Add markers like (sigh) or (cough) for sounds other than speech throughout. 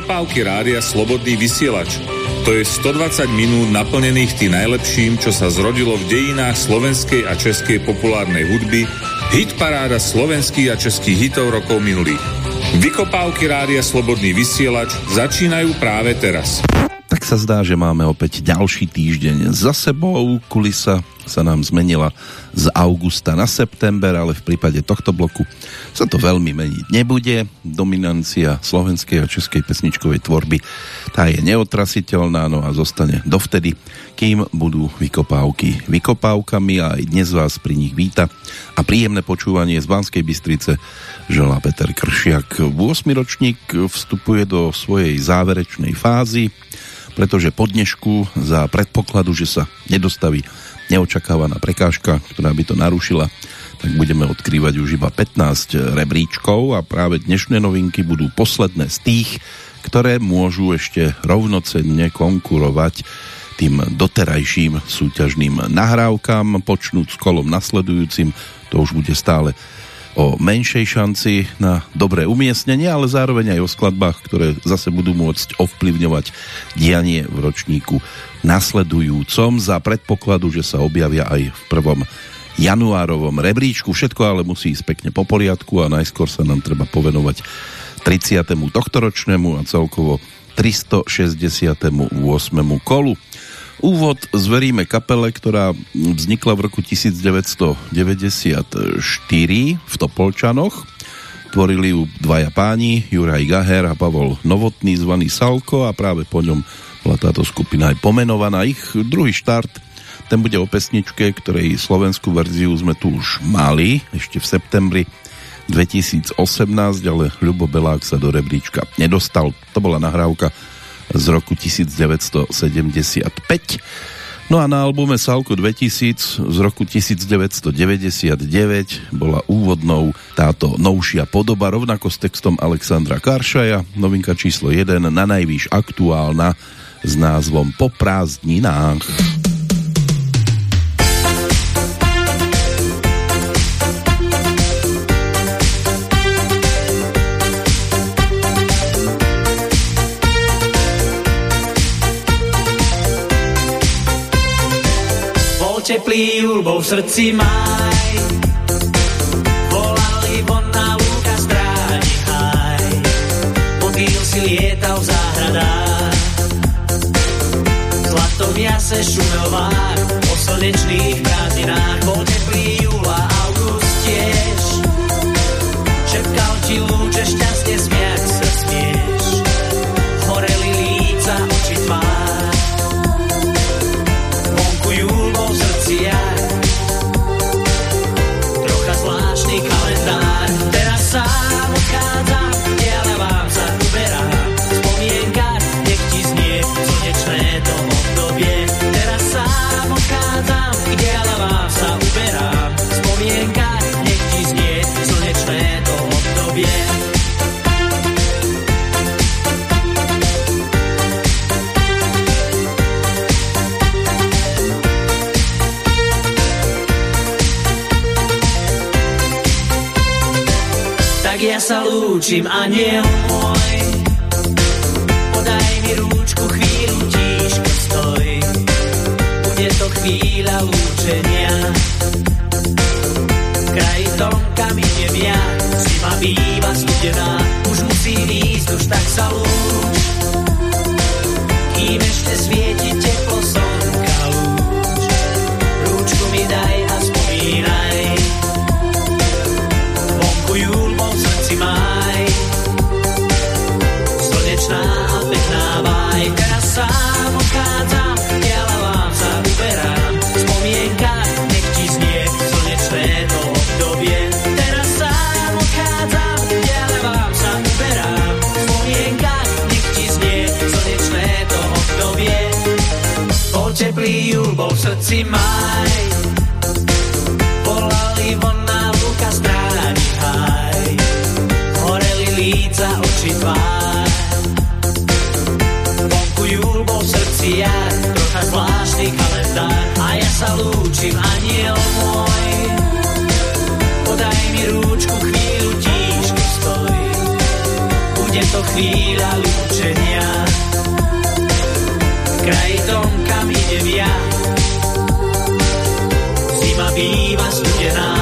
Vykopávky rádia Slobodný vysielač. To je 120 minút naplnených tým najlepším, čo sa zrodilo v dejinách slovenskej a českej populárnej hudby, hit paráda slovenských a českých hitov rokov minulých. Vykopávky rádia Slobodný vysielač začínajú práve teraz. Sa zdá, že máme opäť ďalší týždeň za sebou. Kulisa sa nám zmenila z augusta na september, ale v prípade tohto bloku sa to veľmi meniť nebude. Dominancia slovenskej a českej pesničkovej tvorby tá je neotrasiteľná, no a zostane dovtedy, kým budú vykopávky vykopávkami a aj dnes vás pri nich víta a príjemné počúvanie z Banskej Bystrice želá Peter Kršiak. 8. ročník vstupuje do svojej záverečnej fázy, pretože po dnešku za predpokladu, že sa nedostaví neočakávaná prekážka, ktorá by to narušila, tak budeme odkrývať už iba 15 rebríčkov a práve dnešné novinky budú posledné z tých, ktoré môžu ešte rovnocenne konkurovať tým doterajším súťažným nahrávkam, počnúť s kolom nasledujúcim, to už bude stále o menšej šanci na dobré umiestnenie, ale zároveň aj o skladbách, ktoré zase budú môcť ovplyvňovať dianie v ročníku nasledujúcom za predpokladu, že sa objavia aj v prvom januárovom rebríčku. Všetko ale musí ísť pekne po poriadku a najskôr sa nám treba povenovať 30. tohtoročnému a celkovo 368. kolu. Úvod zveríme kapele, ktorá vznikla v roku 1994 v Topolčanoch. Tvorili ju dvaja páni, Juraj Gaher a Pavol Novotný, zvaný Salko a práve po ňom bola táto skupina aj pomenovaná. Ich druhý štart, ten bude o pesničke, ktorej slovenskú verziu sme tu už mali, ešte v septembri 2018, ale Ľubo Belák sa do rebríčka nedostal. To bola nahrávka z roku 1975. No a na albume Salko 2000 z roku 1999 bola úvodnou táto novšia podoba, rovnako s textom Alexandra Karšaja, novinka číslo 1, na najvýš aktuálna s názvom Po prázdninách. Teplý ľubou v srdci maj. Volali von na lúka stráni aj. Motýl si lietal v záhradách. Zlatom jase šumel vár, po slnečných prázdninách. Bol teplý sa lúčim, aniel môj. Podaj mi rúčku, chvíľu tíško stoj. Bude to chvíľa lúčenia. Kraj tomka mi nevia, zima býva studená. Už musí ísť, už tak sa lúč. Kým ešte svieti sám odchádzam, vám sa uberám. Spomienka, nech ti znie slnečné to obdobie. Teraz sám odchádzam, vám sa uberám. Spomienka, nech ti znie slnečné to obdobie. Bol teplý júl, bol v srdci maj. Volali von na lúka stráni haj líca, oči tvár. si jar, trocha zvláštny kalendár a ja sa lúčim, aniel môj. Podaj mi rúčku, chvíľu tížky stoj, bude to chvíľa lúčenia. Kraj tom, kam idem ja, zima býva studená,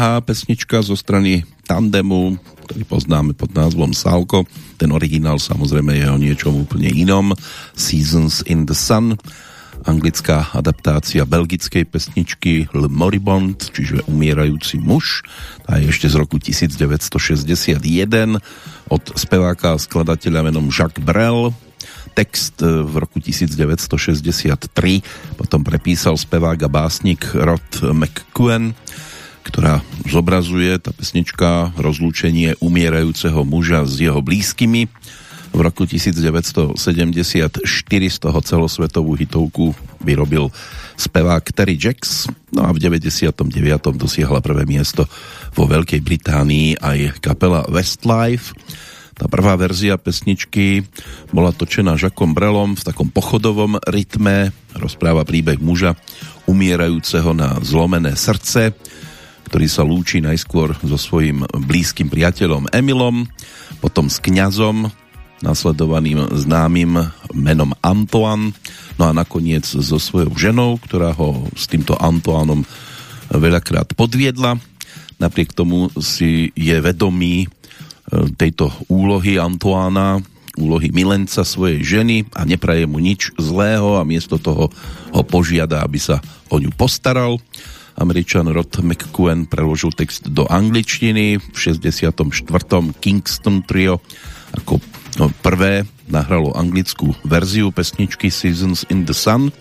druhá pesnička zo strany Tandemu, ktorý poznáme pod názvom Salko. Ten originál samozrejme je o niečom úplne inom. Seasons in the Sun, anglická adaptácia belgickej pesničky Le Moribond, čiže umierajúci muž. Tá je ešte z roku 1961 od speváka a skladateľa menom Jacques Brel, text e, v roku 1963 potom prepísal spevák a básnik Rod McCuen, ktorá zobrazuje tá pesnička rozlúčenie umierajúceho muža s jeho blízkymi. V roku 1974 z toho celosvetovú hitovku vyrobil spevák Terry Jacks, no a v 99. dosiahla prvé miesto vo Veľkej Británii aj kapela Westlife. Tá prvá verzia pesničky bola točená Žakom Brelom v takom pochodovom rytme. Rozpráva príbeh muža umierajúceho na zlomené srdce, ktorý sa lúči najskôr so svojím blízkym priateľom Emilom, potom s kňazom, nasledovaným známym menom Antoine, no a nakoniec so svojou ženou, ktorá ho s týmto Antoánom veľakrát podviedla. Napriek tomu si je vedomý tejto úlohy Antoána, úlohy milenca svojej ženy a nepraje mu nič zlého a miesto toho ho požiada, aby sa o ňu postaral. Američan Rod McCuen preložil text do angličtiny v 64. Kingston Trio ako no, prvé nahralo anglickú verziu pesničky Seasons in the Sun,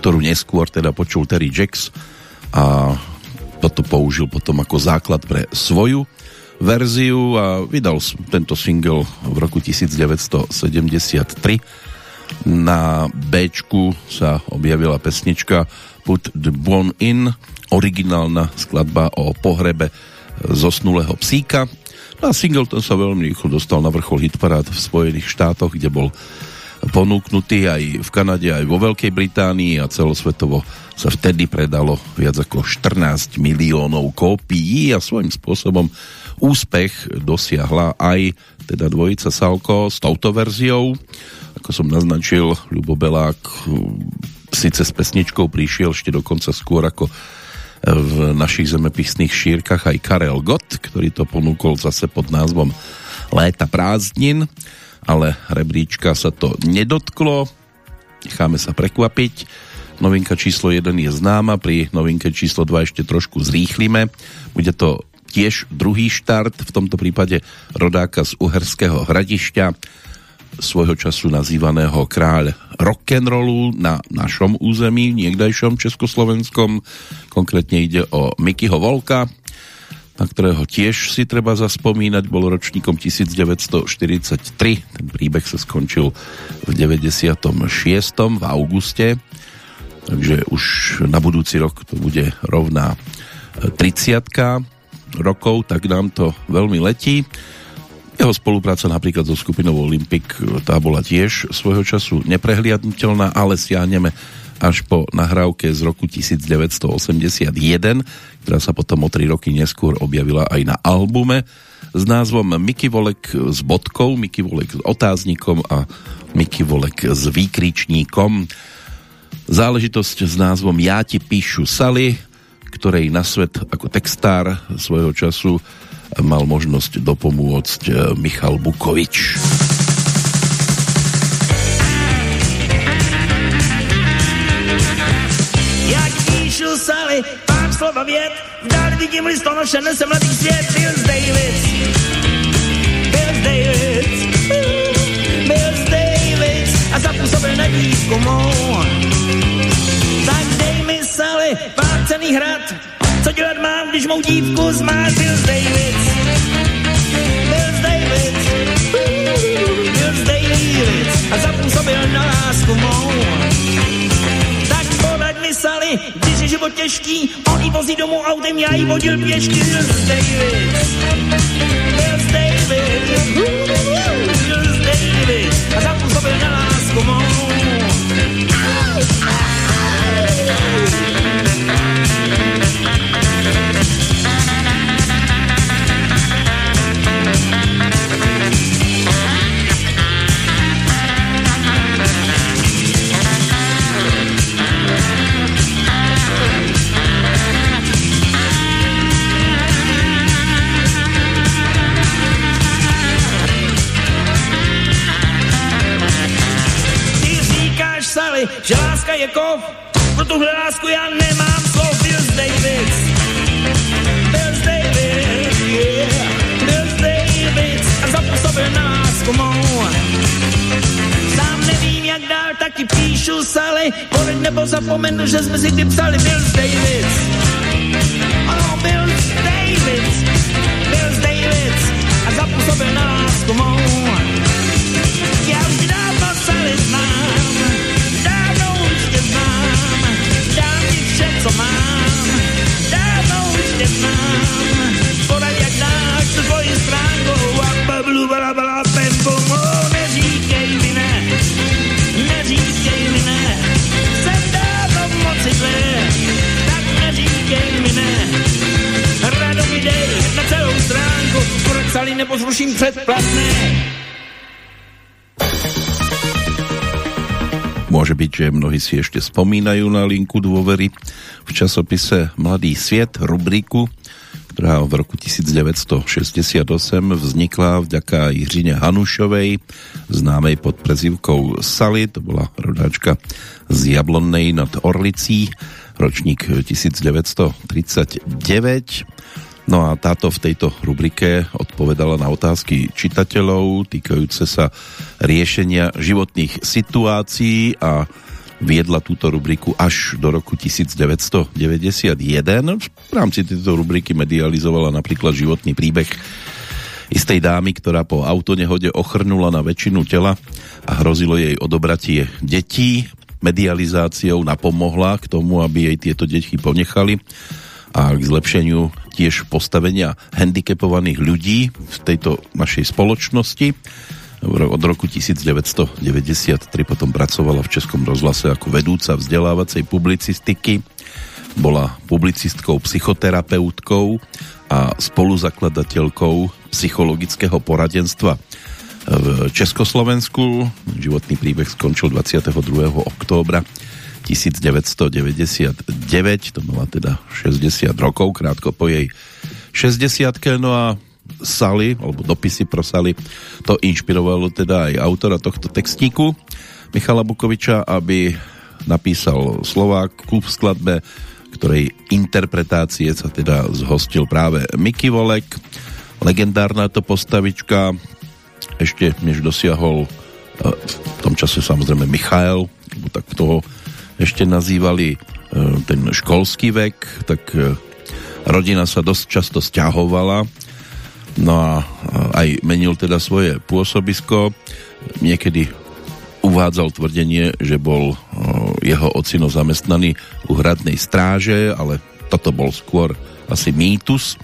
ktorú neskôr teda počul Terry Jacks a toto použil potom ako základ pre svoju verziu a vydal tento single v roku 1973. Na B sa objavila pesnička Put the Bone In, originálna skladba o pohrebe zosnulého psíka. No a Singleton sa veľmi rýchlo dostal na vrchol hitparád v Spojených štátoch, kde bol ponúknutý aj v Kanade, aj vo Veľkej Británii a celosvetovo sa vtedy predalo viac ako 14 miliónov kópií a svojím spôsobom úspech dosiahla aj teda dvojica Salko s touto verziou. Ako som naznačil, Ľubo Belák síce s pesničkou prišiel ešte dokonca skôr ako v našich zemepisných šírkach aj Karel Gott, ktorý to ponúkol zase pod názvom Léta prázdnin, ale rebríčka sa to nedotklo. Necháme sa prekvapiť. Novinka číslo 1 je známa, pri novinke číslo 2 ešte trošku zrýchlime. Bude to tiež druhý štart, v tomto prípade rodáka z Uherského hradišťa, svojho času nazývaného kráľ rock'n'rollu na našom území, niekdajšom československom. Konkrétne ide o Mikyho Volka, na ktorého tiež si treba zaspomínať, bol ročníkom 1943. Ten príbeh sa skončil v 96. v auguste, takže už na budúci rok to bude rovná 30 rokov, tak nám to veľmi letí. Jeho spolupráca napríklad so skupinou Olympic, tá bola tiež svojho času neprehliadnutelná, ale siahneme až po nahrávke z roku 1981, ktorá sa potom o tri roky neskôr objavila aj na albume s názvom Miky Volek s bodkou, Miky Volek s otáznikom a Miky Volek s výkričníkom. Záležitosť s názvom Ja ti píšu Sally ktorej na svet ako textár svojho času mal možnosť dopomôcť eh, Michal Bukovič. Jak píšu Sally, pár slova vět, dál vidím listonoše, nesem mladý svět, Bills Davis, Bills Davis, Bills Davis, a zapůsobil nevýšku mou. Tak dej mi Sally, cený hrad když mou dívku zmázil z A zapůsobil na lásku mou. Tak poraď mi sali, když je život těžký, on ji vozí domů autem, já jí vodil pěšky. Byl z Davids. Byl z Davids. A zapůsobil na lásku mou. Že láska je kov, pro tuhle lásku já nemám slov. Bills Davids, Bills Davids, yeah, Bills Davids a zapůsobil na lásku mou. Sám nevím, jak dál, taky píšu sali, pořeď nebo zapomenu, že jsme si ty psali Bills Davids. Oh, Bills Davids, Bills Davids a zapůsobil na lásku mou. Já už dávno nepozruším předplatné. Môže byť, že mnohí si ešte spomínajú na linku dôvery v časopise Mladý sviet, rubriku, ktorá v roku 1968 vznikla vďaka Jiřine Hanušovej, známej pod prezivkou Sally, to bola rodáčka z Jablonnej nad Orlicí, ročník 1939 No a táto v tejto rubrike odpovedala na otázky čitateľov týkajúce sa riešenia životných situácií a viedla túto rubriku až do roku 1991. V rámci tejto rubriky medializovala napríklad životný príbeh istej dámy, ktorá po autonehode ochrnula na väčšinu tela a hrozilo jej odobratie detí. Medializáciou napomohla k tomu, aby jej tieto deti ponechali a k zlepšeniu tiež postavenia handicapovaných ľudí v tejto našej spoločnosti. Od roku 1993 potom pracovala v Českom rozhlase ako vedúca vzdelávacej publicistiky. Bola publicistkou, psychoterapeutkou a spoluzakladateľkou psychologického poradenstva v Československu. Životný príbeh skončil 22. októbra 1999, to mala teda 60 rokov, krátko po jej 60 no a Sally, alebo dopisy pro Sally, to inšpirovalo teda aj autora tohto textíku, Michala Bukoviča, aby napísal Slovák v skladbe, ktorej interpretácie sa teda zhostil práve Miky Volek, legendárna to postavička, ešte než dosiahol eh, v tom čase samozrejme Michael, tak toho ešte nazývali e, ten školský vek, tak e, rodina sa dosť často stiahovala no a aj menil teda svoje pôsobisko. Niekedy uvádzal tvrdenie, že bol e, jeho ocino zamestnaný u hradnej stráže, ale toto bol skôr asi mýtus.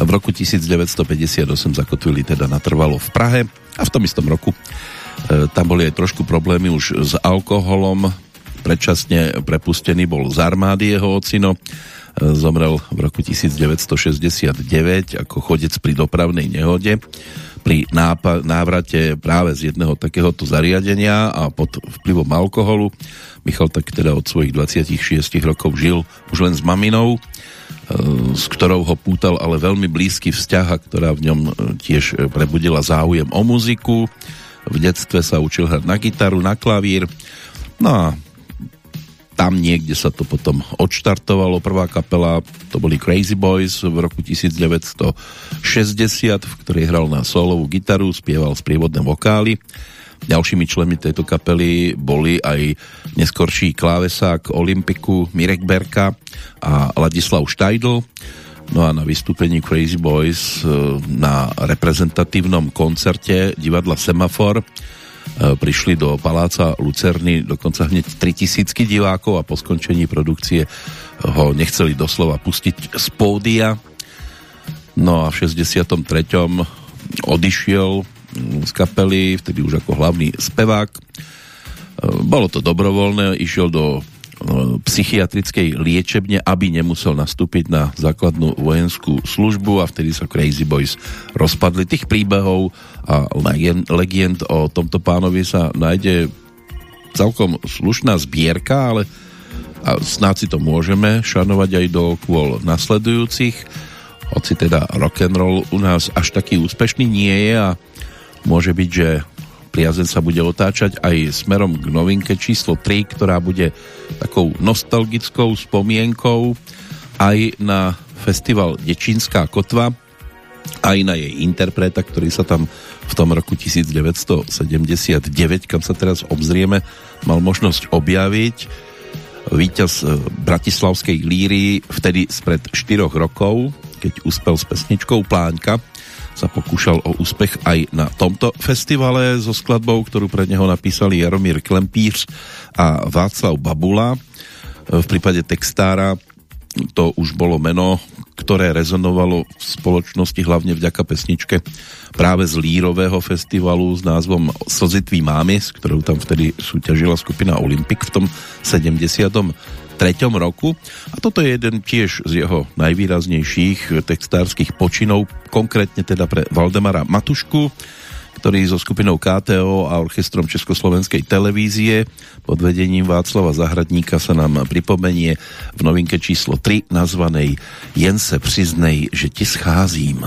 V roku 1958 zakotvili teda natrvalo v Prahe a v tom istom roku tam boli aj trošku problémy už s alkoholom, predčasne prepustený bol z armády jeho ocino. Zomrel v roku 1969 ako chodec pri dopravnej nehode pri návrate práve z jedného takéhoto zariadenia a pod vplyvom alkoholu. Michal tak teda od svojich 26 rokov žil už len s maminou, e, s ktorou ho pútal ale veľmi blízky vzťah a ktorá v ňom e, tiež prebudila záujem o muziku. V detstve sa učil hrať na gitaru, na klavír. No a tam niekde sa to potom odštartovalo. Prvá kapela to boli Crazy Boys v roku 1960, v ktorej hral na solovú gitaru, spieval sprievodné vokály. Ďalšími členmi tejto kapely boli aj neskorší klávesák Olympiku Mirek Berka a Ladislav Štajdl. No a na vystúpení Crazy Boys e, na reprezentatívnom koncerte divadla Semafor prišli do Paláca Lucerny dokonca hneď 3000 divákov a po skončení produkcie ho nechceli doslova pustiť z pódia. No a v 63. odišiel z kapely, vtedy už ako hlavný spevák. Bolo to dobrovoľné, išiel do psychiatrickej liečebne, aby nemusel nastúpiť na základnú vojenskú službu a vtedy sa Crazy Boys rozpadli. Tých príbehov a legend o tomto pánovi sa nájde celkom slušná zbierka, ale a snáď si to môžeme šanovať aj do kôl nasledujúcich, hoci teda rock'n'roll u nás až taký úspešný nie je a môže byť, že priazen sa bude otáčať aj smerom k novinke číslo 3, ktorá bude takou nostalgickou spomienkou aj na festival Dečínská kotva, aj na jej interpreta, ktorý sa tam v tom roku 1979, kam sa teraz obzrieme, mal možnosť objaviť. Víťaz e, Bratislavskej líry vtedy spred 4 rokov, keď uspel s pesničkou Plánka, sa pokúšal o úspech aj na tomto festivale so skladbou, ktorú pre neho napísali Jaromír Klempíř a Václav Babula. V prípade textára to už bolo meno, ktoré rezonovalo v spoločnosti hlavne vďaka pesničke práve z Lírového festivalu s názvom Slzitví mámy, s ktorou tam vtedy súťažila skupina Olympic v tom 73. roku. A toto je jeden tiež z jeho najvýraznejších textárskych počinov, konkrétne teda pre Valdemara Matušku, ktorý so skupinou KTO a orchestrom Československej televízie pod vedením Václava Zahradníka sa nám pripomenie v novinke číslo 3 nazvanej Jen se přiznej, že ti scházím.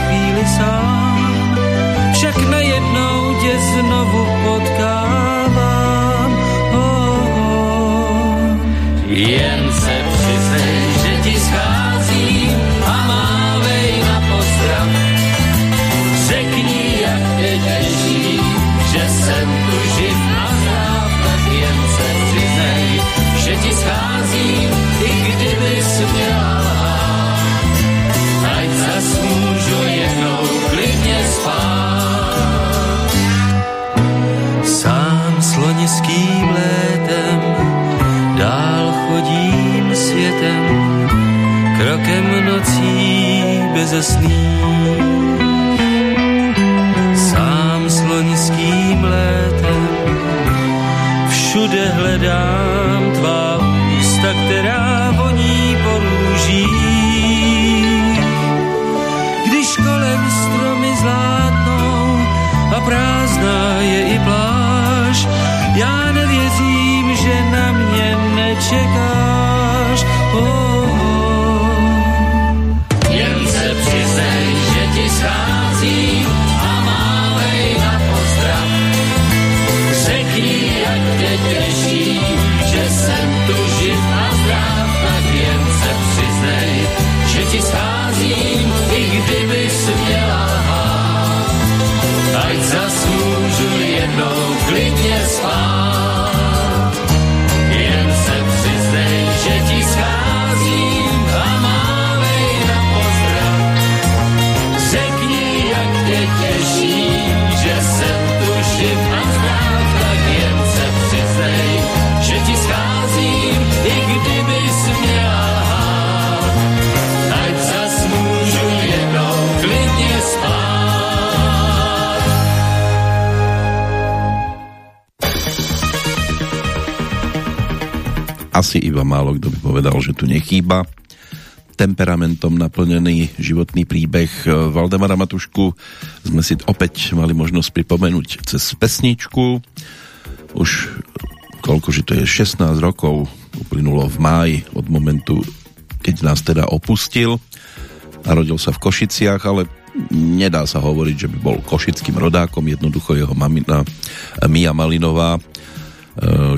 Sám asi iba málo kto by povedal, že tu nechýba temperamentom naplnený životný príbeh Valdemara Matušku sme si opäť mali možnosť pripomenúť cez pesničku. Už koľko, že to je 16 rokov, uplynulo v máji od momentu, keď nás teda opustil. Narodil sa v Košiciach, ale nedá sa hovoriť, že by bol košickým rodákom, jednoducho jeho mamina Mia Malinová, e,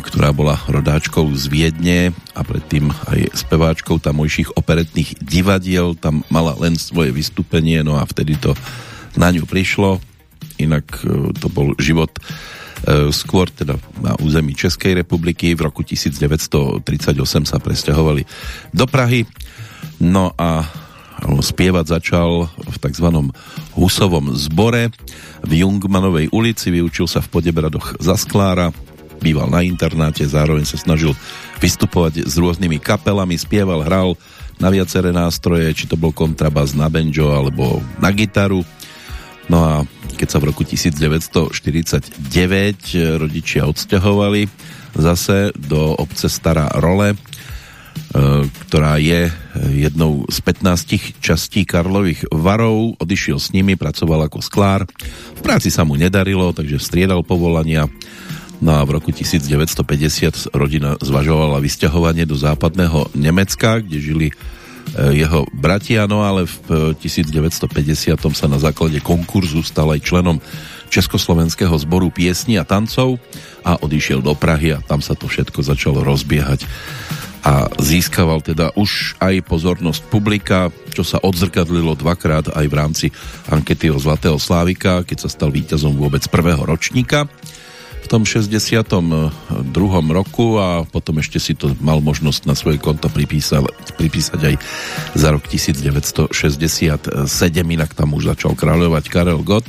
ktorá bola rodáčkou z Viedne a predtým aj speváčkou tamojších operetných divadiel, tam mala len svoje vystúpenie, no a vtedy to na ňu prišlo, inak e, to bol život e, skôr teda na území Českej republiky. V roku 1938 sa presťahovali do Prahy. No a spievať začal v tzv. Husovom zbore v Jungmanovej ulici, vyučil sa v Podebradoch za Sklára, býval na internáte, zároveň sa snažil vystupovať s rôznymi kapelami, spieval, hral na viaceré nástroje, či to bol kontrabas na banjo alebo na gitaru. No a keď sa v roku 1949 rodičia odsťahovali zase do obce Stará Role, E, ktorá je jednou z 15 častí Karlových varov. Odišiel s nimi, pracoval ako sklár. V práci sa mu nedarilo, takže striedal povolania. No a v roku 1950 rodina zvažovala vysťahovanie do západného Nemecka, kde žili e, jeho bratia, no ale v 1950 sa na základe konkurzu stal aj členom Československého zboru piesní a tancov a odišiel do Prahy a tam sa to všetko začalo rozbiehať. A získaval teda už aj pozornosť publika, čo sa odzrkadlilo dvakrát aj v rámci ankety o Zlatého Slávika, keď sa stal víťazom vôbec prvého ročníka v tom 62. roku a potom ešte si to mal možnosť na svoje konto pripísať, pripísať aj za rok 1967, inak tam už začal kráľovať Karel Gott.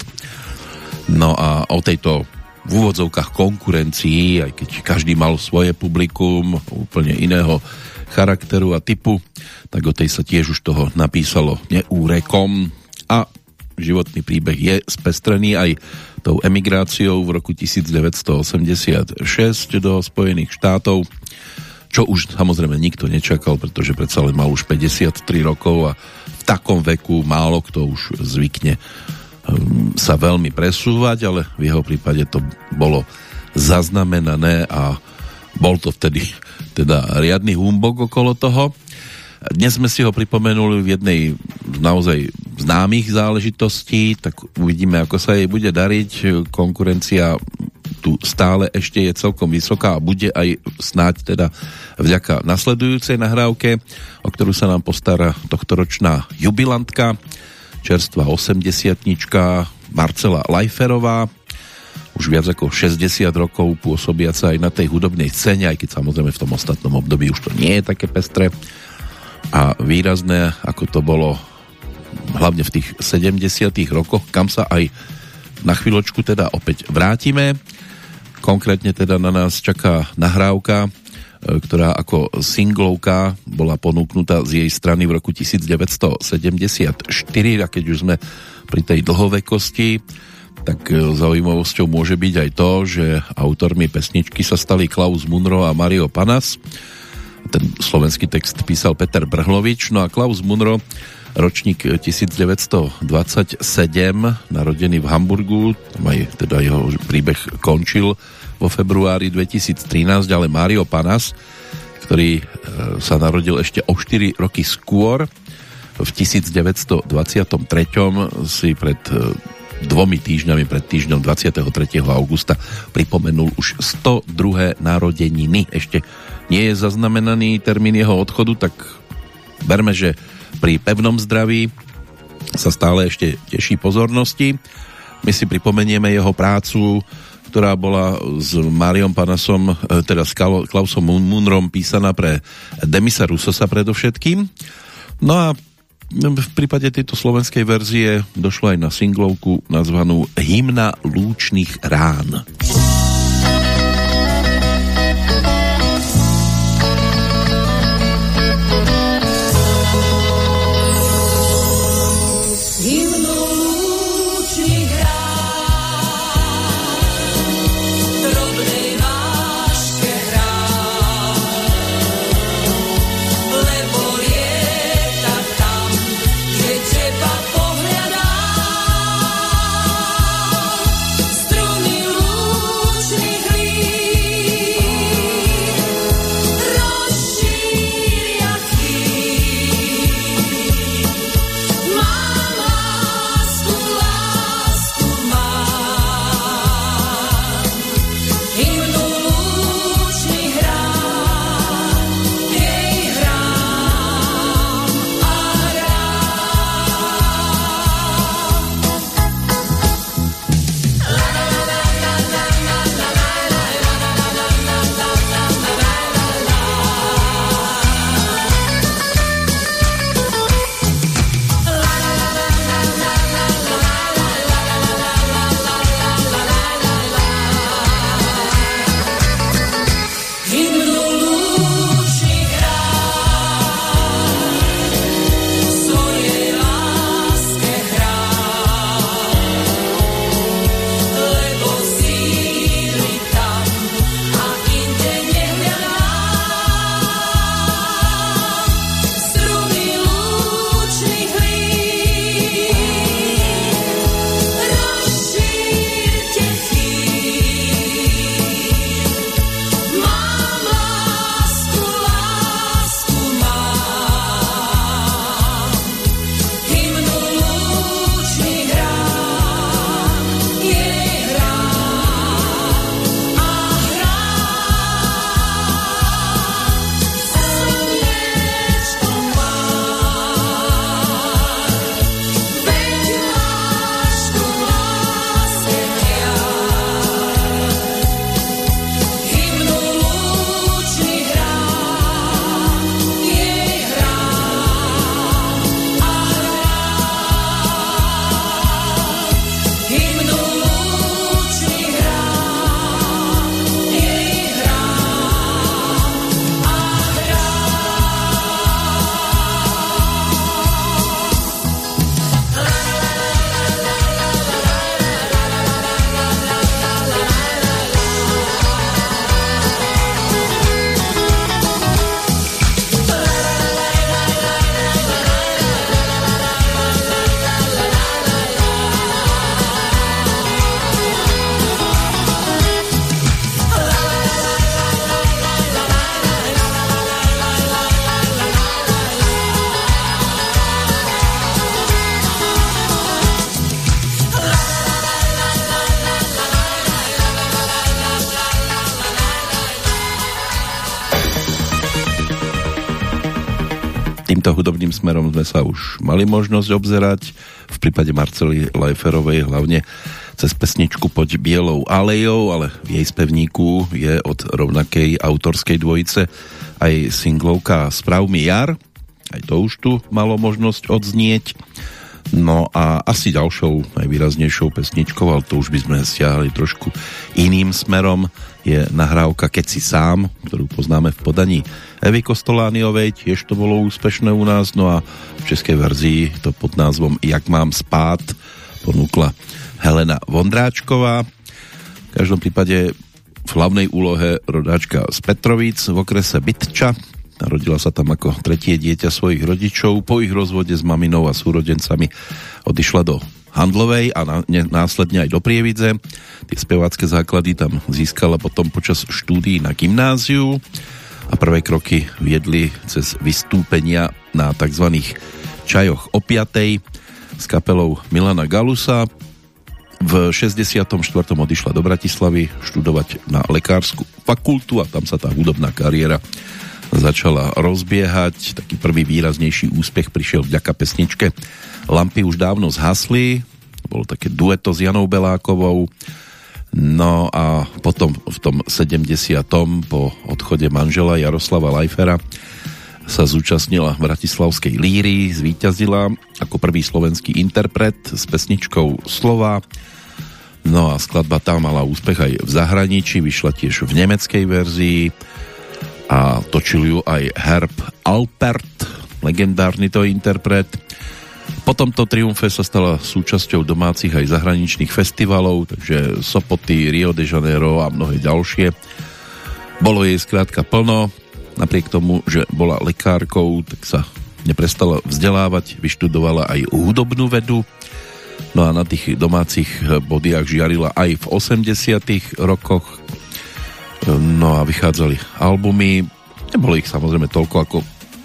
No a o tejto v úvodzovkách konkurencií, aj keď každý mal svoje publikum úplne iného charakteru a typu, tak o tej sa tiež už toho napísalo neúrekom a životný príbeh je spestrený aj tou emigráciou v roku 1986 do Spojených štátov, čo už samozrejme nikto nečakal, pretože predsa len mal už 53 rokov a v takom veku málo kto už zvykne Ehm, sa veľmi presúvať, ale v jeho prípade to bolo zaznamenané a bol to vtedy (laughs) teda riadny humbok okolo toho. Dnes sme si ho pripomenuli v jednej naozaj známych záležitostí, tak uvidíme, ako sa jej bude dariť. Konkurencia tu stále ešte je celkom vysoká a bude aj snáď teda vďaka nasledujúcej nahrávke, o ktorú sa nám postará tohtoročná jubilantka čerstvá 80 Marcela Lajferová, už viac ako 60 rokov pôsobiaca aj na tej hudobnej scéne, aj keď samozrejme v tom ostatnom období už to nie je také pestré a výrazné, ako to bolo hlavne v tých 70 rokoch, kam sa aj na chvíľočku teda opäť vrátime. Konkrétne teda na nás čaká nahrávka E, ktorá ako singlovka bola ponúknutá z jej strany v roku 1974 a keď už sme pri tej dlhovekosti, tak e, zaujímavosťou môže byť aj to, že autormi pesničky sa stali Klaus Munro a Mario Panas. Ten slovenský text písal Peter Brhlovič, no a Klaus Munro ročník 1927, narodený v Hamburgu, tam aj teda jeho príbeh končil vo februári 2013, ale Mario Panas, ktorý e, sa narodil ešte o 4 roky skôr, v 1923 si pred e, dvomi týždňami, pred týždňom 23. augusta pripomenul už 102. narodeniny. Ešte nie je zaznamenaný termín jeho odchodu, tak berme, že pri pevnom zdraví sa stále ešte teší pozornosti. My si pripomenieme jeho prácu ktorá bola s Mariom Panasom, e, teda s Klausom Munrom písaná pre Demisa Rusosa predovšetkým. No a v prípade tejto slovenskej verzie došlo aj na singlovku nazvanú Hymna lúčných rán. Týmto smerom sme sa už mali možnosť obzerať, v prípade Marcely Leiferovej hlavne cez pesničku Poď bielou alejou, ale v jej spevníku je od rovnakej autorskej dvojice aj singlovka Sprav mi jar, aj to už tu malo možnosť odznieť. No a asi ďalšou najvýraznejšou pesničkou, ale to už by sme stiahli trošku iným smerom, je nahrávka Keď si sám, ktorú poznáme v podaní Evy Kostolániovej, tiež to bolo úspešné u nás, no a v českej verzii to pod názvom Jak mám spát ponúkla Helena Vondráčková. V každom prípade v hlavnej úlohe rodáčka z Petrovíc v okrese Bytča. Narodila sa tam ako tretie dieťa svojich rodičov. Po ich rozvode s maminou a súrodencami odišla do Handlovej a následne aj do Prievidze. Tie spevácké základy tam získala potom počas štúdií na gymnáziu a prvé kroky viedli cez vystúpenia na tzv. čajoch o s kapelou Milana Galusa. V 64. odišla do Bratislavy študovať na lekárskú fakultu a tam sa tá hudobná kariéra začala rozbiehať. Taký prvý výraznejší úspech prišiel vďaka pesničke Lampy už dávno zhasli, bolo také dueto s Janou Belákovou, no a potom v tom 70. po odchode manžela Jaroslava Lajfera sa zúčastnila v Bratislavskej líry, zvíťazila ako prvý slovenský interpret s pesničkou Slova. No a skladba tá mala úspech aj v zahraničí, vyšla tiež v nemeckej verzii a točil ju aj Herb Alpert, legendárny to interpret. Po tomto triumfe sa stala súčasťou domácich aj zahraničných festivalov, takže Sopoty, Rio de Janeiro a mnohé ďalšie. Bolo jej skrátka plno, napriek tomu, že bola lekárkou, tak sa neprestala vzdelávať, vyštudovala aj hudobnú vedu, no a na tých domácich bodiach žiarila aj v 80 rokoch, no a vychádzali albumy, nebolo ich samozrejme toľko ako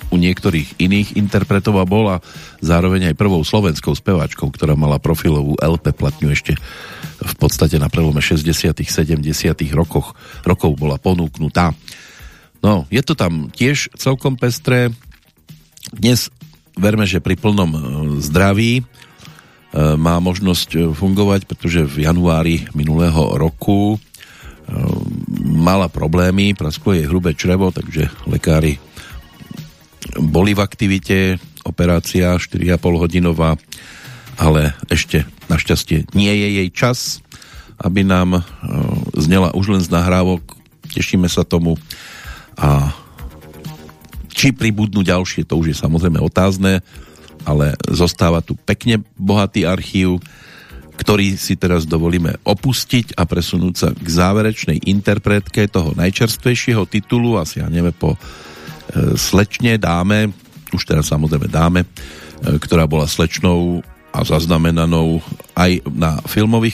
u niektorých iných interpretov a bola zároveň aj prvou slovenskou speváčkou, ktorá mala profilovú LP platňu ešte v podstate na prelome 60 70 rokoch, rokov bola ponúknutá. No, je to tam tiež celkom pestré. Dnes verme, že pri plnom e, zdraví e, má možnosť e, fungovať, pretože v januári minulého roku mala problémy, prasklo jej hrubé črevo, takže lekári boli v aktivite, operácia 4,5 hodinová, ale ešte našťastie nie je jej čas, aby nám e, znela už len z nahrávok. Tešíme sa tomu a či pribudnú ďalšie, to už je samozrejme otázne, ale zostáva tu pekne bohatý archív, ktorý si teraz dovolíme opustiť a presunúť sa k záverečnej interpretke toho najčerstvejšieho titulu, asi ja neviem po E, slečne, dáme, už teraz samozrejme dáme, e, ktorá bola slečnou a zaznamenanou aj na filmových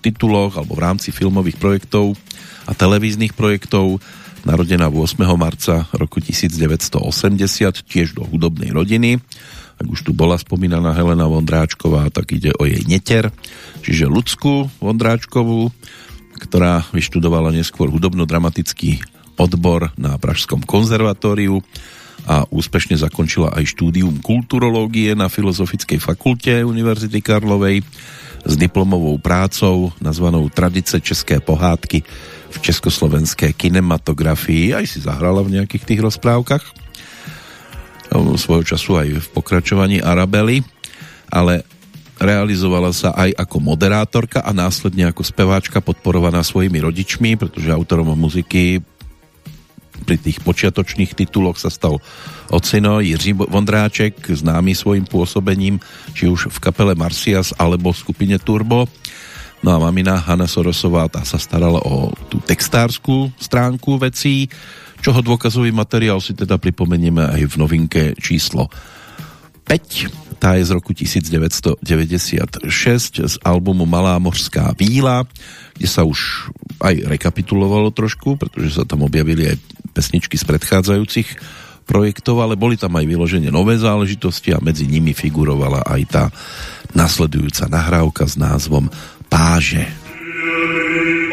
tituloch alebo v rámci filmových projektov a televíznych projektov narodená 8. marca roku 1980 tiež do hudobnej rodiny ak už tu bola spomínaná Helena Vondráčková tak ide o jej neter čiže Lucku Vondráčkovú ktorá vyštudovala neskôr hudobno-dramatický odbor na Pražskom konzervatóriu a úspešne zakončila aj štúdium kulturológie na Filozofickej fakulte Univerzity Karlovej s diplomovou prácou nazvanou Tradice české pohádky v československé kinematografii. Aj si zahrala v nejakých tých rozprávkach svojho času aj v pokračovaní Arabely, ale realizovala sa aj ako moderátorka a následne ako speváčka podporovaná svojimi rodičmi, pretože autorom muziky pri tých počiatočných tituloch sa stal ocino Jiří Vondráček, známy svojim pôsobením, či už v kapele Marcias alebo v skupine Turbo. No a mamina Hanna Sorosová, tá sa starala o tú textárskú stránku vecí, čoho dôkazový materiál si teda pripomenieme aj v novinke číslo 5. Tá je z roku 1996 z albumu Malá mořská víla, kde sa už aj rekapitulovalo trošku, pretože sa tam objavili aj pesničky z predchádzajúcich projektov, ale boli tam aj vyloženie nové záležitosti a medzi nimi figurovala aj tá nasledujúca nahrávka s názvom Páže. skladbách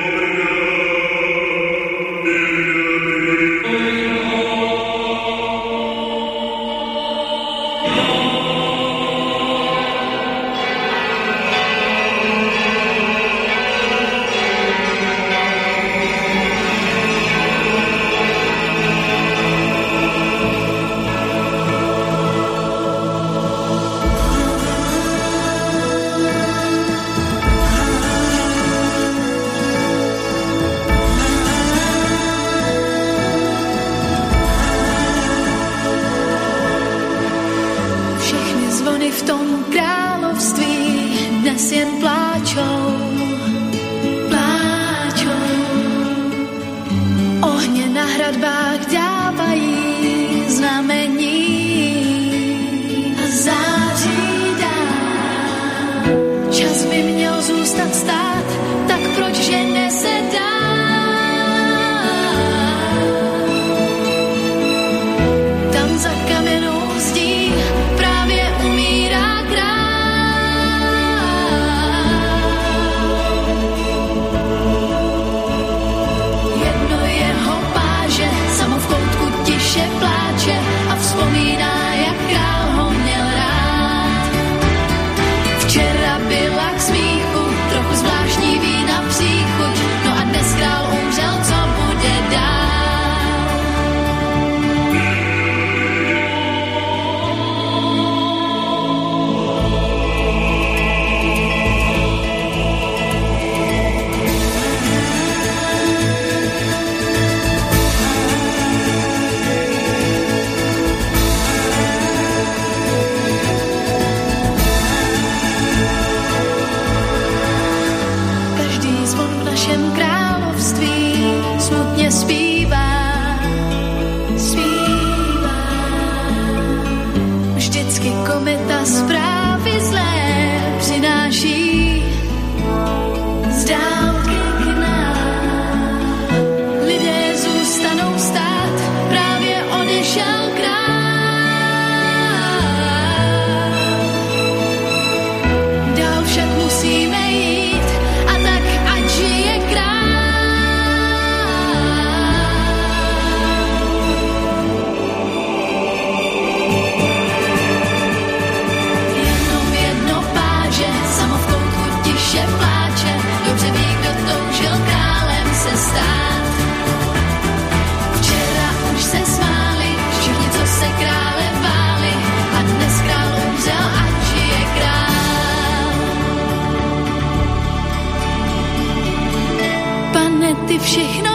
Pane,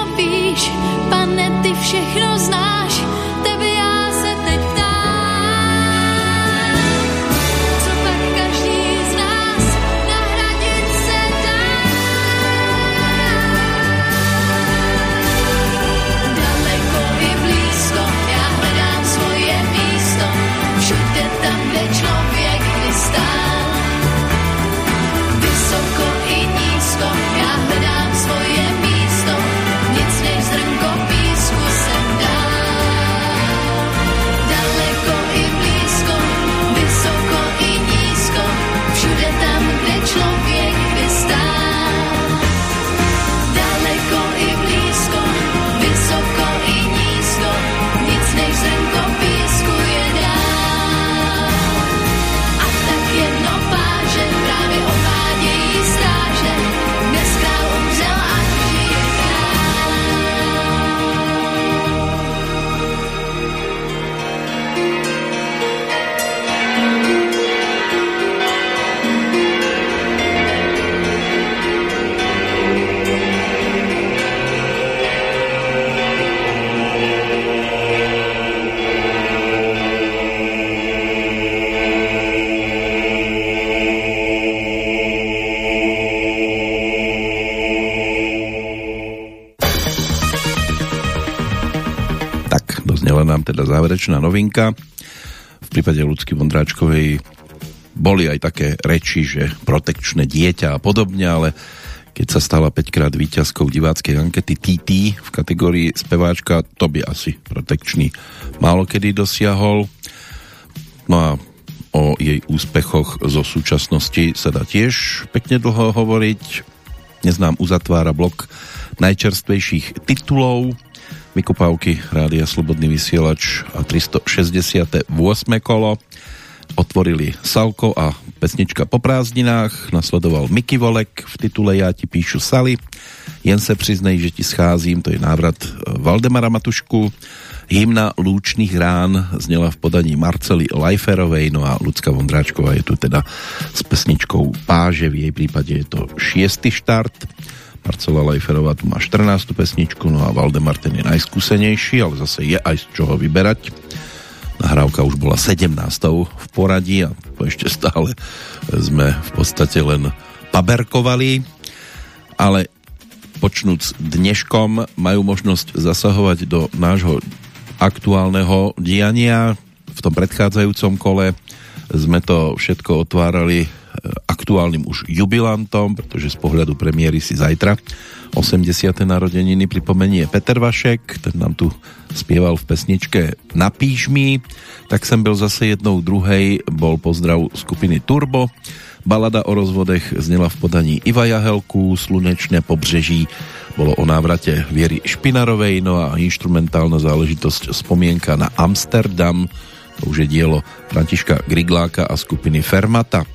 záverečná novinka. V prípade ľudsky Vondráčkovej boli aj také reči, že protekčné dieťa a podobne, ale keď sa stala 5 krát víťazkou diváckej ankety TT v kategórii speváčka, to by asi protekčný málo kedy dosiahol. No a o jej úspechoch zo súčasnosti sa dá tiež pekne dlho hovoriť. Dnes nám uzatvára blok najčerstvejších titulov vykopávky Rádia Slobodný vysielač a 368. kolo. Otvorili Salko a pesnička po prázdninách, nasledoval Miky Volek v titule Já ti píšu Sally, jen se přiznej, že ti scházím, to je návrat Valdemara Matušku, hymna Lúčných rán znela v podaní Marcely Lajferovej, no a Lucka Vondráčková je tu teda s pesničkou Páže, v jej prípade je to šiestý štart, Marcela Lajferová tu má 14. pesničku, no a Valdemar ten je najskúsenejší, ale zase je aj z čoho vyberať. Nahrávka už bola 17. v poradí a ešte stále sme v podstate len paberkovali, ale počnúc dneškom majú možnosť zasahovať do nášho aktuálneho diania. V tom predchádzajúcom kole sme to všetko otvárali e, aktuálnym už jubilantom, pretože z pohľadu premiéry si zajtra 80. narodeniny pripomenie Peter Vašek, ten nám tu spieval v pesničke Napíš mi, tak som byl zase jednou druhej, bol pozdrav skupiny Turbo, balada o rozvodech znela v podaní Iva Jahelku, Slunečné pobřeží bolo o návrate Viery Špinarovej, no a instrumentálna záležitosť spomienka na Amsterdam, to už je dielo Františka Grigláka a skupiny Fermata.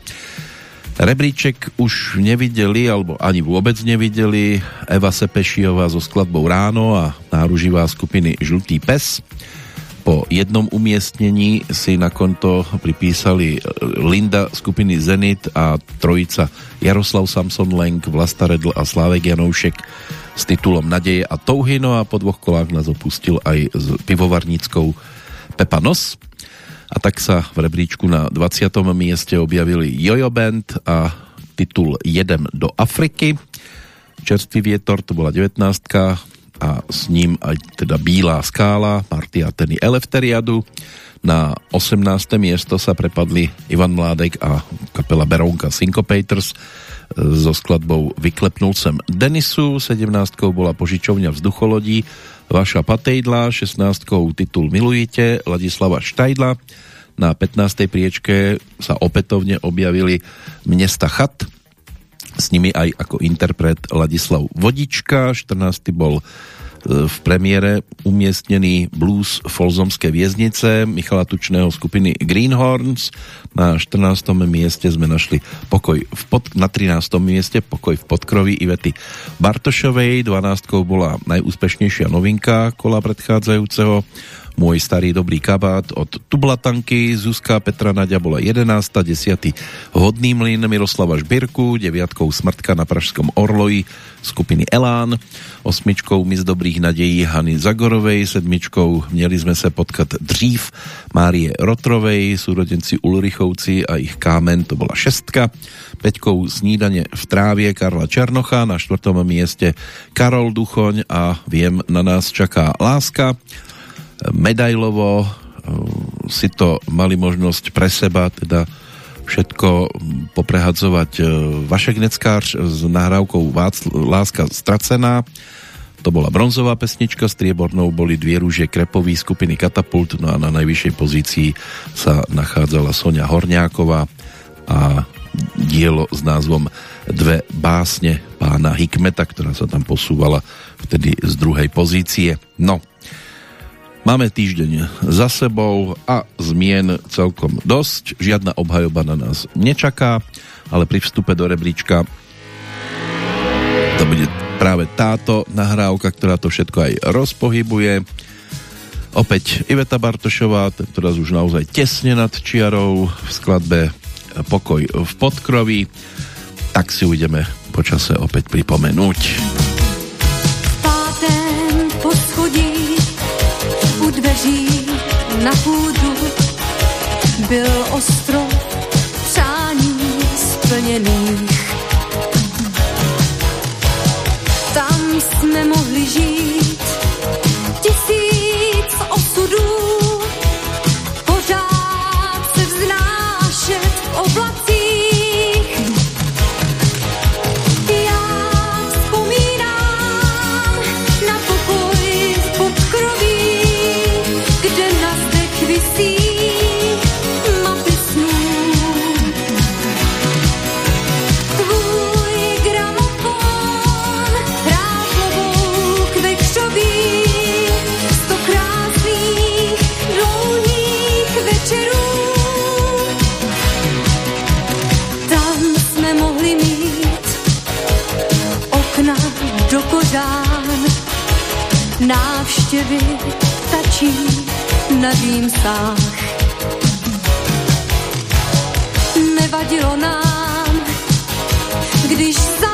Rebríček už nevideli, alebo ani vôbec nevideli Eva Sepešiová so skladbou Ráno a náruživá skupiny Žltý pes. Po jednom umiestnení si na konto pripísali Linda skupiny Zenit a trojica Jaroslav Samson Lenk, Vlasta Redl a Slávek Janoušek s titulom Nadeje a touhy, no a po dvoch kolách nás opustil aj s pivovarníckou Pepa Nos a tak sa v rebríčku na 20. mieste objavili Jojo Band a titul Jedem do Afriky. Čerstvý vietor, to bola 19 a s ním aj teda Bílá skála, Marty Ateny Elefteriadu. Na 18. miesto sa prepadli Ivan Mládek a kapela Berónka Syncopators so skladbou Vyklepnul sem Denisu, 17. bola požičovňa vzducholodí Vaša Patejdla, 16 titul Milujete, Ladislava Štajdla. Na 15. priečke sa opätovne objavili Mnesta Chat, s nimi aj ako interpret Ladislav Vodička, 14. bol v premiére umiestnený blues Folzomské vieznice Michala Tučného skupiny Greenhorns. Na 14. mieste sme našli pokoj v pod, na 13. mieste pokoj v podkrovi Ivety Bartošovej. 12. bola najúspešnejšia novinka kola predchádzajúceho môj starý dobrý kabát od Tublatanky, Zuzka Petra Nadia bola 11. 10. Hodný mlyn Miroslava Žbirku, 9. Smrtka na Pražskom Orloji skupiny Elán, osmičkou Mis dobrých nadejí Hany Zagorovej, sedmičkou Měli sme sa potkat dřív Márie Rotrovej, súrodenci Ulrichovci a ich kámen, to bola šestka, peťkou Snídanie v trávie Karla Černocha, na štvrtom mieste Karol Duchoň a Viem, na nás čaká láska, medailovo si to mali možnosť pre seba teda všetko poprehadzovať Vašek Neckář s nahrávkou Láska stracená to bola bronzová pesnička, striebornou boli dvie rúže krepový skupiny Katapult, no a na najvyššej pozícii sa nachádzala Sonia Horňáková a dielo s názvom Dve básne pána Hikmeta, ktorá sa tam posúvala vtedy z druhej pozície. No, Máme týždeň za sebou a zmien celkom dosť. Žiadna obhajoba na nás nečaká, ale pri vstupe do rebríčka to bude práve táto nahrávka, ktorá to všetko aj rozpohybuje. Opäť Iveta Bartošová, ktorá už naozaj tesne nad čiarou v skladbe Pokoj v podkroví. Tak si ujdeme počase opäť pripomenúť. Dveří na půdu byl ostrov přání splněných. Tam jsme mohli žít tisíc osudů, návštěvy tačí na dýmsách. Nevadilo nám, když za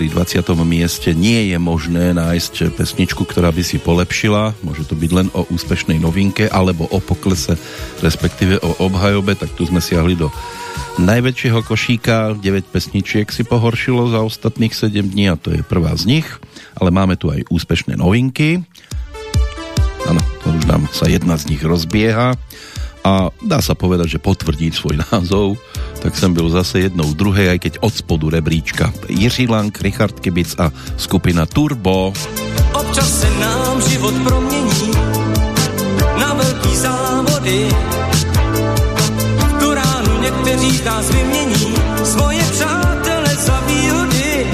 pri 20. mieste nie je možné nájsť pesničku, ktorá by si polepšila, môže to byť len o úspešnej novinke alebo o poklese, respektíve o obhajobe, tak tu sme siahli do najväčšieho košíka. 9 pesničiek si pohoršilo za ostatných 7 dní a to je prvá z nich, ale máme tu aj úspešné novinky. Áno, to už nám sa jedna z nich rozbieha a dá sa povedať, že potvrdí svoj názov, tak som byl zase jednou druhej, aj keď od spodu rebríčka. Jiří Lang, Richard Kibic a skupina Turbo. Občas se nám život promění na velký závody. Tu ránu někteří z nás vymění svoje přátele za výhody.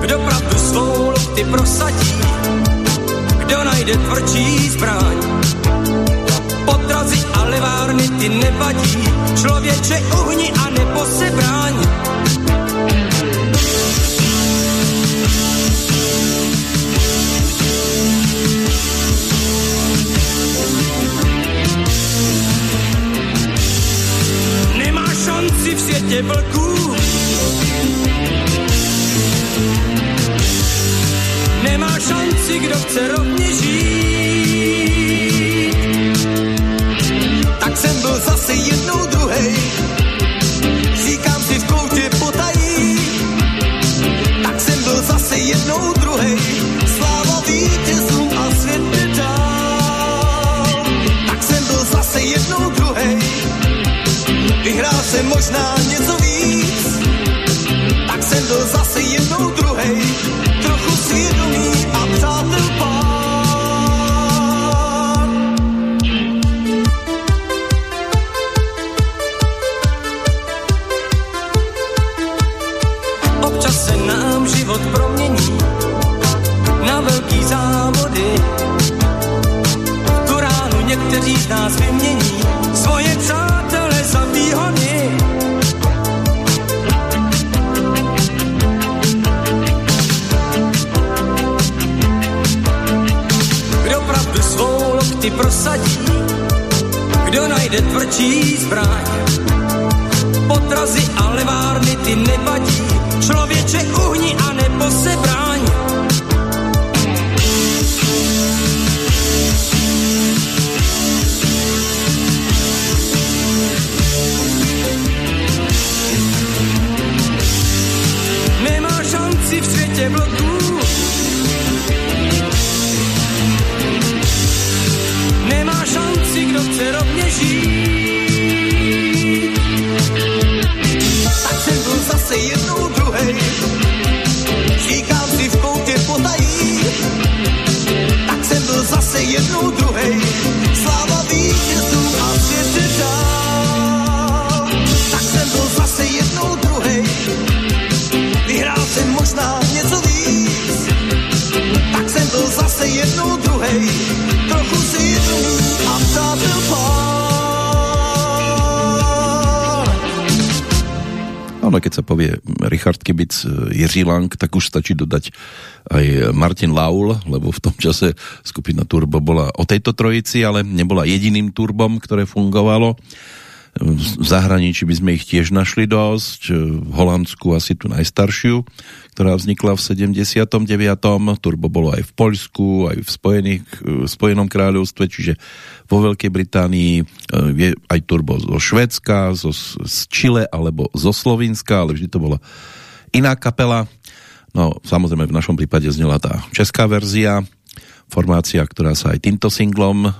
Kdo pravdu svou lokty prosadí, najde tvrdší zbraň. Potrazy a levárny ty nevadí, člověče uhni a nebo se bráň. Nemá šanci v světě vlků, nemá šanci, kdo chce rovně žít. Tak jsem byl zase jednou druhej, říkám si v koutě potají. Tak jsem byl zase jednou druhej, sláva vítězům a svět dál. Tak jsem byl zase jednou druhej, vyhrál jsem možná něco víc. Tak jsem byl zase jednou druhej, jednou druhej, trochu si a přátel pár. Ono, keď sa povie Richard Kibic, Jiří Lang, tak už stačí dodať aj Martin Laul, lebo v tom čase skupina Turbo bola o tejto trojici, ale nebola jediným turbom, ktoré fungovalo. V zahraničí by sme ich tiež našli dosť, v Holandsku asi tu najstaršiu, ktorá vznikla v 79. Turbo bolo aj v Poľsku, aj v Spojených, v Spojenom kráľovstve, čiže vo Veľkej Británii e, je aj Turbo zo Švedska, zo, z Chile alebo zo Slovenska, ale vždy to bola iná kapela. No samozrejme v našom prípade znela tá česká verzia, formácia, ktorá sa aj týmto singlom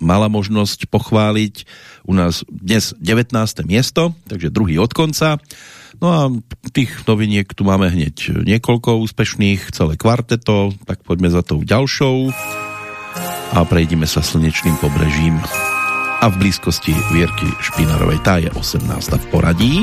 mala možnosť pochváliť. U nás dnes 19. miesto, takže druhý od konca. No a tých noviniek tu máme hneď niekoľko úspešných, celé kvarteto, tak poďme za tou ďalšou a prejdime sa slnečným pobrežím a v blízkosti Vierky Špinarovej. Tá je 18. v poradí.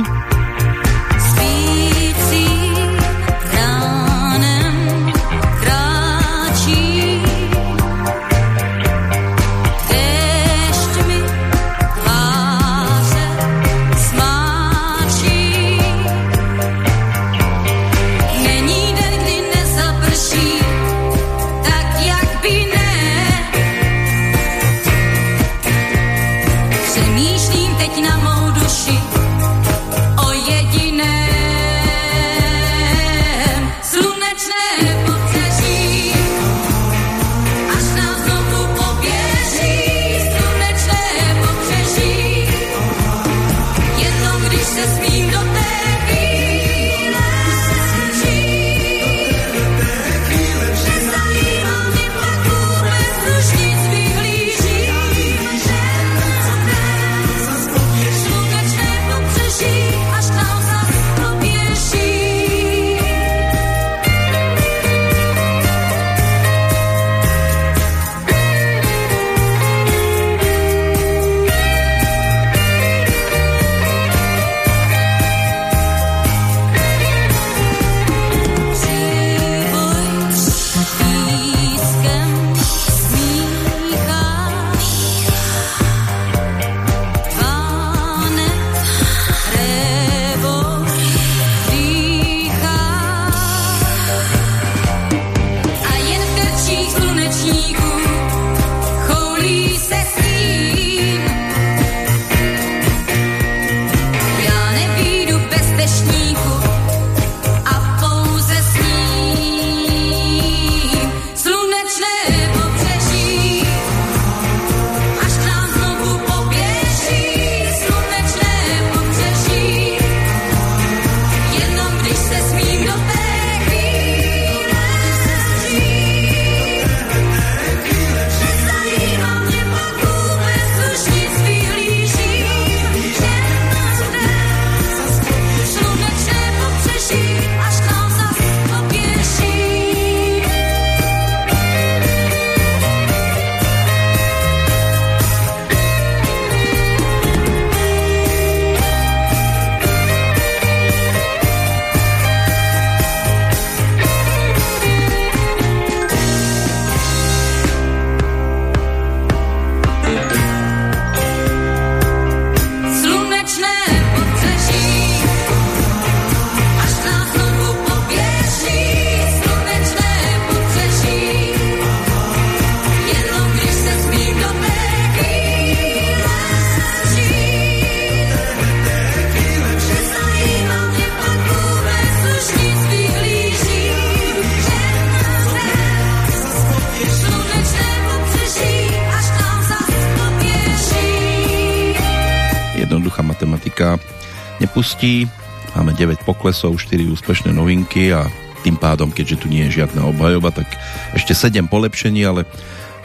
Nepustí. Máme 9 poklesov, 4 úspešné novinky a tým pádom, keďže tu nie je žiadna obhajoba, tak ešte 7 polepšení, ale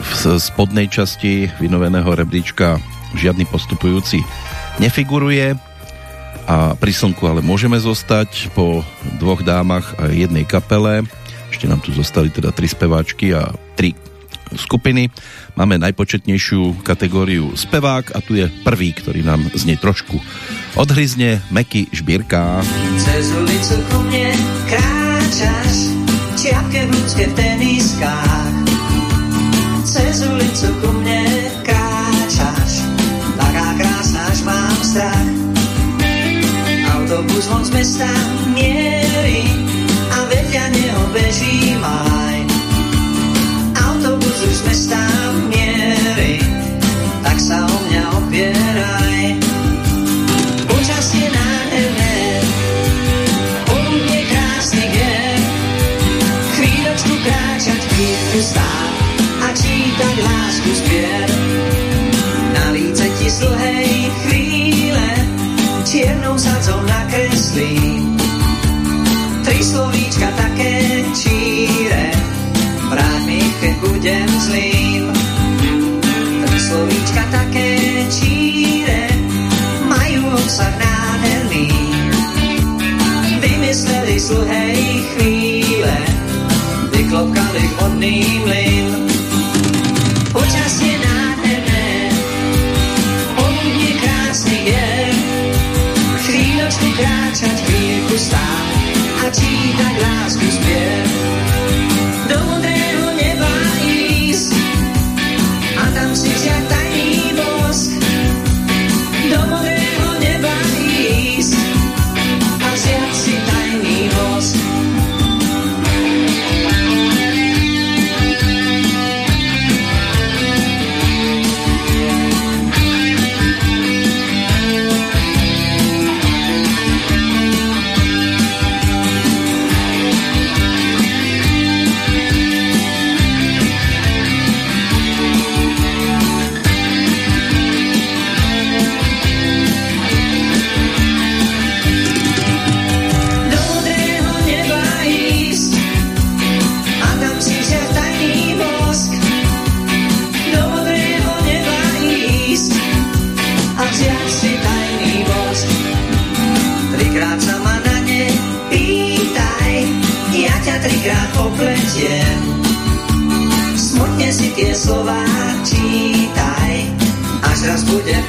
v spodnej časti vynoveného rebríčka žiadny postupujúci nefiguruje a pri slnku ale môžeme zostať po dvoch dámach a jednej kapele. Ešte nám tu zostali teda tri speváčky a tri skupiny. Máme najpočetnejšiu kategóriu spevák a tu je prvý, ktorý nám z nej trošku odhryzne Meky Žbírka. Cez ulicu ku mne kráčaš, čiapke v ľudské teniskách. Cez ulicu ku mne kráčaš, taká krásna, až mám strach. Autobus von z mesta mierí a vedľa neho beží maj. Nakreslím. Tri slovíčka také číre, vráť mi, keď budem zlým. Tri slovíčka také číre, majú obsah nádherný. Vymysleli z dlhej chvíle, vyklopkali vodný mlyn. Počasie nádherné, a čítať lásku spiev.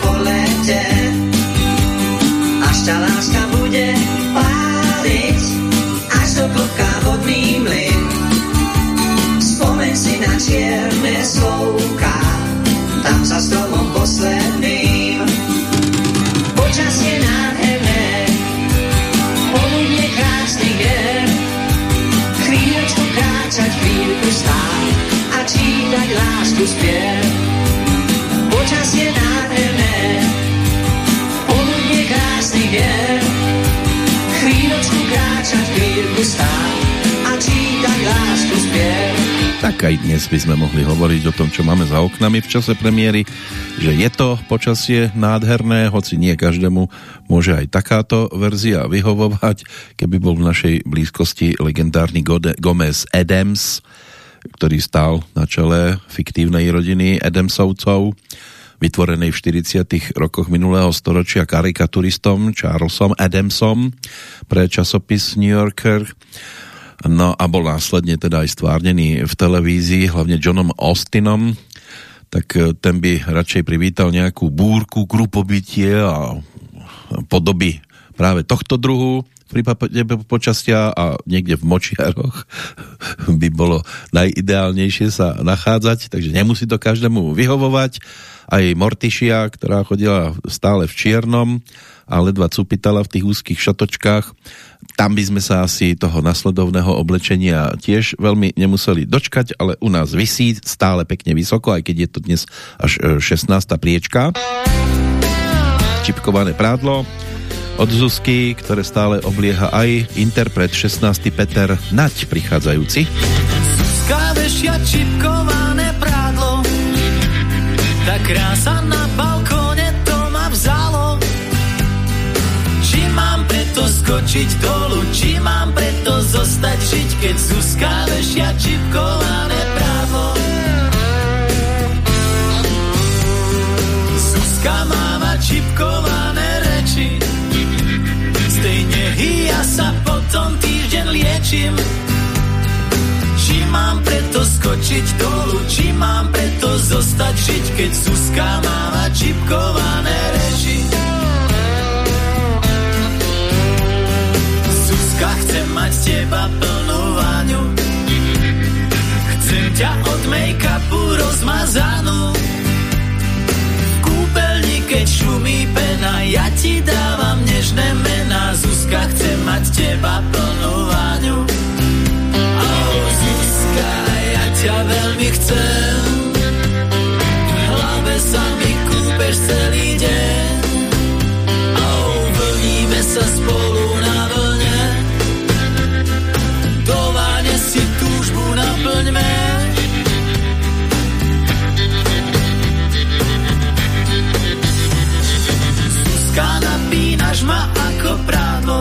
Po lete. Až ťa láska bude páliť, až do klopka vodný mlyn. Spomeň si na čierne slovka, tam za stromom posledným. Počasie nádherné, poludne krásny je, chvíľočku kráčať, chvíľku stáť a čítať lásku spiev. Počasie nádherné, chvíľku a čítať lásku spiev. Tak aj dnes by sme mohli hovoriť o tom, čo máme za oknami v čase premiéry, že je to počasie nádherné, hoci nie každému môže aj takáto verzia vyhovovať. Keby bol v našej blízkosti legendárny Gomez Adams, ktorý stál na čele fiktívnej rodiny Adamsovcov, vytvorenej v 40. rokoch minulého storočia karikaturistom Charlesom Adamsom pre časopis New Yorker. No a bol následne teda aj stvárnený v televízii, hlavne Johnom Austinom, tak e, ten by radšej privítal nejakú búrku, grupobytie a podoby práve tohto druhu v prípade počasia a niekde v močiaroch (laughs) by bolo najideálnejšie sa nachádzať, takže nemusí to každému vyhovovať. Aj Mortišia, ktorá chodila stále v čiernom a ledva cupitala v tých úzkých šatočkách, tam by sme sa asi toho nasledovného oblečenia tiež veľmi nemuseli dočkať, ale u nás vysí stále pekne vysoko, aj keď je to dnes až 16. priečka. Čipkované prádlo od Zuzky, ktoré stále oblieha aj interpret 16. Peter Nať prichádzajúci. Skávešia čipkované prádlo krása na balkóne to ma vzalo skočiť dolu, či mám preto zostať žiť, keď Zuzka vešia čipkované právo. Zuzka máva čipkované reči, z tej ja sa potom týždeň liečím. Mám preto skočiť dolu, či mám preto zostať žiť, keď Zuzka máva čipkované reči. Zuzka, chcem mať z teba plnú váňu, chcem ťa od make-upu rozmazanú. V kúpeľni, keď šumí pena, ja ti dávam nežné mená. Zuzka, chcem mať z teba plnú váňu. Ťa veľmi chcem. V hlave sa mi kúpeš celý deň. Oh, vlníme sa spolu na vlne. Do váne si túžbu naplňme. Zuzka, napínaš ma ako prádlo.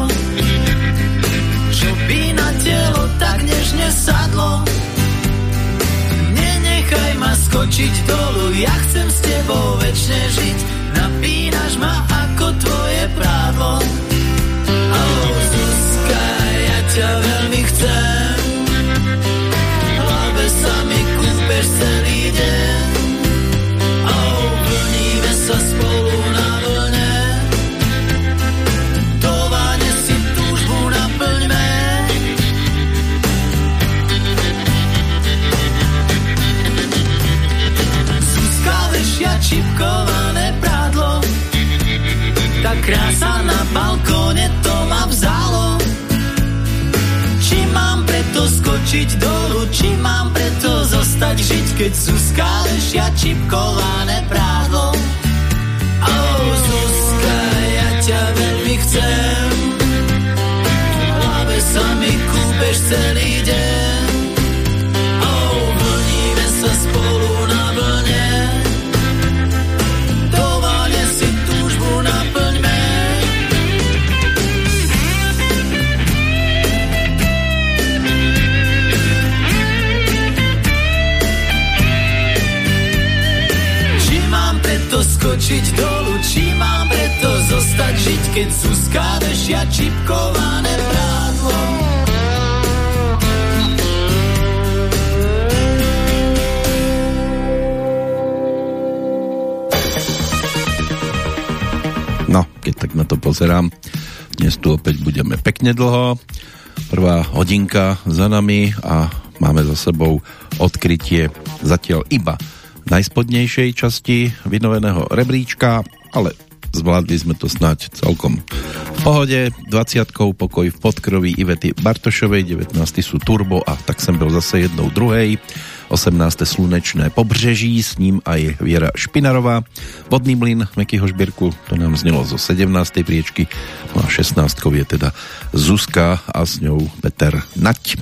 Čo by na telo tak nežne sadlo. Ma skočiť dolu, ja chcem s tebou večne žiť. Napínaš ma ako tvoje krása na balkóne to ma vzalo. Či mám preto skočiť dolu, či mám preto zostať žiť, keď Zuzka vešia čipkované prádlo. Skočiť dolu, či mám preto zostať žiť, keď Zuzka vešia čipkované prádlo. No, keď tak na to pozerám, dnes tu opäť budeme pekne dlho. Prvá hodinka za nami a máme za sebou odkrytie zatiaľ iba najspodnejšej časti vynoveného rebríčka, ale zvládli sme to snáď celkom v pohode. 20 pokoj v podkroví Ivety Bartošovej, 19 sú Turbo a tak som byl zase jednou druhej. 18. slunečné pobřeží, s ním aj Viera Špinarová. Vodný mlyn Mekyho Žbírku, to nám znelo zo 17. priečky, no a 16. je teda Zuzka a s ňou Peter Nať.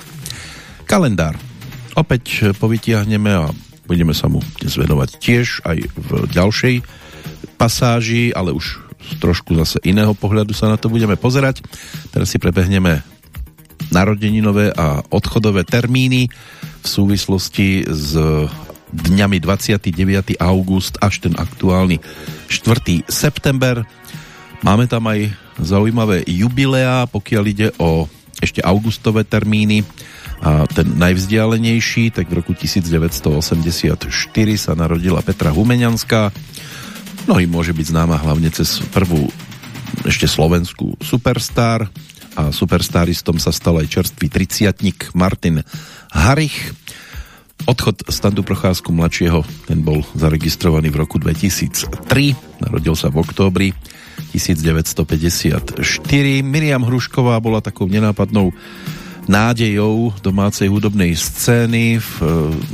Kalendár. Opäť povytiahneme a budeme sa mu dnes venovať tiež aj v ďalšej pasáži, ale už trošku zase iného pohľadu sa na to budeme pozerať. Teraz si prebehneme narodeninové a odchodové termíny v súvislosti s dňami 29. august až ten aktuálny 4. september. Máme tam aj zaujímavé jubileá, pokiaľ ide o ešte augustové termíny a ten najvzdialenejší, tak v roku 1984 sa narodila Petra Humenianská. Mnohým môže byť známa hlavne cez prvú ešte slovenskú Superstar a superstaristom sa stal aj čerstvý triciatnik Martin Harich. Odchod Standu Procházku mladšieho, ten bol zaregistrovaný v roku 2003, narodil sa v októbri 1954. Miriam Hrušková bola takou nenápadnou nádejou domácej hudobnej scény v,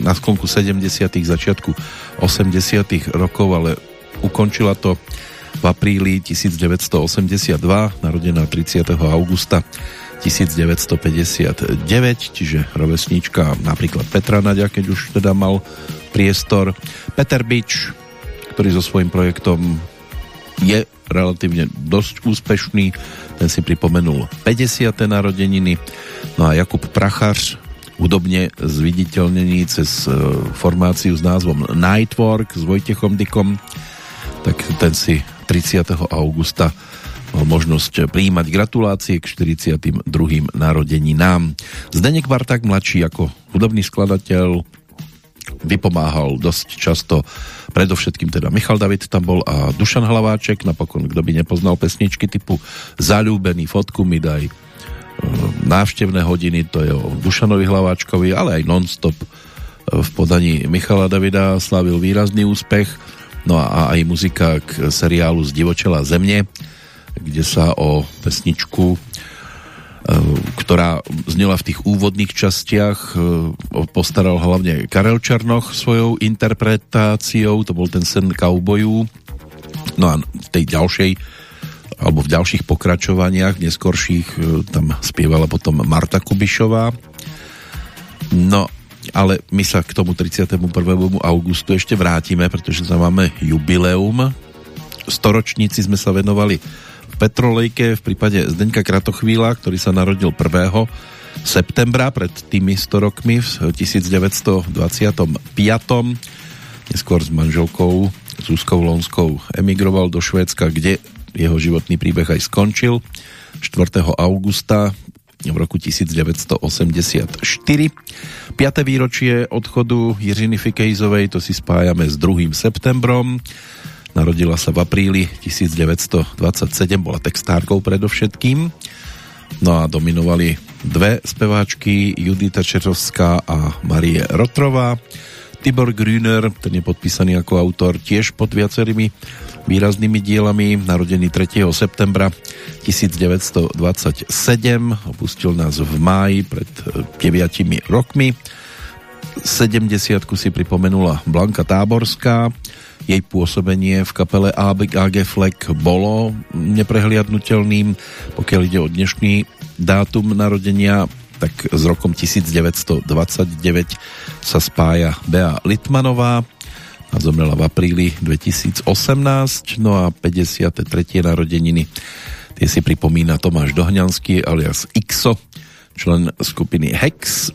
na sklonku 70. začiatku 80. rokov, ale ukončila to v apríli 1982, narodená 30. augusta 1959, čiže rovesníčka napríklad Petra Nadia, keď už teda mal priestor. Peter Bič, ktorý so svojím projektom je relatívne dosť úspešný, ten si pripomenul 50. narodeniny. No a Jakub Prachař, hudobne zviditeľnený cez e, formáciu s názvom Nightwork s Vojtechom Dykom, tak ten si 30. augusta mal možnosť príjmať gratulácie k 42. narodeninám. Zdenek Barták mladší ako hudobný skladateľ vypomáhal dosť často. Predovšetkým teda Michal David tam bol a Dušan Hlaváček. Napokon, kto by nepoznal pesničky typu Zalúbený fotku mi daj e, návštevné hodiny, to je o Dušanovi Hlaváčkovi, ale aj non-stop e, v podaní Michala Davida slávil výrazný úspech. No a aj muzika k seriálu Z divočela zemne kde sa o pesničku ktorá znela v tých úvodných častiach. E, postaral hlavne Karel Černoch svojou interpretáciou, to bol ten sen kaubojú. No a v tej ďalšej alebo v ďalších pokračovaniach, neskorších, e, tam spievala potom Marta Kubišová. No, ale my sa k tomu 31. augustu ešte vrátime, pretože tam máme jubileum. Storočníci sme sa venovali Petrolejke v prípade Zdeňka Kratochvíla, ktorý sa narodil 1. septembra pred tými 100 rokmi v 1925. Neskôr s manželkou Zuzkou Lonskou emigroval do Švédska, kde jeho životný príbeh aj skončil 4. augusta v roku 1984. 5. výročie odchodu Jiřiny Fikejzovej to si spájame s 2. septembrom Narodila sa v apríli 1927, bola textárkou predovšetkým. No a dominovali dve speváčky, Judita Čerovská a Marie Rotrová. Tibor Grüner, ten je podpísaný ako autor tiež pod viacerými výraznými dielami, narodený 3. septembra 1927, opustil nás v máji pred 9 rokmi. 70 si pripomenula Blanka Táborská, jej pôsobenie v kapele AG Fleck bolo neprehliadnutelným. Pokiaľ ide o dnešný dátum narodenia, tak s rokom 1929 sa spája Bea Litmanová a zomrela v apríli 2018. No a 53. narodeniny tie si pripomína Tomáš Dohňanský alias Ixo, člen skupiny Hex.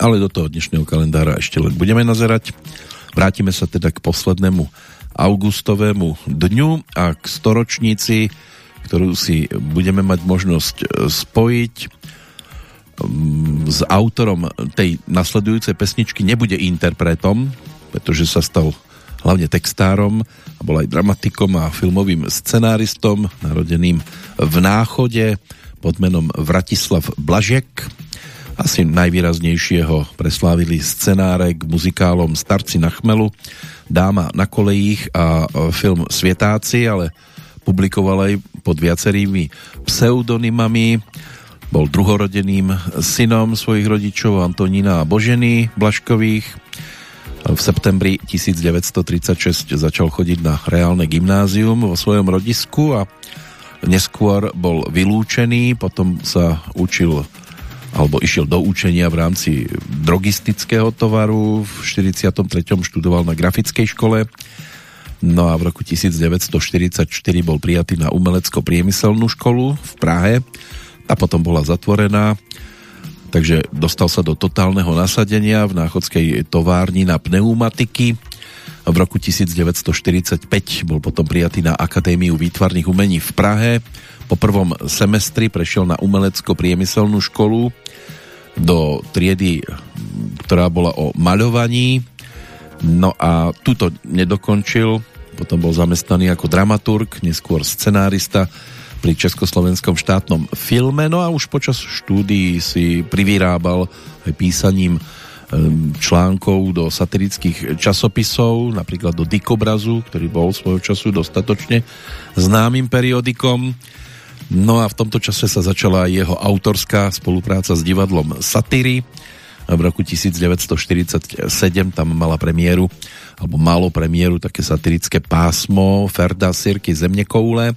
Ale do toho dnešného kalendára ešte len budeme nazerať. Vrátime sa teda k poslednému augustovému dňu a k storočnici, ktorú si budeme mať možnosť e, spojiť. Mm, s autorom tej nasledujúcej pesničky nebude interpretom, pretože sa stal hlavne textárom a bol aj dramatikom a filmovým scenáristom, narodeným v Náchode pod menom Vratislav Blažek asi najvýraznejšieho preslávili scenáre k muzikálom Starci na chmelu, Dáma na kolejích a e, film Svietáci, ale publikoval aj pod viacerými pseudonymami. Bol druhorodeným synom svojich rodičov Antonína a Boženy Blaškových. V septembri 1936 začal chodiť na reálne gymnázium vo svojom rodisku a neskôr bol vylúčený, potom sa učil alebo išiel do učenia v rámci drogistického tovaru. V 43. študoval na grafickej škole. No a v roku 1944 bol prijatý na umelecko-priemyselnú školu v Prahe a potom bola zatvorená takže dostal sa do totálneho nasadenia v náchodskej továrni na pneumatiky. V roku 1945 bol potom prijatý na Akadémiu výtvarných umení v Prahe po prvom semestri prešiel na umelecko-priemyselnú školu do triedy, ktorá bola o maľovaní. No a túto nedokončil, potom bol zamestnaný ako dramaturg, neskôr scenárista pri Československom štátnom filme, no a už počas štúdií si privyrábal aj písaním článkov do satirických časopisov, napríklad do Dikobrazu, ktorý bol svojho času dostatočne známym periodikom. No a v tomto čase sa začala jeho autorská spolupráca s divadlom Satyry. V roku 1947 tam mala premiéru, alebo malo premiéru také satirické pásmo Ferda Sirky Zemnekoule,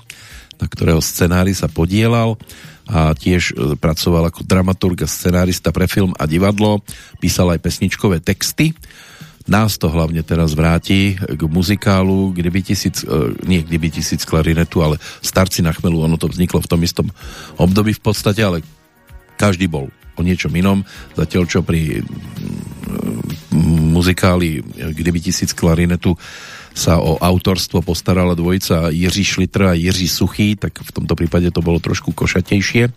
na ktorého scenári sa podielal a tiež e, pracoval ako dramaturg a scenárista pre film a divadlo, písal aj pesničkové texty. Nás to hlavne teraz vráti k muzikálu, kdyby tisíc, e, nie kdyby tisíc klarinetu, ale starci na chmelu, ono to vzniklo v tom istom období v podstate, ale každý bol o niečom inom, zatiaľ čo pri muzikáli Kdyby tisíc klarinetu sa o autorstvo postarala dvojica Jiří Šlitr a Jiří Suchý, tak v tomto prípade to bolo trošku košatejšie.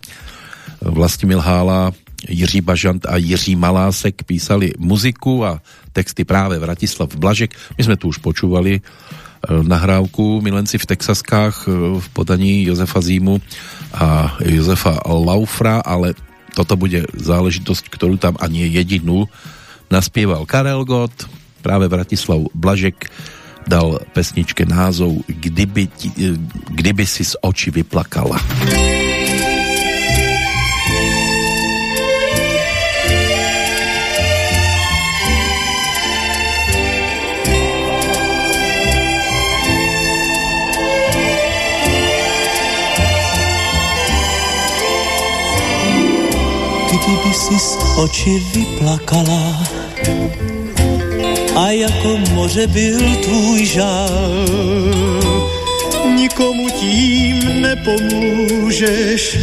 Vlastimil Hála, Jiří Bažant a Jiří Malásek písali muziku a texty práve Vratislav Blažek. My sme tu už počúvali e, nahrávku Milenci v Texaskách e, v podaní Jozefa Zímu a Jozefa Laufra, ale toto bude záležitosť, ktorú tam ani jedinú naspieval Karel Gott, práve Vratislav Blažek dal pesničke názov Kdyby, ti, kdyby si z oči vyplakala. kdyby si z oči vyplakala a jako moře byl tvůj žál. Nikomu tím nepomůžeš,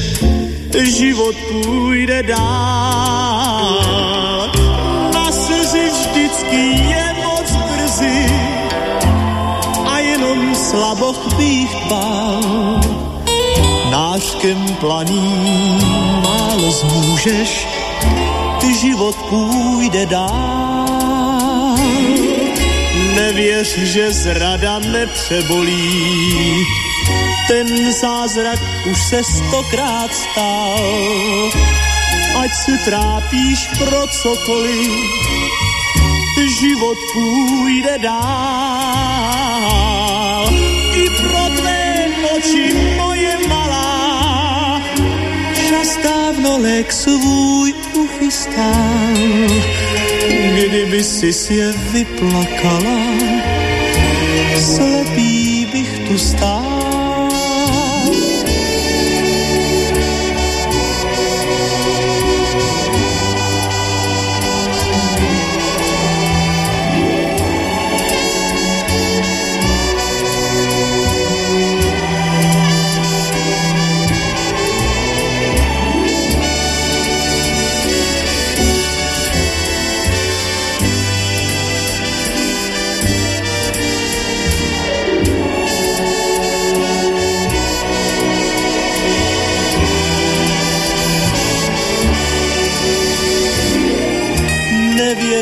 život půjde dál. Na slzy vždycky je moc brzy a jenom slaboch bych dbal. Náškem planý málo zmůžeš, ty život půjde dál. Nevěř, že zrada nepřebolí, ten zázrak už se stokrát stal. Ať se trápíš pro cokoliv, život půjde dál. Dávno lek svůj uchystal. Kdyby si je vyplakala, slepý bych tu stál.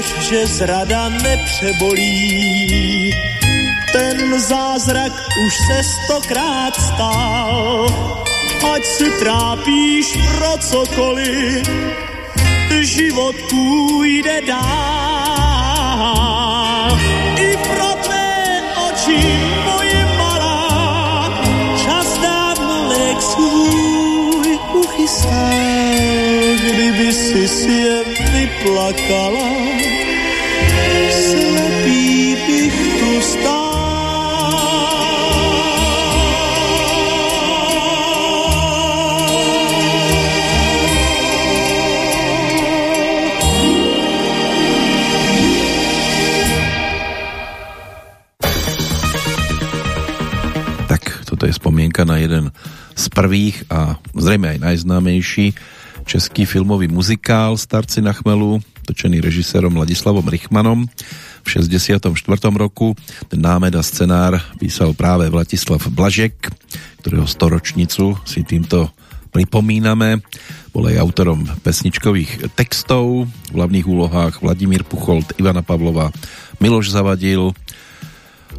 Že zrada nepřebolí, ten zázrak už se stokrát stal. Ať si trápíš pro cokoliv, život půjde dál. I pro tvé oči, moje malá, čas dávno lek svůj uchystal. Kdyby si si je vyplakala, slepý bych tu stál. Spomienka na jeden z prvých a zrejme aj najznámejší český filmový muzikál Starci na chmelu, točený režisérom Ladislavom Richmanom v 64. roku. Ten námed a scenár písal práve Vladislav Blažek, ktorého storočnicu si týmto pripomíname. Bol aj autorom pesničkových textov, v hlavných úlohách Vladimír Pucholt, Ivana Pavlova, Miloš Zavadil,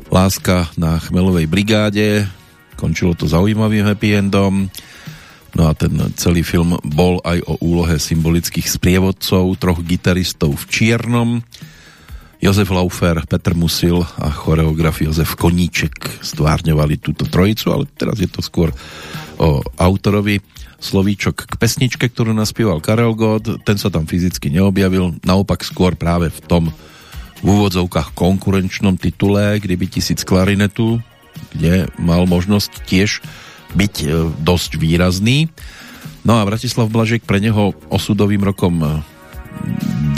Láska na chmelovej brigáde, končilo to zaujímavým happy endom, no a ten celý film bol aj o úlohe symbolických sprievodcov, troch gitaristov v čiernom, Jozef Laufer, Petr Musil a choreograf Jozef Koníček stvárňovali túto trojicu, ale teraz je to skôr o autorovi. Slovíčok k pesničke, ktorú naspieval Karel Gott, ten sa tam fyzicky neobjavil, naopak skôr práve v tom v úvodzovkách konkurenčnom titule, kdyby tisíc klarinetu, kde mal možnosť tiež byť e, dosť výrazný. No a Vratislav Blažek pre neho osudovým rokom 20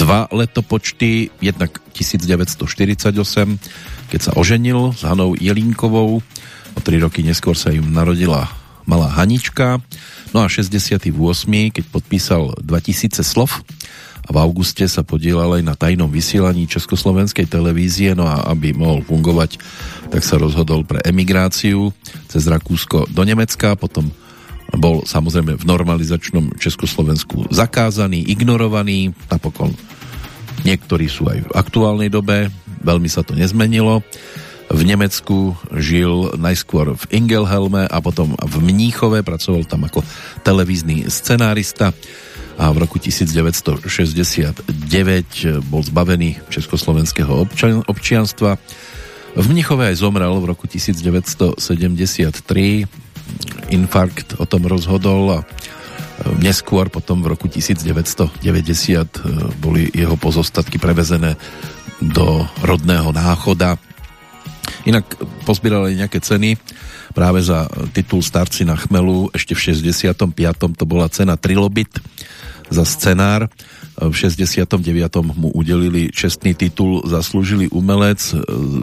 dva letopočty, jednak 1948, keď sa oženil s Hanou Jelínkovou, o tri roky neskôr sa im narodila malá Hanička, no a 68. keď podpísal 2000 slov a v auguste sa podielal aj na tajnom vysielaní Československej televízie, no a aby mohol fungovať, tak sa rozhodol pre emigráciu cez Rakúsko do Nemecka, potom bol samozrejme v normalizačnom Československu zakázaný, ignorovaný, napokon niektorí sú aj v aktuálnej dobe, veľmi sa to nezmenilo. V Nemecku žil najskôr v Ingelhelme a potom v Mníchove, pracoval tam ako televízny scenárista a v roku 1969 bol zbavený československého občan, občianstva. V Mnichove aj zomrel v roku 1973. Infarkt o tom rozhodol a e, neskôr potom v roku 1990 e, boli jeho pozostatky prevezené do rodného náchoda. Inak pozbierali nejaké ceny práve za titul Starci na chmelu ešte v 65. to bola cena Trilobit za scenár. V 69. mu udelili čestný titul Zaslúžili umelec.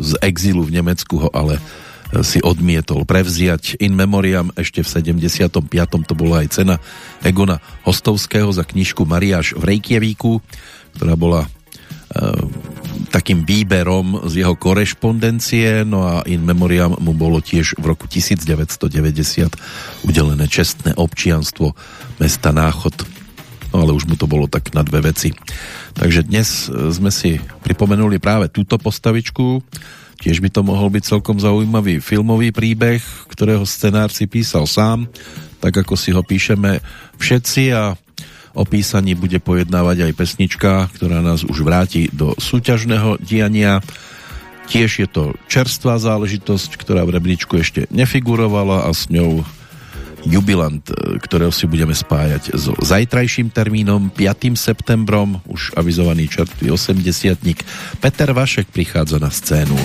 Z exílu v Nemecku ho ale si odmietol prevziať in memoriam ešte v 75. to bola aj cena Egona Hostovského za knižku Mariáš v Reykjavíku, ktorá bola e, takým výberom z jeho korešpondencie, no a in memoriam mu bolo tiež v roku 1990 udelené čestné občianstvo mesta Náchod no ale už mu to bolo tak na dve veci. Takže dnes e, sme si pripomenuli práve túto postavičku, tiež by to mohol byť celkom zaujímavý filmový príbeh, ktorého scenár si písal sám, tak ako si ho píšeme všetci a o písaní bude pojednávať aj pesnička, ktorá nás už vráti do súťažného diania. Tiež je to čerstvá záležitosť, ktorá v rebríčku ešte nefigurovala a s ňou jubilant, e, ktorého si budeme spájať so zajtrajším termínom 5. septembrom, už avizovaný čertvý 80 Peter Vašek prichádza na scénu.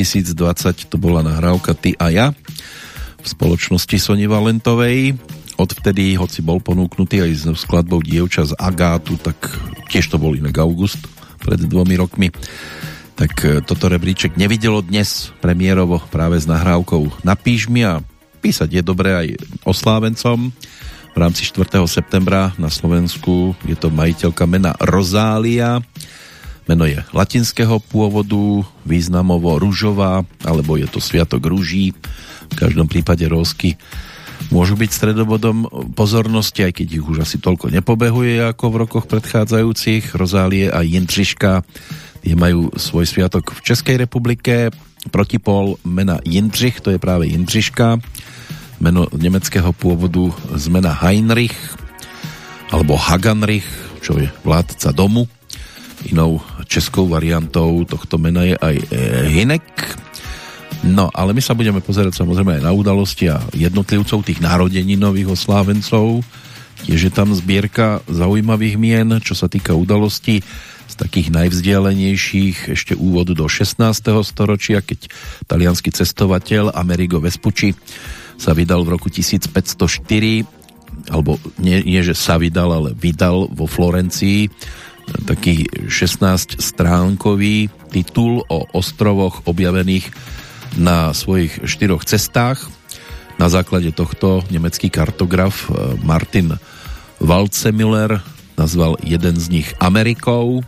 2020 to bola nahrávka Ty a ja v spoločnosti Sony Valentovej. Odvtedy, hoci bol ponúknutý aj s skladbou Dievča z Agátu, tak tiež to bol inak august pred dvomi rokmi. Tak e, toto rebríček nevidelo dnes premiérovo práve s nahrávkou Napíš mi a písať je dobré aj oslávencom v rámci 4. septembra na Slovensku je to majiteľka mena Rozália. Meno je latinského pôvodu, významovo rúžová, alebo je to sviatok rúží. V každom prípade rózky môžu byť stredobodom pozornosti, aj keď ich už asi toľko nepobehuje ako v rokoch predchádzajúcich. Rozálie a Jindřiška tie majú svoj sviatok v Českej republike. Protipol mena Jindřich, to je práve Jindřiška meno nemeckého pôvodu zmena Heinrich alebo Haganrich, čo je vládca domu. Inou českou variantou tohto mena je aj e, Hinek. No, ale my sa budeme pozerať samozrejme aj na udalosti a jednotlivcov tých narodeninových oslávencov. Tiež je tam zbierka zaujímavých mien, čo sa týka udalostí z takých najvzdialenejších ešte úvod do 16. storočia, keď talianský cestovateľ Amerigo Vespucci sa vydal v roku 1504 alebo nie, nie že sa vydal, ale vydal vo Florencii taký 16 stránkový titul o ostrovoch objavených na svojich štyroch cestách. Na základe tohto nemecký kartograf eh, Martin Waldsemüller nazval jeden z nich Amerikou.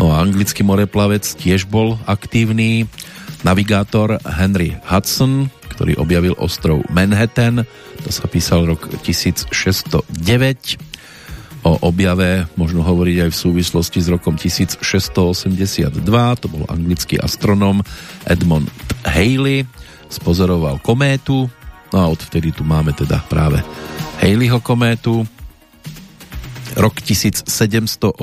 No a anglický moreplavec tiež bol aktívny. Navigátor Henry Hudson ktorý objavil ostrov Manhattan. To sa písal rok 1609. O objave možno hovoriť aj v súvislosti s rokom 1682. To bol anglický astronom Edmund Haley. Spozoroval kométu. No a odvtedy tu máme teda práve Haleyho kométu. Rok 1781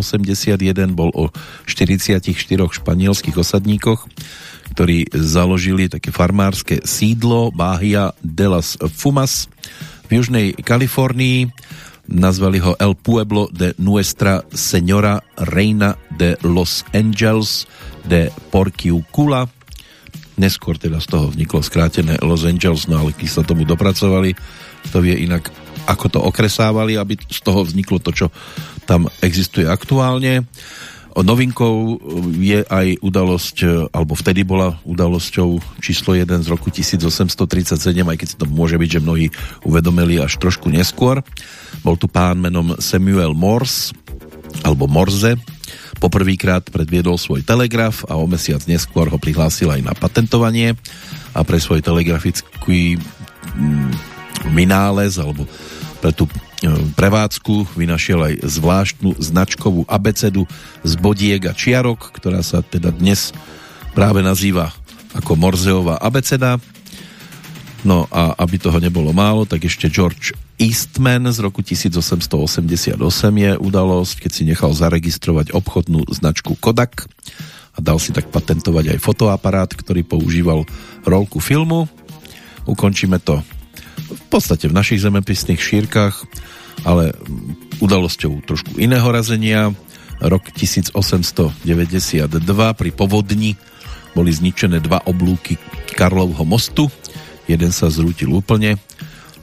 bol o 44 španielských osadníkoch, ktorí založili také farmárske sídlo Bahia de las Fumas v južnej Kalifornii. Nazvali ho El Pueblo de Nuestra Señora Reina de Los Angeles de Porciucula. Neskôr teda z toho vzniklo skrátené Los Angeles, no ale keď sa tomu dopracovali, to vie inak ako to okresávali, aby z toho vzniklo to, čo tam existuje aktuálne. Novinkou je aj udalosť, alebo vtedy bola udalosťou číslo 1 z roku 1837, aj keď to môže byť, že mnohí uvedomili až trošku neskôr. Bol tu pán menom Samuel Morse, alebo Morze, poprvýkrát predviedol svoj telegraf a o mesiac neskôr ho prihlásil aj na patentovanie a pre svoj telegrafický mm, vynález alebo pre tú E, prevádzku vynašiel aj zvláštnu značkovú abecedu z bodiek a čiarok, ktorá sa teda dnes práve nazýva ako Morzeová abeceda. No a aby toho nebolo málo, tak ešte George Eastman z roku 1888 je udalosť, keď si nechal zaregistrovať obchodnú značku Kodak a dal si tak patentovať aj fotoaparát, ktorý používal rolku filmu. Ukončíme to v podstate v našich zemepisných šírkach ale udalosťou trošku iného razenia. Rok 1892 pri povodni boli zničené dva oblúky Karlovho mostu. Jeden sa zrútil úplne.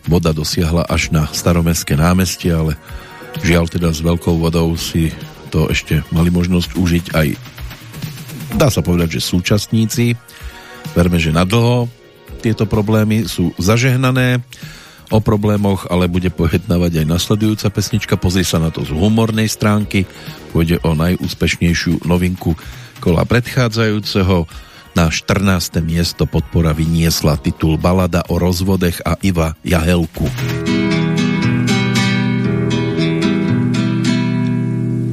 Voda dosiahla až na staromestské námestie, ale žiaľ teda s veľkou vodou si to ešte mali možnosť užiť aj dá sa povedať, že súčasníci. Verme, že na dlho tieto problémy sú zažehnané o problémoch, ale bude pojednávať aj nasledujúca pesnička. Pozri sa na to z humornej stránky. Pôjde o najúspešnejšiu novinku kola predchádzajúceho. Na 14. miesto podpora vyniesla titul Balada o rozvodech a Iva Jahelku.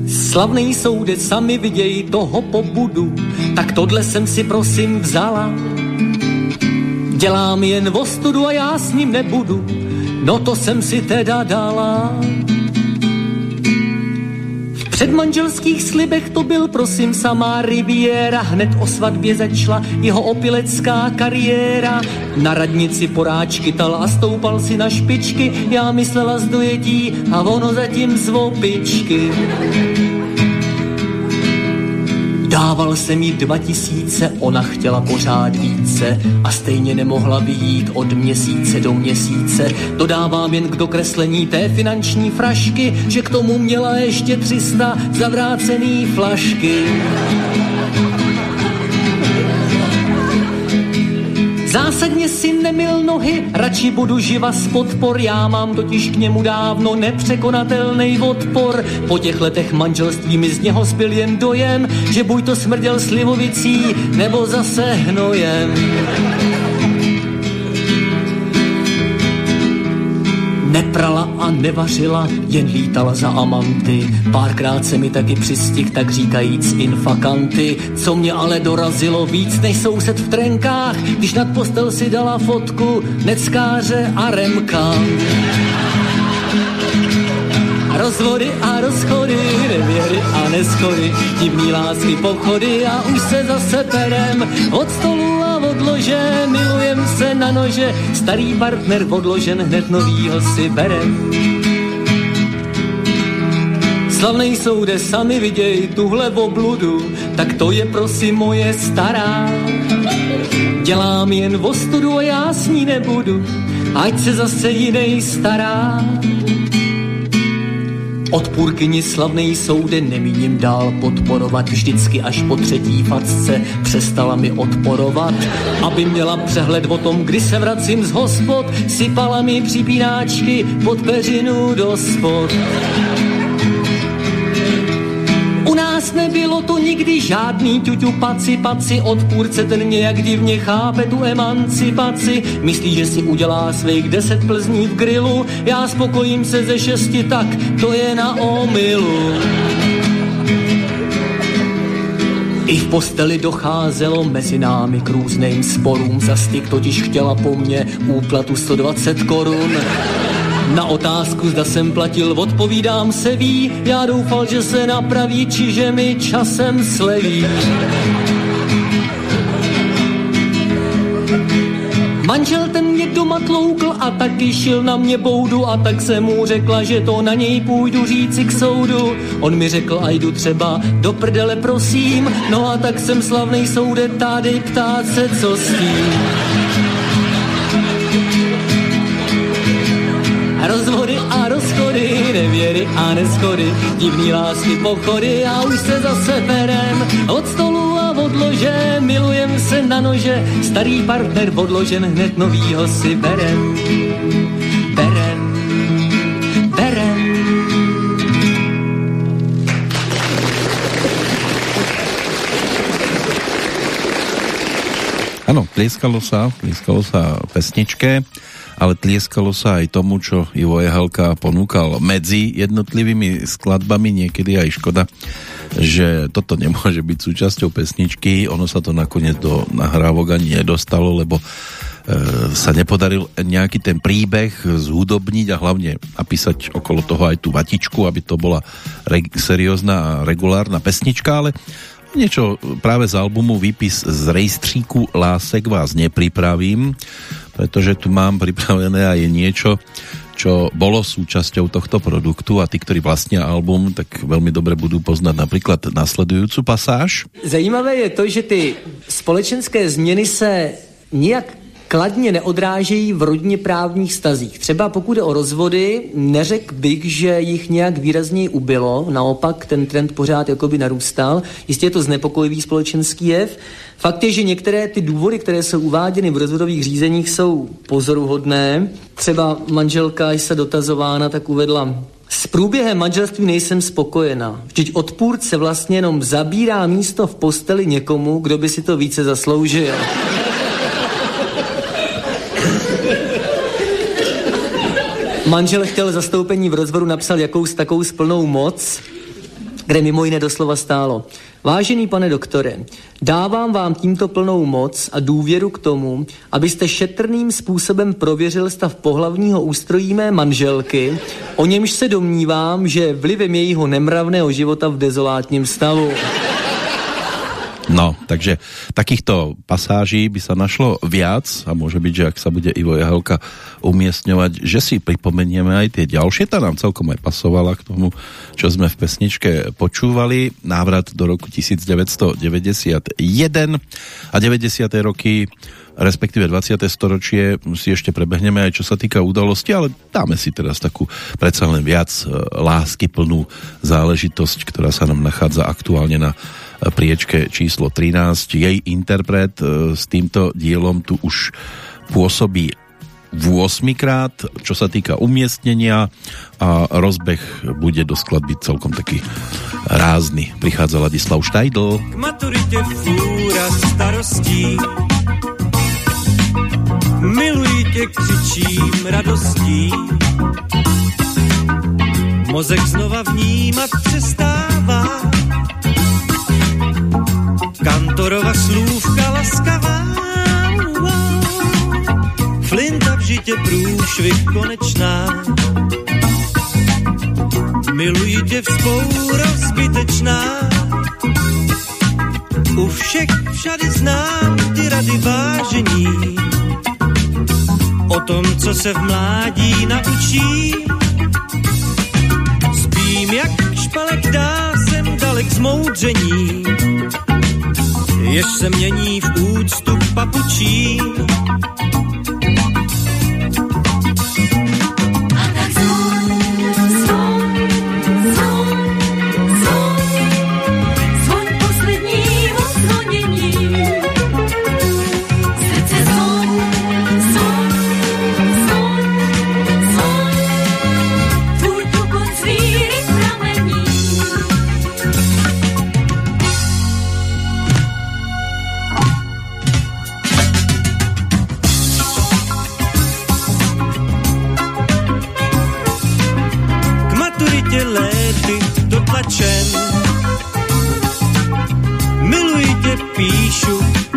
Slavný soudec, sami viděj toho pobudu, tak tohle jsem si prosím vzala. Dělám jen vostudu a já s ním nebudu, No to jsem si teda dala. V Před manželských slibech to byl prosím samá Riviera, hned o svatbě začala jeho opilecká kariéra. Na radnici poráčky tal a stoupal si na špičky, já myslela z dojetí a ono zatím z opičky. Dával jsem jí dva tisíce, ona chtěla pořád více a stejně nemohla vyjít od měsíce do měsíce. Dodávám jen k dokreslení té finanční frašky, že k tomu měla ještě 300 zavrácený flašky. Zásadně si nemil nohy, radši budu živa z podpor, já mám totiž k němu dávno nepřekonatelný odpor. Po těch letech manželství mi z něho zbyl jen dojem, že buď to smrděl slivovicí, nebo zase hnojem. Neprala a nevařila, jen lítala za amanty. Párkrát se mi taky přistih, tak říkajíc infakanty. Co mě ale dorazilo víc než soused v trenkách, když nad postel si dala fotku neckáře a remka. Rozvody a rozchody, nevěry a neschody, divný lásky pochody a už se zase perem od stolu lože, milujem se na nože, starý partner odložen, hned novýho si berem. Slavnej soude, sami viděj tuhle obludu, tak to je prosím moje stará. Dělám jen vostudu a já s ní nebudu, ať se zase jinej stará. Odpůrkyni slavnej soude nemíním dál podporovat, vždycky až po třetí facce přestala mi odporovat. Aby měla přehled o tom, kdy se vracím z hospod, sypala mi připínáčky pod peřinu do spod. Nebylo to nikdy žádný ťuťu paci paci, odpůrce ten nějak divně chápe tu emancipaci. Myslí, že si udělá svých deset plzní v grilu, já spokojím se ze šesti, tak to je na omylu. I v posteli docházelo mezi námi k různým sporům, za styk totiž chtěla po mně úplatu 120 korun. Na otázku, zda jsem platil, odpovídám se ví, já doufal, že se napraví, čiže mi časem sleví. Manžel ten mě doma tloukl a taky šil na mě boudu a tak jsem mu řekla, že to na něj půjdu říci k soudu. On mi řekl, a jdu třeba do prdele, prosím, no a tak jsem slavnej soude tady ptát se, co s tím. Rozvody a rozchody, nevěry a neschody, divný lásky pochody a už se zase perem od stolu a od lože, milujem se na nože, starý partner odložen, hned novýho si berem. Berem, berem. Áno, tlieskalo sa, tlieskalo sa pesničke, ale tlieskalo sa aj tomu, čo Ivo Jehalka ponúkal. Medzi jednotlivými skladbami, niekedy aj škoda, že toto nemôže byť súčasťou pesničky, ono sa to nakoniec do nahrávok ani nedostalo, lebo e, sa nepodaril nejaký ten príbeh zhudobniť a hlavne napísať okolo toho aj tú vatičku, aby to bola seriózna a regulárna pesnička, ale niečo práve z albumu Výpis z rejstříku lásek vás nepripravím, pretože tu mám pripravené aj niečo, čo bolo súčasťou tohto produktu a tí, ktorí vlastnia album, tak veľmi dobre budú poznať napríklad nasledujúcu pasáž. Zajímavé je to, že ty společenské změny se nijak kladně neodrážejí v rodně právních stazích. Třeba pokud je o rozvody, neřekl bych, že jich nějak výrazněji ubylo, naopak ten trend pořád jakoby narůstal. Jistě je to znepokojivý společenský jev. Fakt je, že některé ty důvody, které jsou uváděny v rozvodových řízeních, jsou pozoruhodné. Třeba manželka, když se dotazována, tak uvedla, s průběhem manželství nejsem spokojená. Vždyť odpůrce vlastně jenom zabírá místo v posteli někomu, kdo by si to více zasloužil. Manžel chtěl zastoupení v rozvodu, napsal jakous takovou splnou moc. kde mimo jiné doslova stálo. Vážený pane doktore, dávám vám tímto plnou moc a důvěru k tomu, abyste šetrným způsobem prověřil stav pohlavního ústrojí mé manželky, o němž se domnívám, že vlivem jejího nemravného života v dezolátním stavu. No, takže takýchto pasáží by sa našlo viac a môže byť, že ak sa bude Ivo Jahelka umiestňovať, že si pripomenieme aj tie ďalšie, tá nám celkom aj pasovala k tomu, čo sme v pesničke počúvali. Návrat do roku 1991 a 90. roky respektíve 20. storočie si ešte prebehneme aj čo sa týka udalosti, ale dáme si teraz takú predsa len viac e, lásky plnú záležitosť, ktorá sa nám nachádza aktuálne na priečke číslo 13. Jej interpret e, s týmto dielom tu už pôsobí v 8 krát, čo sa týka umiestnenia a rozbeh bude do skladby celkom taký rázny. Prichádza Ladislav Štajdl. K maturite fúra starostí Miluji křičím radostí Mozek znova vnímat přestává Kantorova slůvka laskavá Flinta v žitě průšvih konečná. Miluji tě vzpoura zbytečná U všech všady znám ty rady vážení. O tom, co se v mládí naučí Spím jak špalek dá dalek zmoudření jež se mění v úctu papučí.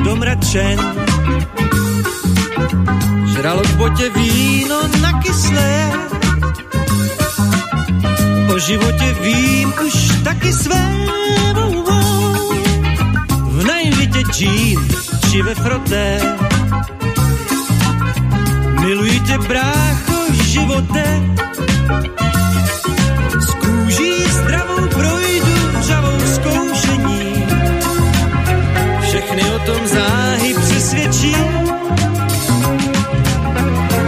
Domračen. Žralo v botě víno na kyslé. O životě vím už taky své. V najvitě džín či ve froté. Miluji tě, brácho, živote. Záhy přesvědčí.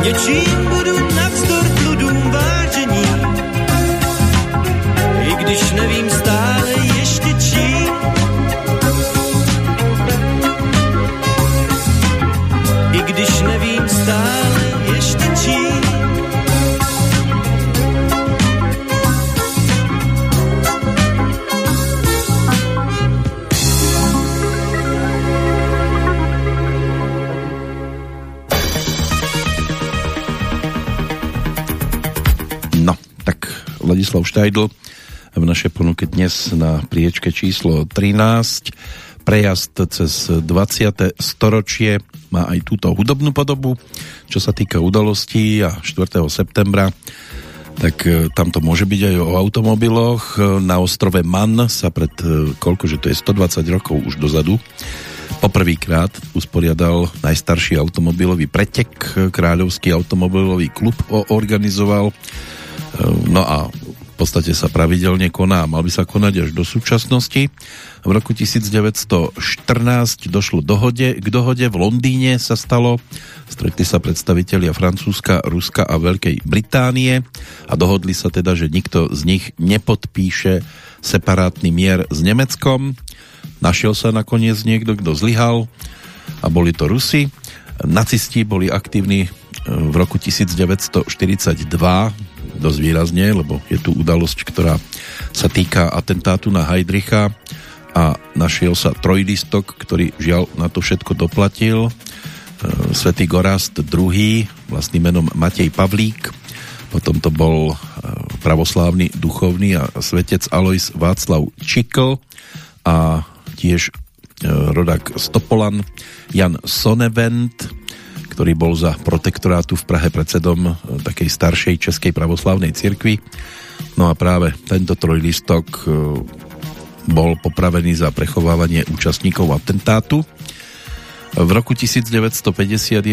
Něčím budu navzdor pludům vážení. I když nevím stále ještě čím. I když nevím stále Ladislav Štajdl v našej ponuke dnes na priečke číslo 13 prejazd cez 20. storočie má aj túto hudobnú podobu, čo sa týka udalostí a 4. septembra tak e, tam to môže byť aj o automobiloch. E, Na ostrove Man sa pred, e, koľko, že to je 120 rokov už dozadu, poprvýkrát usporiadal najstarší automobilový pretek. Kráľovský automobilový klub organizoval. No a podstate sa pravidelne koná a mal by sa konať až do súčasnosti. V roku 1914 došlo dohode, k dohode v Londýne sa stalo. Stretli sa predstavitelia Francúzska, Ruska a Veľkej Británie a dohodli sa teda, že nikto z nich nepodpíše separátny mier s Nemeckom. Našiel sa nakoniec niekto, kto zlyhal a boli to Rusi. Nacisti boli aktívni v roku 1942 dosť výrazne, lebo je tu udalosť, ktorá sa týka atentátu na Heidricha a našiel sa trojlistok, ktorý žiaľ na to všetko doplatil. E, Svetý Gorast II, vlastným menom Matej Pavlík, potom to bol e, pravoslávny duchovný a svetec Alois Václav Čikl a tiež e, rodak Stopolan Jan Sonevent, ktorý bol za protektorátu v Prahe predsedom e, takej staršej Českej pravoslávnej cirkvi. No a práve tento trojlistok e, bol popravený za prechovávanie účastníkov atentátu. V roku 1951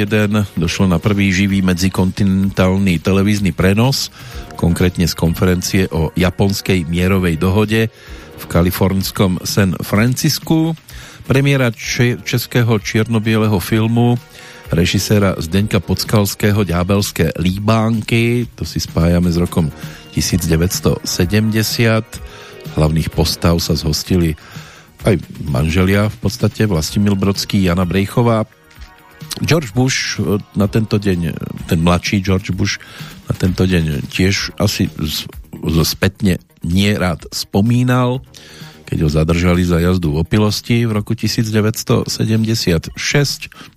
došlo na prvý živý medzikontinentálny televízny prenos, konkrétne z konferencie o japonskej mierovej dohode v kalifornskom San Francisku. Premiéra českého čiernobieleho filmu režiséra Zdeňka Podskalského Ďábelské líbánky, to si spájame s rokom 1970. Hlavných postav sa zhostili aj manželia v podstate, Vlastimil Brodský, Jana Brejchová. George Bush e, na tento deň, e, ten mladší George Bush na tento deň tiež asi z, z spätne spomínal, keď ho zadržali za jazdu v opilosti v roku 1976.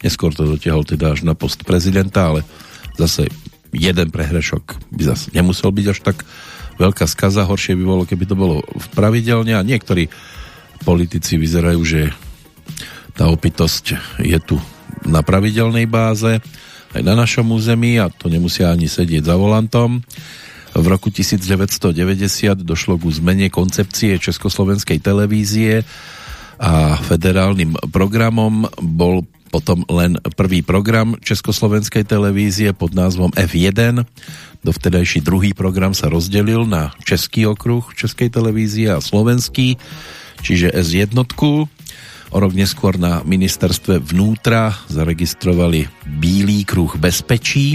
Neskôr to dotiahol teda až na post prezidenta, ale zase jeden prehrešok by zase nemusel byť až tak veľká skaza. Horšie by bolo, keby to bolo v pravidelne a niektorí politici vyzerajú, že tá opitosť je tu na pravidelnej báze aj na našom území a to nemusia ani sedieť za volantom. V roku 1990 došlo ku zmene koncepcie Československej televízie a federálnym programom bol potom len prvý program Československej televízie pod názvom F1. Dovtedajší druhý program sa rozdelil na Český okruh Českej televízie a Slovenský čiže S1. O rok neskôr na ministerstve vnútra zaregistrovali Bílý kruh bezpečí,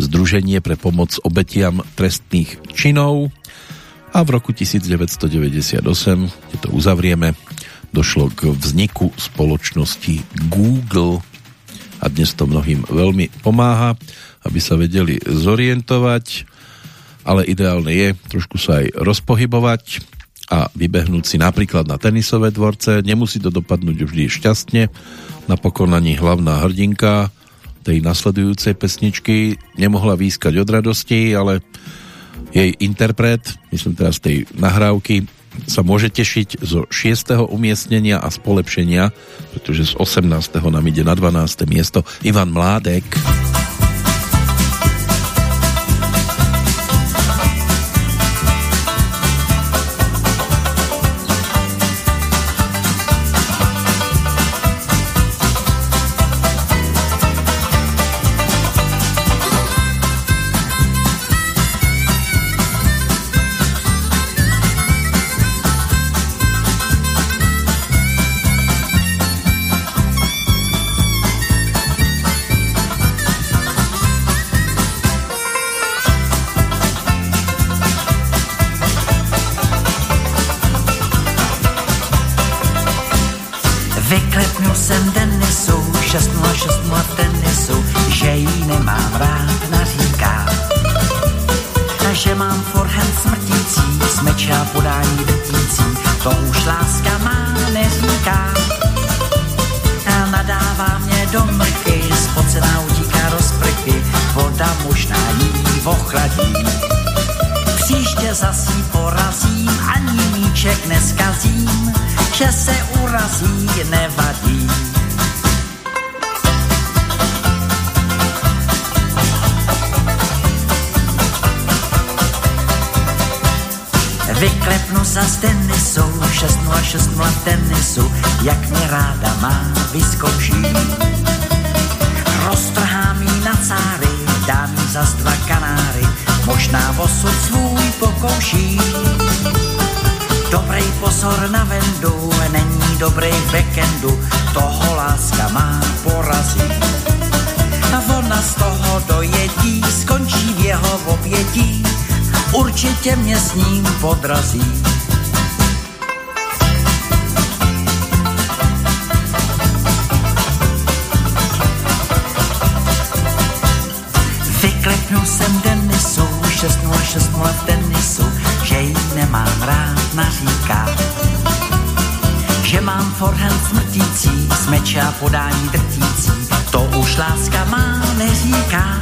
Združenie pre pomoc obetiam trestných činov a v roku 1998, keď to uzavrieme, došlo k vzniku spoločnosti Google a dnes to mnohým veľmi pomáha, aby sa vedeli zorientovať, ale ideálne je trošku sa aj rozpohybovať, a vybehnúť si napríklad na tenisové dvorce. Nemusí to dopadnúť vždy šťastne. Napokon ani hlavná hrdinka tej nasledujúcej pesničky nemohla výskať od radosti, ale jej interpret, myslím teraz tej nahrávky, sa môže tešiť zo 6. umiestnenia a spolepšenia, pretože z 18. nám ide na 12. miesto Ivan Mládek. za s tenisou, šest nula, šest tenisu, jak mě ráda má, vyskočí. Roztrhám jí na cáry, dám jí zas dva kanáry, možná osud svůj pokouší. Dobrej pozor na vendu, není dobrej v backendu, toho láska má porazí. A ona z toho dojedí, skončí v jeho obětí, určitě mě s ním podrazí. Vyklepnul jsem Denisu, 606 v tenisu, že ji nemám rád, naříká. Že mám forehand smrtící, smeče a podání drtící, to už láska má neříká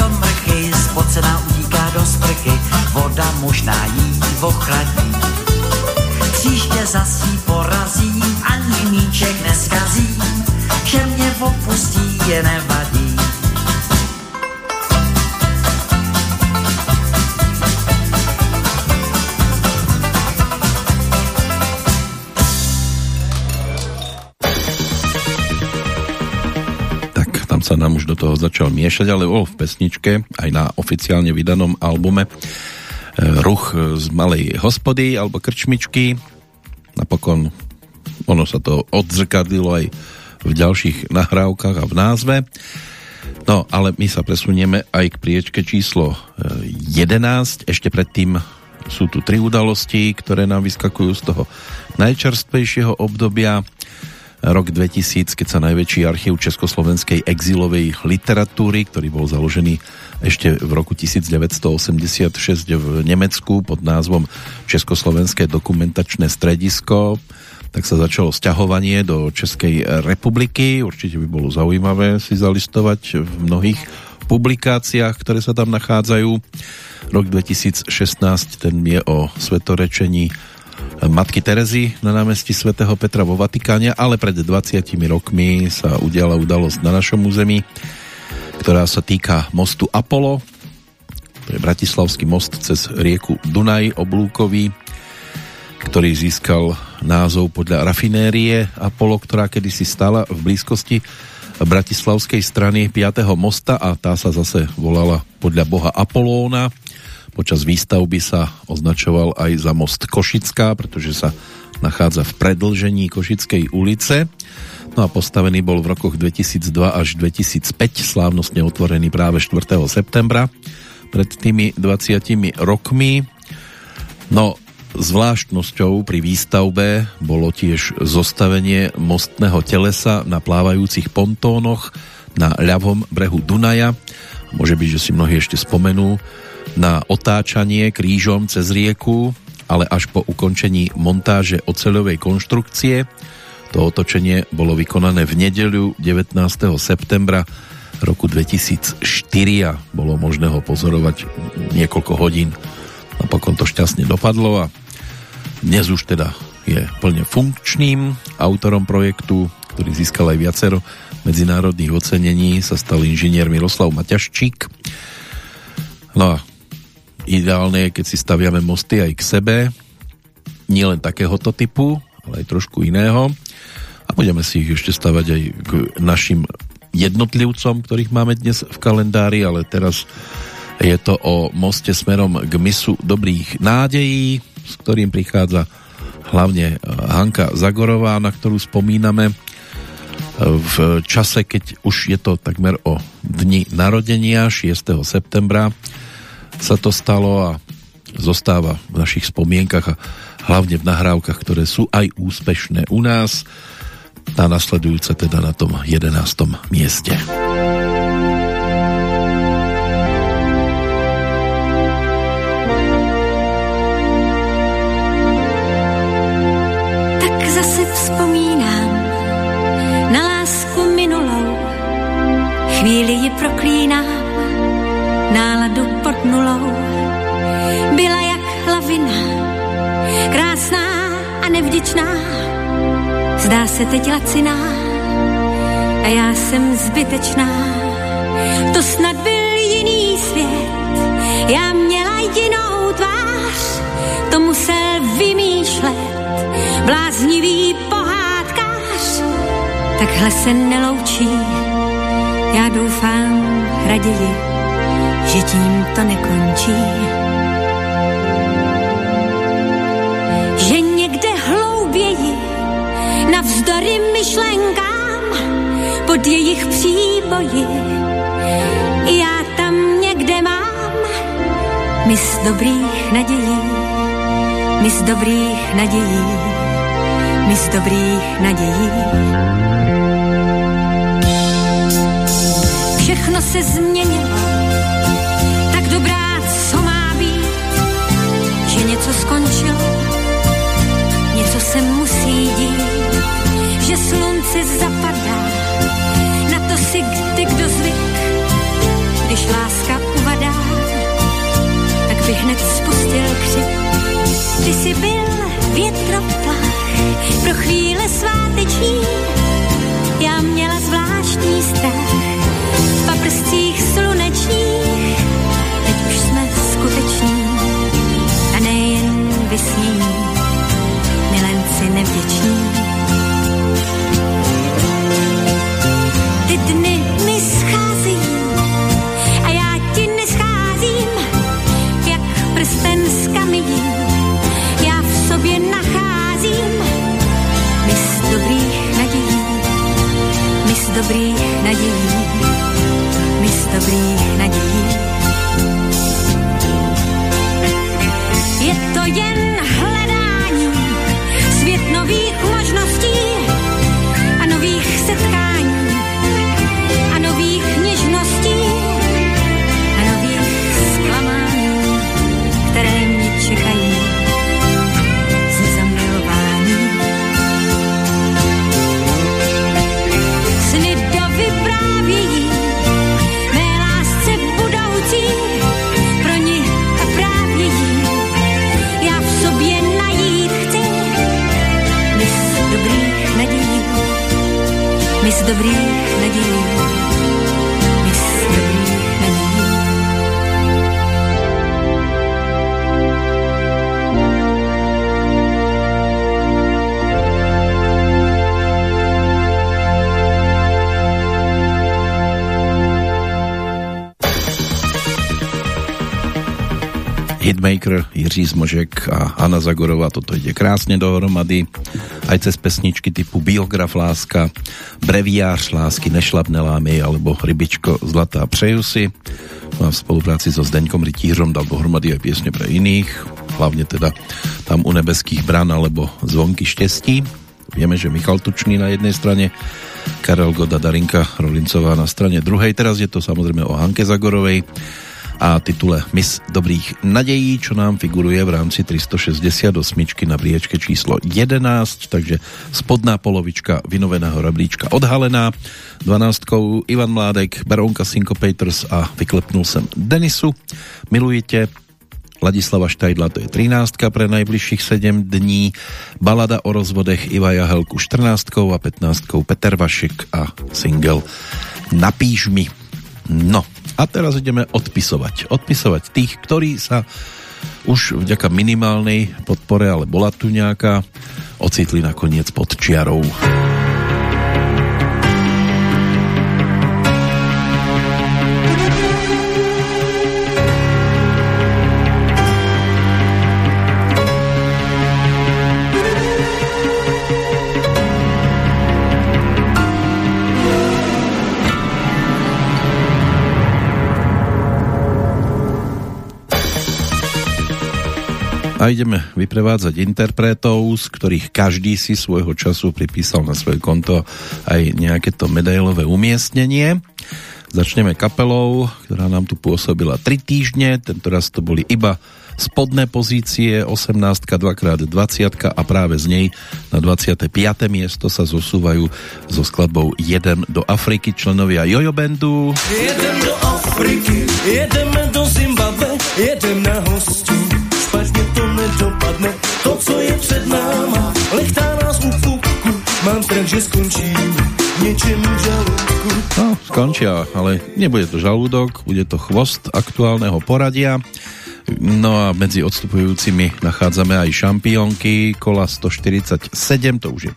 do mrchy, spocená utíká do sprchy, voda možná jí ochladí. Příště zas jí porazí, ani míček neskazí, že mě opustí je nevadí. Sa nám už do toho začal miešať, ale bol v pesničke, aj na oficiálne vydanom albume e, Ruch z malej hospody alebo krčmičky. Napokon ono sa to odzrkadlilo aj v ďalších nahrávkach a v názve. No, ale my sa presunieme aj k priečke číslo e, 11. Ešte predtým sú tu tri udalosti, ktoré nám vyskakujú z toho najčerstvejšieho obdobia. Rok 2000, keď sa najväčší archív československej exilovej literatúry, ktorý bol založený ešte v roku 1986 v Nemecku pod názvom Československé dokumentačné stredisko, tak sa začalo sťahovanie do Českej republiky. Určite by bolo zaujímavé si zalistovať v mnohých publikáciách, ktoré sa tam nachádzajú. Rok 2016 ten je o svetorečení matky Terezy na námestí svätého Petra vo Vatikáne, ale pred 20 rokmi sa udiala udalosť na našom území, ktorá sa týka mostu Apollo. To je Bratislavský most cez rieku Dunaj oblúkový, ktorý získal názov podľa rafinérie Apollo, ktorá kedysi stala v blízkosti bratislavskej strany 5. mosta a tá sa zase volala podľa boha Apolóna. Počas výstavby sa označoval aj za most Košická, pretože sa nachádza v predlžení Košickej ulice. No a postavený bol v rokoch 2002 až 2005, slávnostne otvorený práve 4. septembra pred tými 20 rokmi. No, zvláštnosťou pri výstavbe bolo tiež zostavenie mostného telesa na plávajúcich pontónoch na ľavom brehu Dunaja. Môže byť, že si mnohí ešte spomenú na otáčanie krížom cez rieku, ale až po ukončení montáže oceľovej konštrukcie. To otočenie bolo vykonané v nedeľu 19. septembra roku 2004 a bolo možné ho pozorovať niekoľko hodín. Napokon to šťastne dopadlo a dnes už teda je plne funkčným autorom projektu, ktorý získal aj viacero medzinárodných ocenení, sa stal inžinier Miroslav Maťaščík. No a ideálne je, keď si staviame mosty aj k sebe, nie len takéhoto typu, ale aj trošku iného. A budeme si ich ešte stavať aj k našim jednotlivcom, ktorých máme dnes v kalendári, ale teraz je to o moste smerom k misu dobrých nádejí, s ktorým prichádza hlavne Hanka Zagorová, na ktorú spomíname v čase, keď už je to takmer o dni narodenia 6. septembra sa to stalo a zostáva v našich spomienkach a hlavne v nahrávkach, ktoré sú aj úspešné u nás. Tá nasledujúca teda na tom 11. mieste. Tak pod nulou. Byla jak lavina, krásná a nevděčná. Zdá se teď laciná a já jsem zbytečná. To snad byl jiný svět, já měla jinou tvář, to musel vymýšlet bláznivý pohádkář. Takhle se neloučí, já doufám raději, že tím to nekončí. Že někde hlouběji, navzdory myšlenkám, pod jejich příboji, já tam někde mám mis dobrých nadějí, mis dobrých nadějí, mis dobrých nadějí. Všechno se změnilo, slunce zapadá, Jiří Zmožek a Anna Zagorová, toto ide krásne dohromady, aj cez pesničky typu Biograf láska, Breviář lásky, Nešlapné lámy alebo Rybičko zlatá přeju si. No a v spolupráci so Zdeňkom Rytířom dal dohromady aj piesne pre iných, hlavne teda tam u nebeských bran alebo Zvonky štestí. Vieme, že Michal Tučný na jednej strane, Karel Goda, Darinka Rolincová na strane druhej. Teraz je to samozrejme o Hanke Zagorovej a titule Mis dobrých nadejí, čo nám figuruje v rámci 368 na priečke číslo 11, takže spodná polovička vynoveného rebríčka odhalená. 12 Ivan Mládek, Baronka Syncopators a vyklepnul sem Denisu. Milujete Ladislava Štajdla, to je 13 pre najbližších 7 dní, balada o rozvodech Iva Jahelku 14 a 15 Peter Vašek a single Napíš mi. No, a teraz ideme odpisovať. Odpisovať tých, ktorí sa už vďaka minimálnej podpore, ale bola tu nejaká, ocitli nakoniec pod čiarou. A ideme vyprevádzať interpretov, z ktorých každý si svojho času pripísal na svoje konto aj nejaké to medailové umiestnenie. Začneme kapelou, ktorá nám tu pôsobila 3 týždne, tentoraz to boli iba spodné pozície, 18 2x20 a práve z nej na 25. miesto sa zosúvajú so skladbou Jedem do Afriky členovia Jojo Bandu. Jedem do Afriky, jedeme do Zimbabwe, jedem na hostu. Špatně to nedopadne, to, co je před náma, lechtá nás u pupku. Mám strach, že skončím niečím žalúdku. No, skončia, ale nebude to žalúdok, bude to chvost aktuálneho poradia. No a medzi odstupujúcimi nachádzame aj šampiónky kola 147, to už je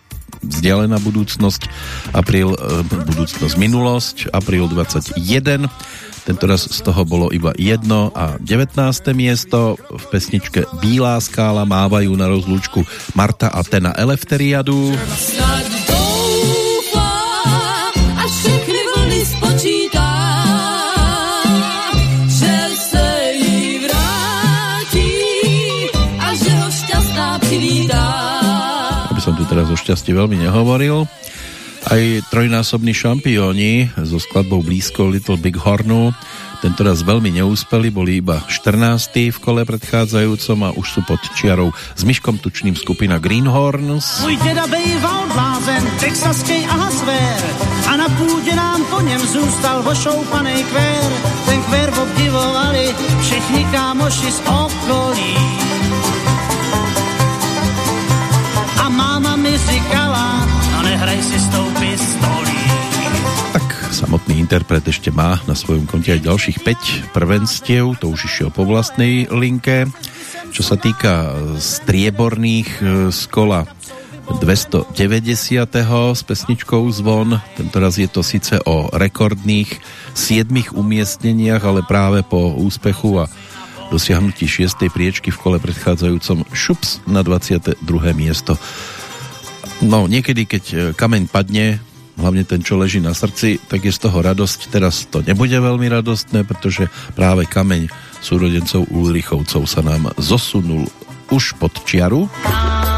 vzdialená budúcnosť, apríl, e, budúcnosť minulosť, apríl 21. Tento raz z toho bolo iba jedno a 19. miesto. V pesničke Bílá skála mávajú na rozlúčku Marta a Tena Elefteriadu. Snad všechny vlny a přivítá. Aby som tu teraz o šťastí veľmi nehovoril. Aj trojnásobní šampióni so skladbou blízko Little Big Hornu tentoraz veľmi neúspeli, boli iba 14. v kole predchádzajúcom a už sú pod čiarou s Myškom Tučným skupina Greenhorns. Môj deda bejval blázen, texaskej a svér a na půdě nám po něm zůstal ošoupanej kvér. Ten kvér obdivovali všichni kámoši z okolí. A máma mi říkala, no nehraj si s tou samotný interpret ešte má na svojom konte aj ďalších 5 prvenstiev, to už išiel po vlastnej linke. Čo sa týka strieborných e, z kola 290. s pesničkou Zvon, tentoraz je to síce o rekordných 7 umiestneniach, ale práve po úspechu a dosiahnutí 6. priečky v kole predchádzajúcom šups na 22. miesto. No, niekedy, keď e, kameň padne, hlavne ten, čo leží na srdci, tak je z toho radosť. Teraz to nebude veľmi radostné, pretože práve kameň súrodencov Ulrichovcov sa nám zosunul už pod čiaru. Men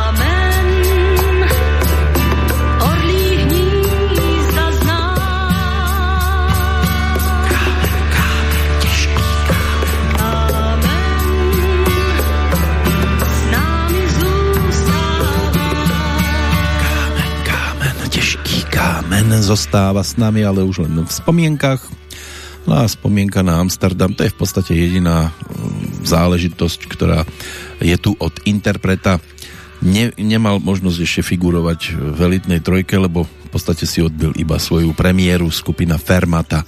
zostáva s nami, ale už len v spomienkach. No a spomienka na Amsterdam, to je v podstate jediná mm, záležitosť, ktorá je tu od interpreta. Ne, nemal možnosť ešte figurovať v elitnej trojke, lebo v podstate si odbil iba svoju premiéru skupina Fermata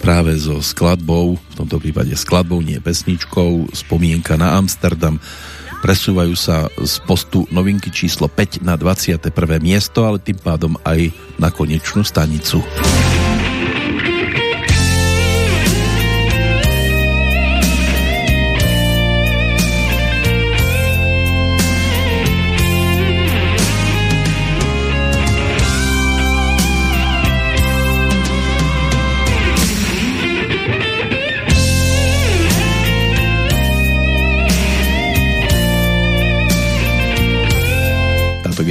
práve so skladbou, v tomto prípade skladbou, nie pesničkou, spomienka na Amsterdam presúvajú sa z postu novinky číslo 5 na 21. miesto, ale tým pádom aj na konečnú stanicu.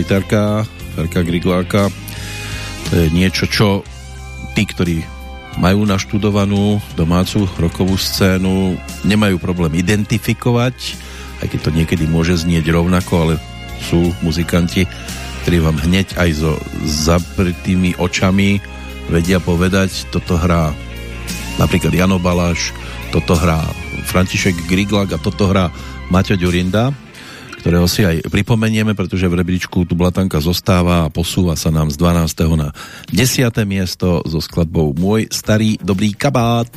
Gitarka Ferka Grigláka. To je niečo, čo tí, ktorí majú naštudovanú domácu rokovú scénu, nemajú problém identifikovať, aj keď to niekedy môže znieť rovnako, ale sú muzikanti, ktorí vám hneď aj so zapretými očami vedia povedať, toto hrá napríklad Jano Baláš, toto hrá František Griglák a toto hrá Maťo Ďurinda ktorého si aj pripomenieme, pretože v rebríčku tu blatanka zostáva a posúva sa nám z 12. na 10. miesto so skladbou Môj starý dobrý kabát.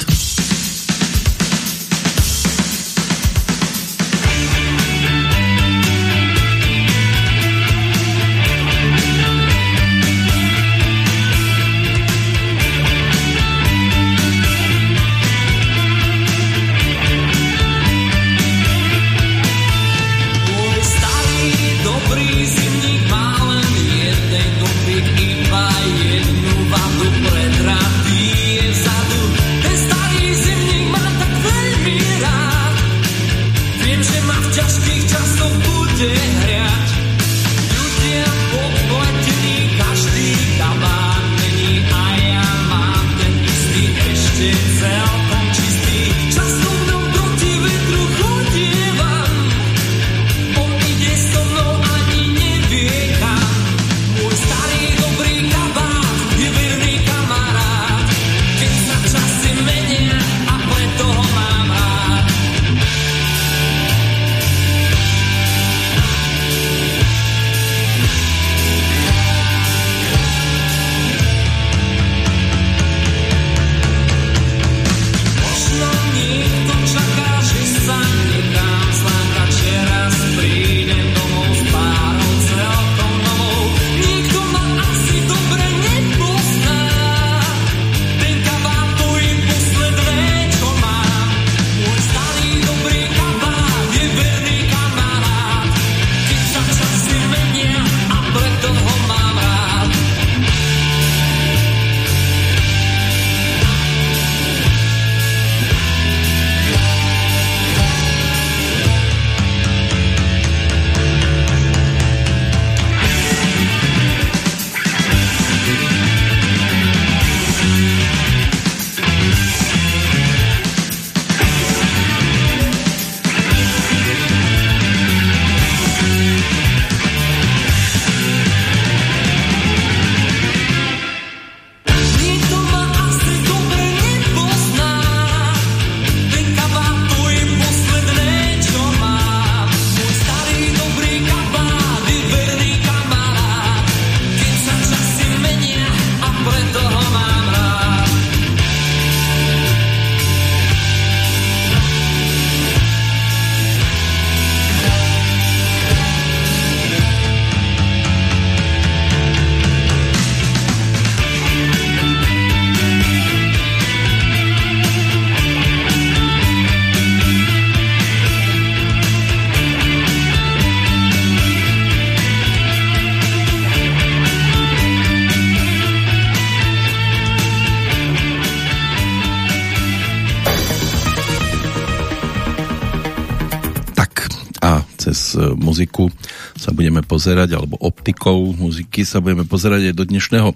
Pozerať, alebo optikou muziky sa budeme pozerať aj do dnešného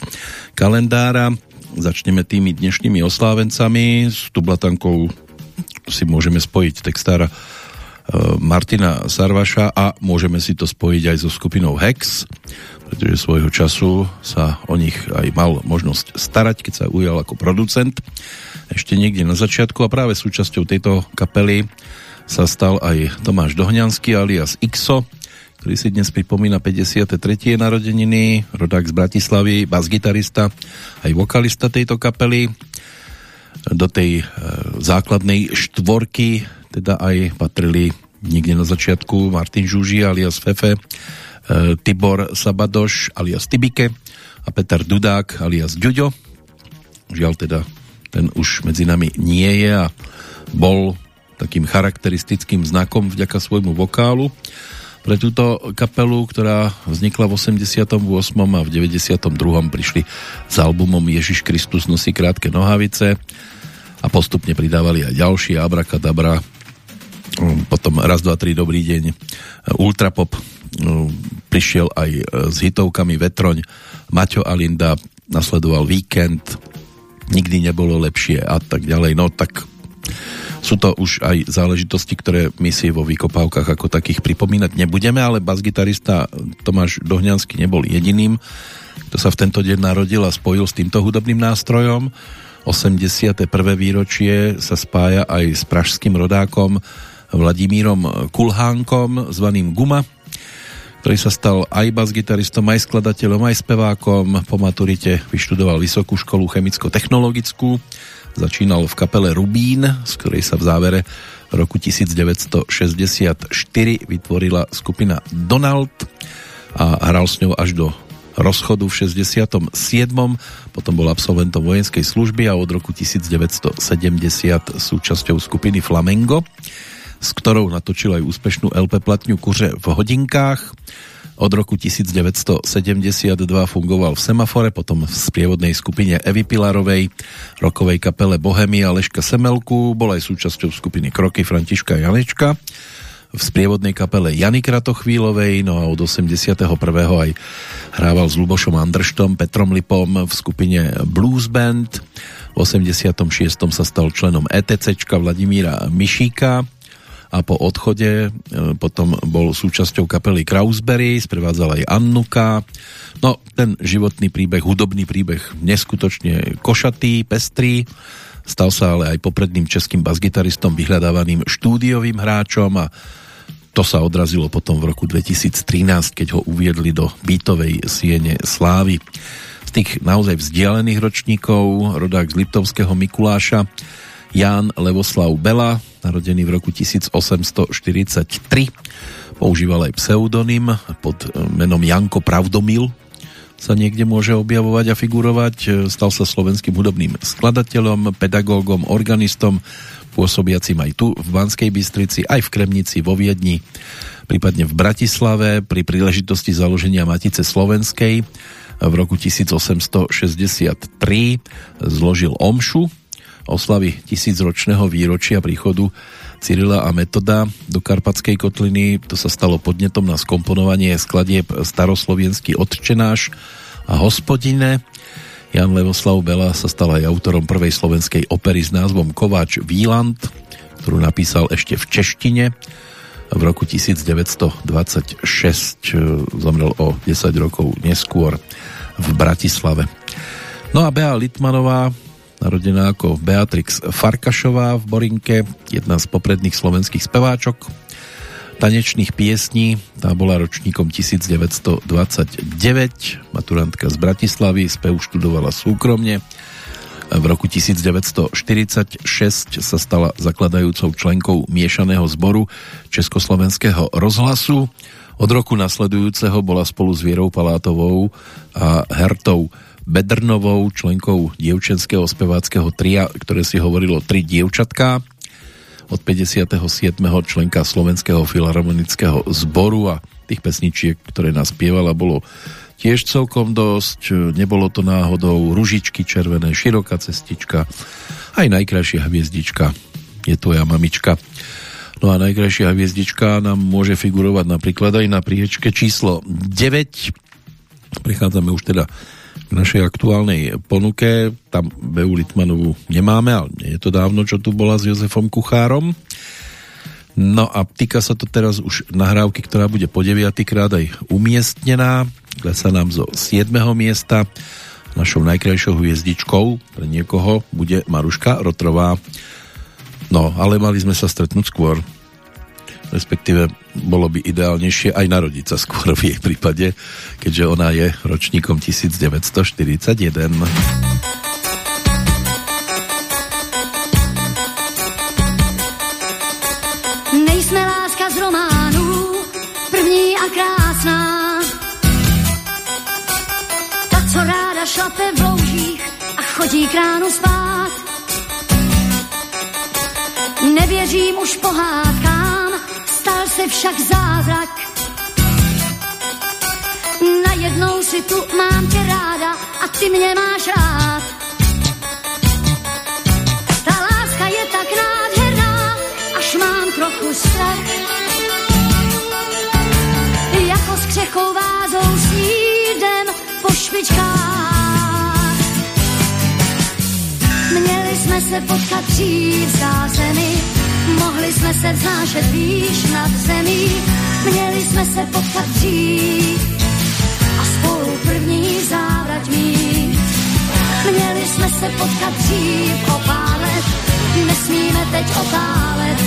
kalendára. Začneme tými dnešnými oslávencami. S tublatankou si môžeme spojiť textára e, Martina Sarvaša a môžeme si to spojiť aj so skupinou Hex, pretože svojho času sa o nich aj mal možnosť starať, keď sa ujal ako producent ešte niekde na začiatku a práve súčasťou tejto kapely sa stal aj Tomáš Dohňanský alias Ixo, ktorý si dnes pripomína 53. narodeniny, rodák z Bratislavy, bas-gitarista, aj vokalista tejto kapely. Do tej e, základnej štvorky teda aj patrili niekde na začiatku Martin Žuži alias Fefe, e, Tibor Sabadoš alias Tibike a Peter Dudák alias Ďuďo. Žiaľ teda ten už medzi nami nie je a bol takým charakteristickým znakom vďaka svojmu vokálu pre túto kapelu, ktorá vznikla v 88. a v 92. prišli s albumom Ježiš Kristus nosí krátke nohavice a postupne pridávali aj ďalšie Abrakadabra potom raz, dva, tri, dobrý deň Ultrapop prišiel aj s hitovkami Vetroň Maťo Alinda nasledoval Víkend nikdy nebolo lepšie a tak ďalej. No tak sú to už aj záležitosti, ktoré my si vo vykopávkach ako takých pripomínať nebudeme, ale basgitarista Tomáš Dohňanský nebol jediným, kto sa v tento deň narodil a spojil s týmto hudobným nástrojom. 81. výročie sa spája aj s pražským rodákom Vladimírom Kulhánkom, zvaným Guma, ktorý sa stal aj bas-gitaristom, aj skladateľom, aj spevákom. Po maturite vyštudoval Vysokú školu chemicko-technologickú, začínal v kapele Rubín, z ktorej sa v závere roku 1964 vytvorila skupina Donald a hral s ňou až do rozchodu v 67. Potom bol absolventom vojenskej služby a od roku 1970 súčasťou skupiny Flamengo s ktorou natočil aj úspešnú LP platňu Kuře v hodinkách. Od roku 1972 fungoval v Semafore, potom v sprievodnej skupine Evy Pilarovej, rokovej kapele Bohemia Leška Semelku, bol aj súčasťou skupiny Kroky Františka Janečka, v sprievodnej kapele Jany Kratochvílovej, no a od 81. aj hrával s Lubošom Andrštom, Petrom Lipom v skupine Blues Band. V 86. sa stal členom ETC Vladimíra Mišíka, a po odchode e, potom bol súčasťou kapely Krausberry, sprevádzal aj Annuka. No, ten životný príbeh, hudobný príbeh neskutočne košatý, pestrý. Stal sa ale aj popredným českým basgitaristom, vyhľadávaným štúdiovým hráčom a to sa odrazilo potom v roku 2013, keď ho uviedli do bytovej siene slávy. Z tých naozaj vzdialených ročníkov, rodák z Liptovského Mikuláša, Ján Levoslav Bela, narodený v roku 1843. Používal aj pseudonym pod menom Janko Pravdomil, sa niekde môže objavovať a figurovať. Stal sa slovenským hudobným skladateľom, pedagógom, organistom, pôsobiacim aj tu v Banskej Bystrici, aj v Kremnici, vo Viedni, prípadne v Bratislave pri príležitosti založenia Matice Slovenskej v roku 1863 zložil omšu oslavy tisícročného výročia príchodu Cyrila a Metoda do Karpatskej kotliny. To sa stalo podnetom na skomponovanie skladieb staroslovenský odčenáš a hospodine. Jan Levoslav Bela sa stal aj autorom prvej slovenskej opery s názvom Kováč Výland, ktorú napísal ešte v češtine. V roku 1926 zomrel o 10 rokov neskôr v Bratislave. No a Bea Litmanová narodená ako Beatrix Farkašová v Borinke, jedna z popredných slovenských speváčok tanečných piesní. Tá bola ročníkom 1929, maturantka z Bratislavy, spev študovala súkromne. V roku 1946 sa stala zakladajúcou členkou miešaného zboru Československého rozhlasu. Od roku nasledujúceho bola spolu s Vierou Palátovou a Hertou Bedrnovou, členkou dievčenského speváckého tria, ktoré si hovorilo Tri dievčatká. Od 57. členka Slovenského filharmonického zboru a tých pesničiek, ktoré nás spievala, bolo tiež celkom dosť. Nebolo to náhodou ružičky červené, široká cestička, aj najkrajšia hviezdička je tvoja mamička. No a najkrajšia hviezdička nám môže figurovať napríklad aj na priečke číslo 9. Prichádzame už teda k našej aktuálnej ponuke. Tam Beu Litmanovú nemáme, ale je to dávno, čo tu bola s Jozefom Kuchárom. No a týka sa to teraz už nahrávky, ktorá bude po 9. krát aj umiestnená. Klesa nám zo 7. miesta. Našou najkrajšou hviezdičkou pre niekoho bude Maruška Rotrová. No, ale mali sme sa stretnúť skôr. Respektíve bolo by ideálnejšie aj narodiť sa skôr v jej prípade, keďže ona je ročníkom 1941. Nejsme láska z románů, první a krásná. Ta, co ráda šlape v loužích a chodí k ránu spát. Nevěřím už pohádkám, stal se však zázrak. Najednou si tu mám tě ráda a ty mě máš rád. Ta láska je tak nádherná, až mám trochu strach. Jako s křechou vázou snídem po špičkách. Měli jsme se potkat dřív za zemi, mohli jsme se vznášet výš nad zemí. Měli jsme se potkat dřív a spolu první závrať mít. Měli jsme se potkat dřív o pár let, nesmíme teď otálet.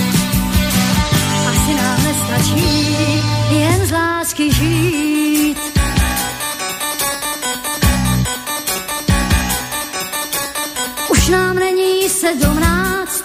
Asi nám nestačí jen z lásky žít. Už nám není sedmnáct,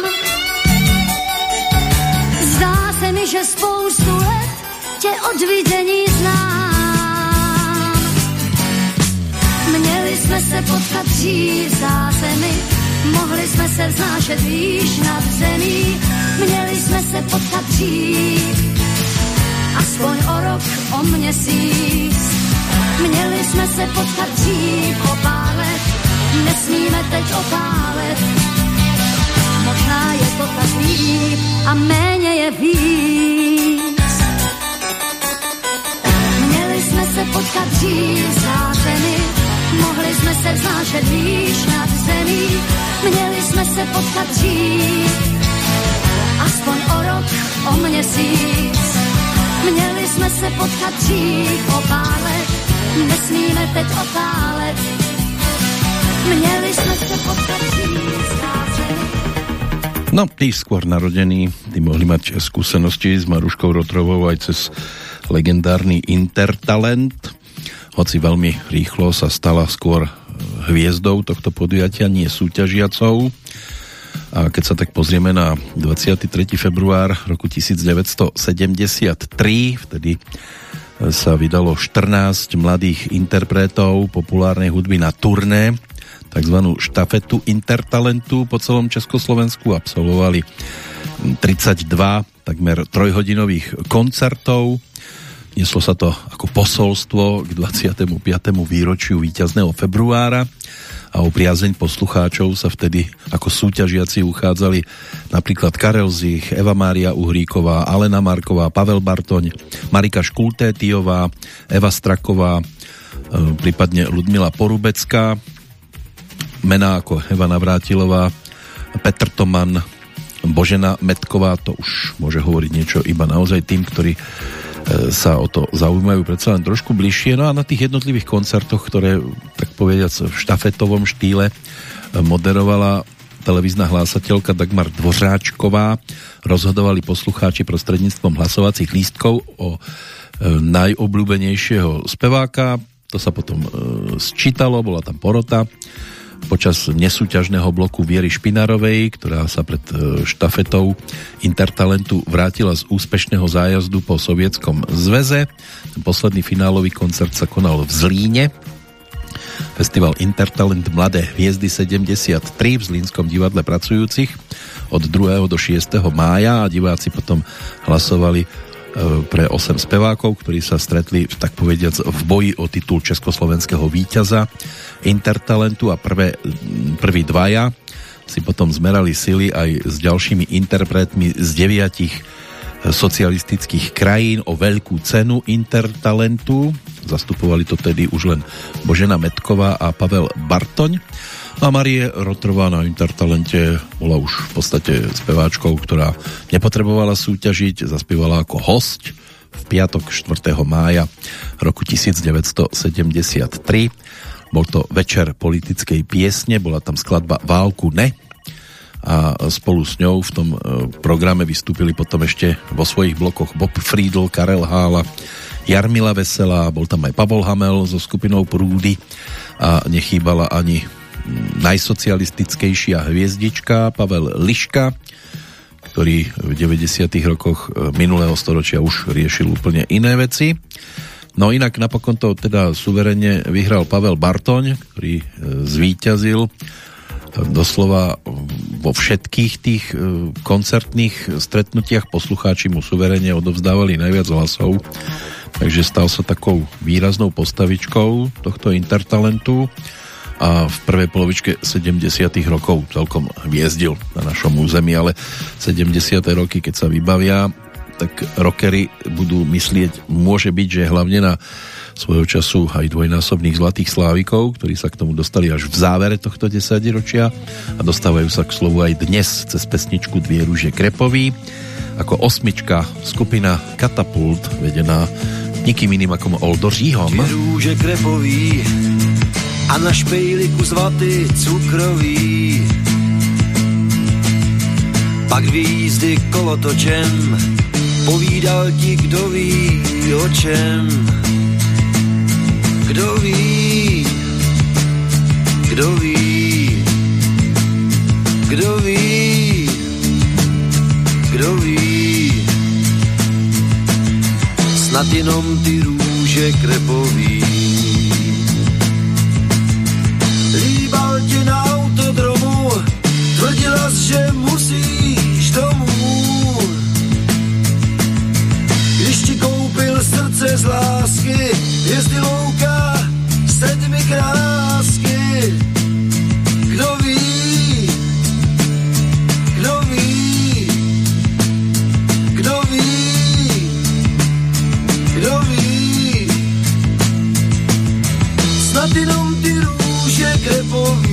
Že spoustu let tě od vidění znám. Měli jsme se potkat dřív za zemi, mohli jsme se vznášet výš nad zemí. Měli jsme se potkat dřív, aspoň o rok, o měsíc. Měli jsme se potkat dřív o pár let, nesmíme teď otálet. Možná je líp a méně je víc. Měli jsme se potkat dřív zemi, mohli jsme se vznášet výš nad zemí. Měli jsme se potkat dřív, aspoň o rok, o měsíc. Měli jsme se potkat dřív o pár let, nesmíme teď otálet. Měli jsme se potkat dřív. No, tí skôr narodení, tí mohli mať skúsenosti s Maruškou Rotrovou aj cez legendárny Intertalent, hoci veľmi rýchlo sa stala skôr hviezdou tohto podujatia, nie súťažiacou. A keď sa tak pozrieme na 23. február roku 1973, vtedy sa vydalo 14 mladých interpretov populárnej hudby na turné tzv. štafetu Intertalentu po celom Československu. Absolvovali 32 takmer trojhodinových koncertov. Neslo sa to ako posolstvo k 25. výročiu víťazného februára a o priazeň poslucháčov sa vtedy ako súťažiaci uchádzali napríklad Karel Zich, Eva Mária Uhríková, Alena Marková, Pavel Bartoň, Marika Škultétiová, Eva Straková, e, prípadne Ludmila Porubecká, mená ako Eva Navrátilová, Petr Toman, Božena Metková, to už môže hovoriť niečo iba naozaj tým, ktorí e, sa o to zaujímajú predsa len trošku bližšie. No a na tých jednotlivých koncertoch, ktoré, tak povediac, v štafetovom štýle e, moderovala televízna hlásateľka Dagmar Dvořáčková, rozhodovali poslucháči prostredníctvom hlasovacích lístkov o e, najobľúbenejšieho speváka. To sa potom sčítalo, bola tam porota počas nesúťažného bloku Viery Špinárovej, ktorá sa pred e, štafetou Intertalentu vrátila z úspešného zájazdu po Sovietskom zväze. Posledný finálový koncert sa konal v Zlíne. Festival Intertalent Mladé hviezdy 73 v Zlínskom divadle pracujúcich od 2. do 6. mája a diváci potom hlasovali pre 8 spevákov, ktorí sa stretli, tak povediac, v boji o titul československého víťaza Intertalentu a prvé, prví dvaja si potom zmerali sily aj s ďalšími interpretmi z deviatich socialistických krajín o veľkú cenu Intertalentu. Zastupovali to tedy už len Božena Metková a Pavel Bartoň. A Marie Rotrová na Intertalente bola už v podstate speváčkou, ktorá nepotrebovala súťažiť, zaspievala ako host v piatok 4. mája roku 1973. Bol to večer politickej piesne, bola tam skladba Válku ne a spolu s ňou v tom e, programe vystúpili potom ešte vo svojich blokoch Bob Friedl, Karel Hála, Jarmila Veselá, bol tam aj Pavol Hamel so skupinou Prúdy a nechýbala ani najsocialistickejšia hviezdička Pavel Liška, ktorý v 90. rokoch e, minulého storočia už riešil úplne iné veci. No inak napokon to teda suverene vyhral Pavel Bartoň, ktorý e, zvíťazil e, doslova vo všetkých tých koncertných stretnutiach poslucháči mu suverene odovzdávali najviac hlasov takže stal sa takou výraznou postavičkou tohto intertalentu a v prvej polovičke 70 rokov celkom hviezdil na našom území, ale 70. roky, keď sa vybavia, tak rockery budú myslieť, môže byť, že hlavne na svojho času aj dvojnásobných zlatých slávikov, ktorí sa k tomu dostali až v závere tohto desaťročia a dostávajú sa k slovu aj dnes cez pesničku Dvie rúže Krepový. Ako osmička skupina Katapult, vedená nikým iným ako Oldo Říhom. Dvě růže krepový a na špejli kus vaty cukrový. Pak výjízdy kolotočem, povídal ti, kdo ví o čem. Kdo ví, kdo ví, kdo ví, kdo ví. Snad jenom ty růže krepový tvrdila že musíš domů. Když ti koupil srdce z lásky, jezdy louka, sedmi krásky. Kdo ví, kdo ví, kdo ví, kdo ví, snad jenom ty růže krepový.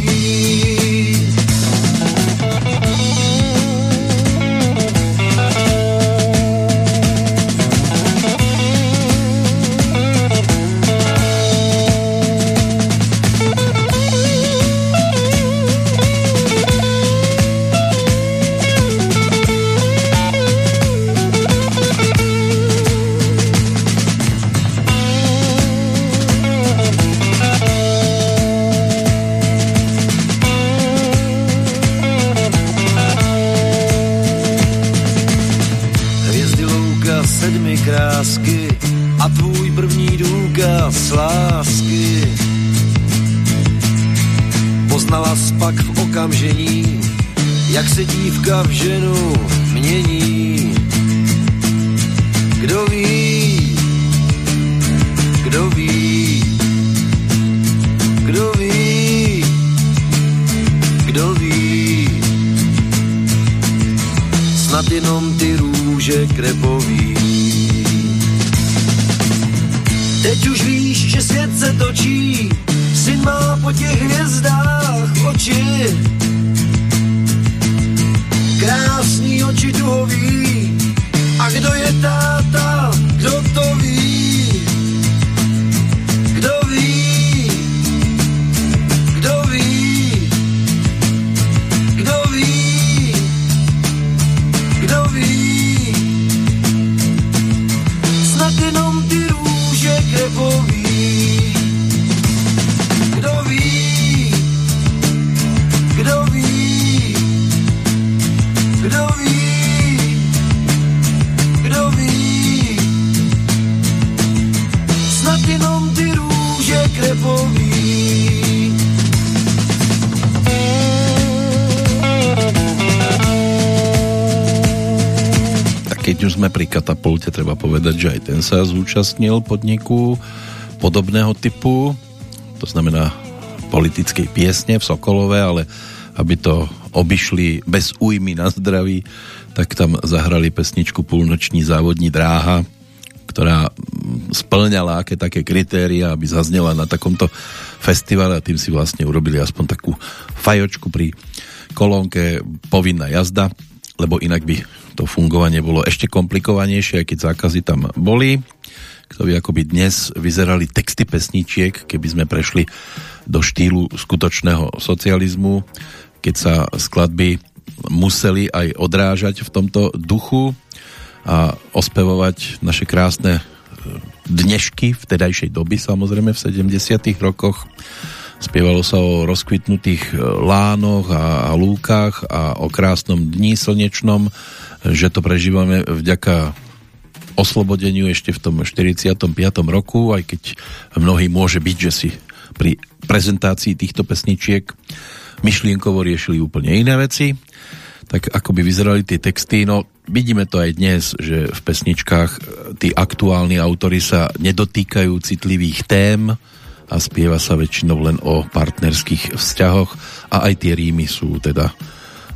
Se dívka ten sa zúčastnil podniku podobného typu, to znamená politickej piesne v Sokolove, ale aby to obišli bez újmy na zdraví, tak tam zahrali pesničku Púlnoční závodní dráha, ktorá splňala aké také kritéria, aby zaznela na takomto festivale a tým si vlastne urobili aspoň takú fajočku pri kolónke povinná jazda, lebo inak by to fungovanie bolo ešte komplikovanejšie, keď zákazy tam boli. Kto by ako by dnes vyzerali texty pesničiek, keby sme prešli do štýlu skutočného socializmu, keď sa skladby museli aj odrážať v tomto duchu a ospevovať naše krásne dnešky vtedajšej doby, samozrejme v 70 rokoch. Spievalo sa o rozkvitnutých e, lánoch a, a lúkach a o krásnom dni slnečnom, že to prežívame vďaka oslobodeniu ešte v tom 45. roku, aj keď mnohý môže byť, že si pri prezentácii týchto pesničiek myšlienkovo riešili úplne iné veci tak ako by vyzerali tie texty, no vidíme to aj dnes, že v pesničkách e, tí aktuálni autory sa nedotýkajú citlivých tém a spieva sa väčšinou len o partnerských vzťahoch a aj tie rímy sú teda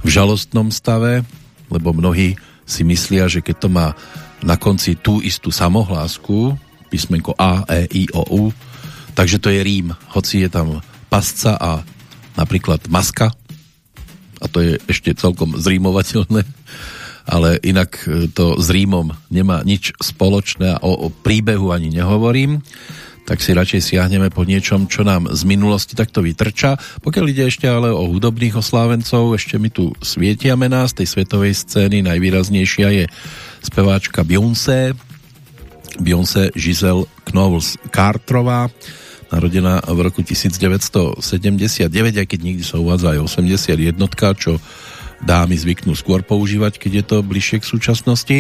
v žalostnom stave, lebo mnohí si myslia, že keď to má na konci tú istú samohlásku, písmenko A, E, I, O, U, takže to je rím, hoci je tam pasca a napríklad maska, a to je ešte celkom zrímovateľné, ale inak e, to s rímom nemá nič spoločné a o, o príbehu ani nehovorím tak si radšej siahneme po niečom, čo nám z minulosti takto vytrča. Pokiaľ ide ešte ale o hudobných oslávencov, ešte mi tu svietia mená z tej svetovej scény. Najvýraznejšia je speváčka Beyoncé, Beyoncé Giselle Knowles Carterová, narodená v roku 1979, aj keď nikdy sa uvádza aj 81, čo dámy zvyknú skôr používať, keď je to bližšie k súčasnosti.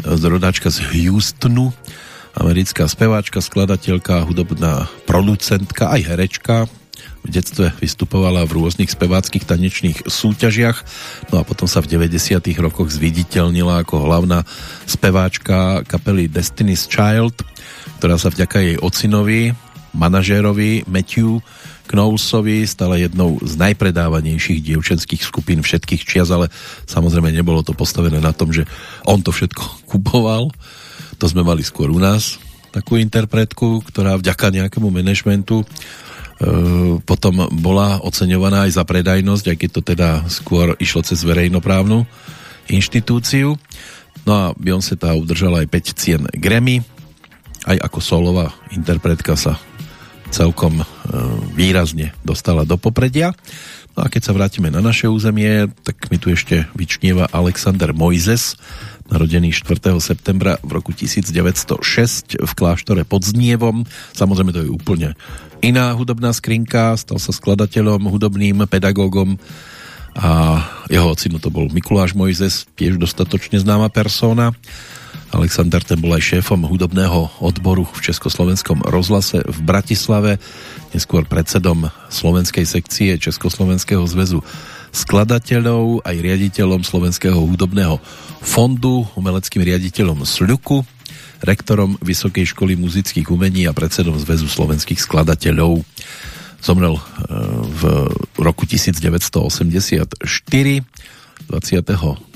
Zrodáčka z Houstonu, americká speváčka, skladateľka, hudobná producentka, aj herečka. V detstve vystupovala v rôznych speváckých tanečných súťažiach, no a potom sa v 90. rokoch zviditeľnila ako hlavná speváčka kapely Destiny's Child, ktorá sa vďaka jej ocinovi manažérovi Matthew Knowlesovi stala jednou z najpredávanejších dievčenských skupín všetkých čias, ale samozrejme nebolo to postavené na tom, že on to všetko (laughs) kupoval. To sme mali skôr u nás takú interpretku, ktorá vďaka nejakému manažmentu e, potom bola oceňovaná aj za predajnosť, aj keď to teda skôr išlo cez verejnoprávnu inštitúciu. No a Beyoncé tá udržala aj 5 cien Grammy, aj ako solová interpretka sa celkom e, výrazne dostala do popredia. No a keď sa vrátime na naše územie, tak mi tu ešte vyčnieva Alexander Mojzes, narodený 4. septembra v roku 1906 v kláštore pod Znievom. Samozrejme to je úplne iná hudobná skrinka, stal sa skladateľom, hudobným pedagógom a jeho ocino to bol Mikuláš Mojzes, tiež dostatočne známa persona. Alexander ten bol aj šéfom hudobného odboru v Československom rozhlase v Bratislave, neskôr predsedom slovenskej sekcie Československého zväzu skladateľov, aj riaditeľom Slovenského hudobného fondu, umeleckým riaditeľom SLUKu, rektorom Vysokej školy muzických umení a predsedom Zväzu slovenských skladateľov. Zomrel e, v roku 1984 20.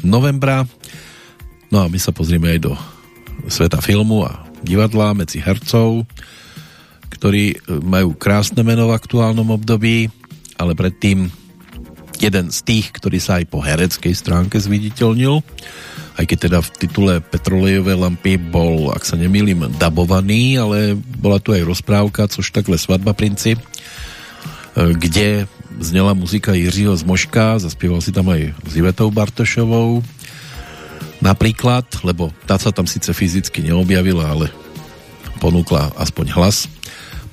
novembra No a my sa pozrieme aj do sveta filmu a divadla medzi hercov, ktorí e, majú krásne meno v aktuálnom období, ale predtým jeden z tých, ktorý sa aj po hereckej stránke zviditeľnil, aj keď teda v titule Petrolejové lampy bol, ak sa nemýlim, dabovaný, ale bola tu aj rozprávka, což takhle Svadba princi, e, kde znela muzika Jiřího Zmoška, zaspieval si tam aj s Ivetou Bartošovou, napríklad, lebo tá sa tam síce fyzicky neobjavila, ale ponúkla aspoň hlas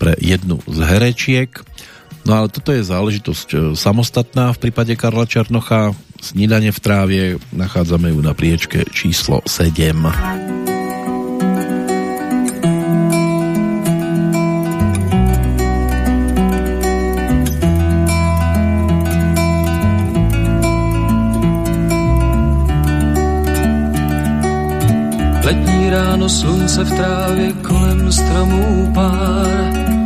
pre jednu z herečiek. No ale toto je záležitosť e, samostatná v prípade Karla Černocha. Snídanie v trávie nachádzame ju na priečke číslo 7. ráno slunce v trávě kolem stromů pár.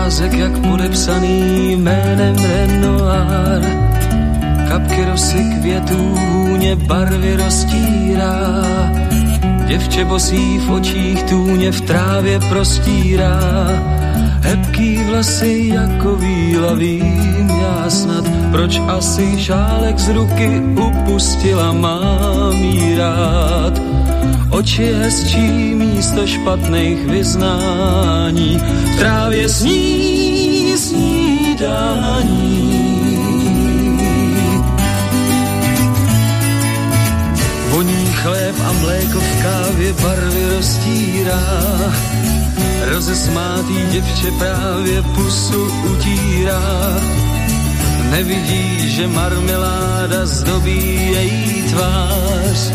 Obrázek jak podepsaný jménem Renoir. Kapky rosy květů hůně barvy roztírá. Děvče bosí v očích tůně v trávě prostírá. Hebký vlasy jako víla vím já snad, proč asi šálek z ruky upustila mám jí rád. Oči místo špatných vyznání, v trávě sní snídání. Voní chléb a mléko v kávě barvy roztírá, rozesmátý děvče právě pusu utírá. Nevidí, že marmeláda zdobí její tvář,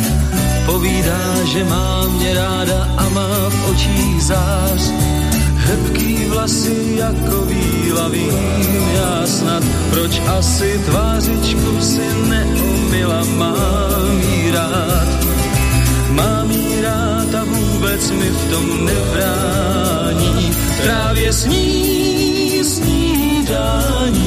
povídá, že má mě ráda a má v očích zář. Hebký vlasy jako víla vím já snad, proč asi tvářičku si neumila, mám jí rád. Mám jí rád a vůbec mi v tom nebrání, v trávě sní snídání.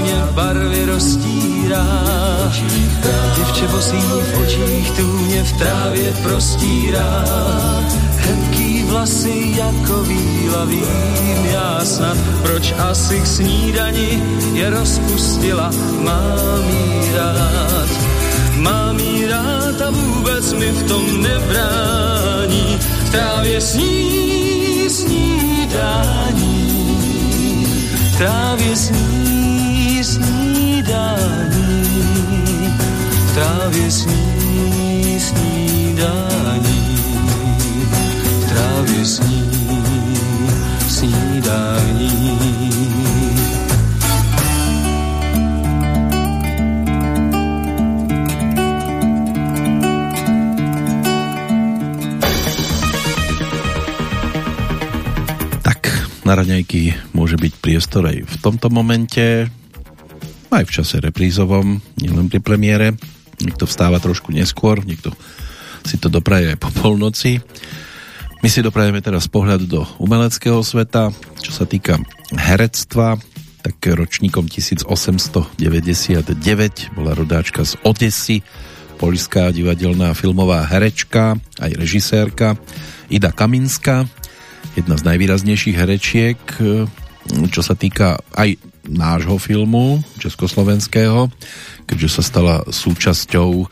Mě barvy roztírá. Děvče bosí v očích tůně v trávě prostírá. Hebký vlasy jako víla vím já snad, proč asi k snídani je rozpustila, mám jí rád. Mám jí rád a vůbec mi v tom nebrání, v trávě sní snídání, v trávě sní snídání, v trávě sní snídání v trávě sní snídání. Na raňajky môže byť priestor aj v tomto momente, aj v čase reprízovom, nielen pri premiére. Niekto vstáva trošku neskôr, niekto si to dopraje aj po polnoci. My si doprajeme teraz pohľad do umeleckého sveta, čo sa týka herectva, tak ročníkom 1899 bola rodáčka z Odesy, poľská divadelná filmová herečka, aj režisérka Ida Kaminská, jedna z najvýraznejších herečiek, čo sa týka aj nášho filmu československého, keďže sa stala súčasťou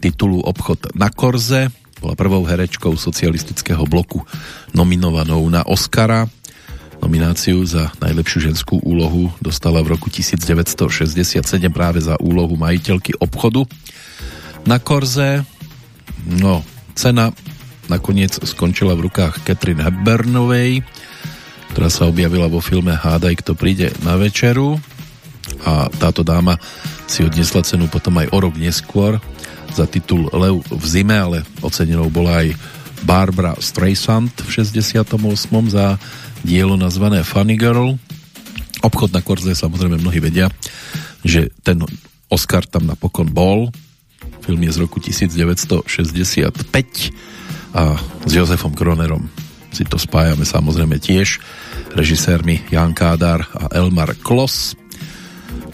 titulu Obchod na Korze. Bola prvou herečkou socialistického bloku nominovanou na Oscara. Nomináciu za najlepšiu ženskú úlohu dostala v roku 1967 práve za úlohu majiteľky obchodu na Korze. No, cena nakoniec skončila v rukách Catherine Hepburnovej, ktorá sa objavila vo filme Hádaj, kto príde na večeru a táto dáma si odnesla cenu potom aj o rok neskôr za titul Lev v zime, ale ocenenou bola aj Barbara Streisand v 68. za dielo nazvané Funny Girl. Obchod na Korze, samozrejme mnohí vedia, že ten Oscar tam napokon bol. Film je z roku 1965 a s Jozefom Kronerom si to spájame samozrejme tiež. Režisérmi Jan Kádár a Elmar Klos.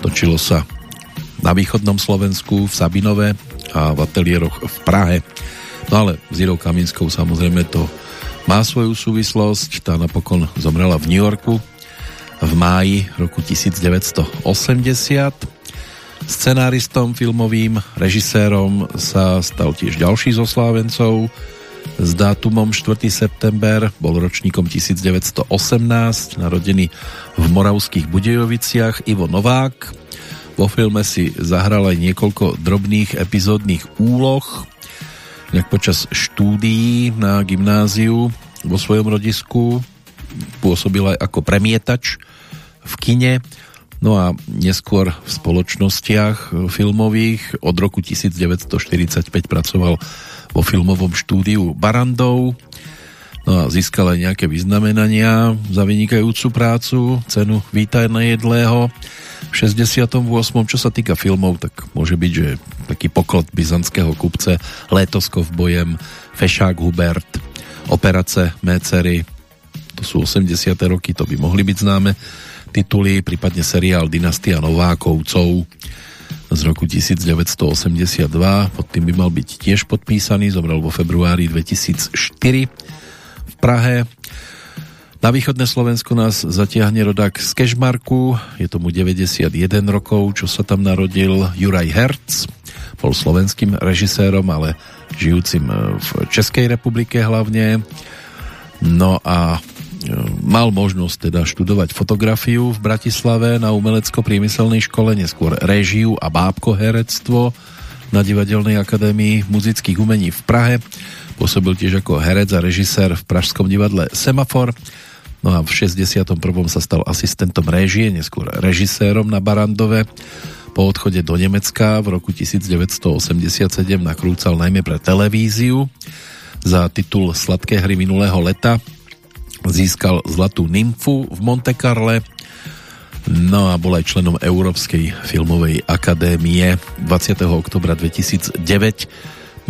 Točilo sa na východnom Slovensku v Sabinove a v ateliéroch v Prahe. No ale s Jirou Kaminskou samozrejme to má svoju súvislosť. Tá napokon zomrela v New Yorku v máji roku 1980. Scenáristom filmovým, režisérom sa stal tiež ďalší zo Slávencov s dátumom 4. september, bol ročníkom 1918, narodený v Moravských Budejoviciach Ivo Novák. Vo filme si zahral aj niekoľko drobných epizódnych úloh, nejak počas štúdií na gymnáziu vo svojom rodisku pôsobil aj ako premietač v kine, no a neskôr v spoločnostiach filmových od roku 1945 pracoval vo filmovom štúdiu Barandov no a získal aj nejaké vyznamenania za vynikajúcu prácu, cenu Vítaj jedlého v 68. Čo sa týka filmov, tak môže byť, že taký poklad byzantského kupce Létoskov bojem, Fešák Hubert, Operace Mécery, to sú 80. roky, to by mohli byť známe tituly, prípadne seriál Dynastia Novákovcov z roku 1982, pod tým by mal byť tiež podpísaný, zomrel vo februári 2004 v Prahe. Na východné Slovensko nás zatiahne rodák z Kešmarku, je tomu 91 rokov, čo sa tam narodil Juraj Herc, bol slovenským režisérom, ale žijúcim v Českej republike hlavne. No a mal možnosť teda študovať fotografiu v Bratislave na umelecko-priemyselnej škole, neskôr režiu a bábkoherectvo na Divadelnej akadémii muzických umení v Prahe. Pôsobil tiež ako herec a režisér v Pražskom divadle Semafor. No a v 61. sa stal asistentom režie, neskôr režisérom na Barandove. Po odchode do Nemecka v roku 1987 nakrúcal najmä pre televíziu za titul Sladké hry minulého leta Získal zlatú nymfu v Monte Carle, no a bol aj členom Európskej filmovej akadémie. 20. oktobra 2009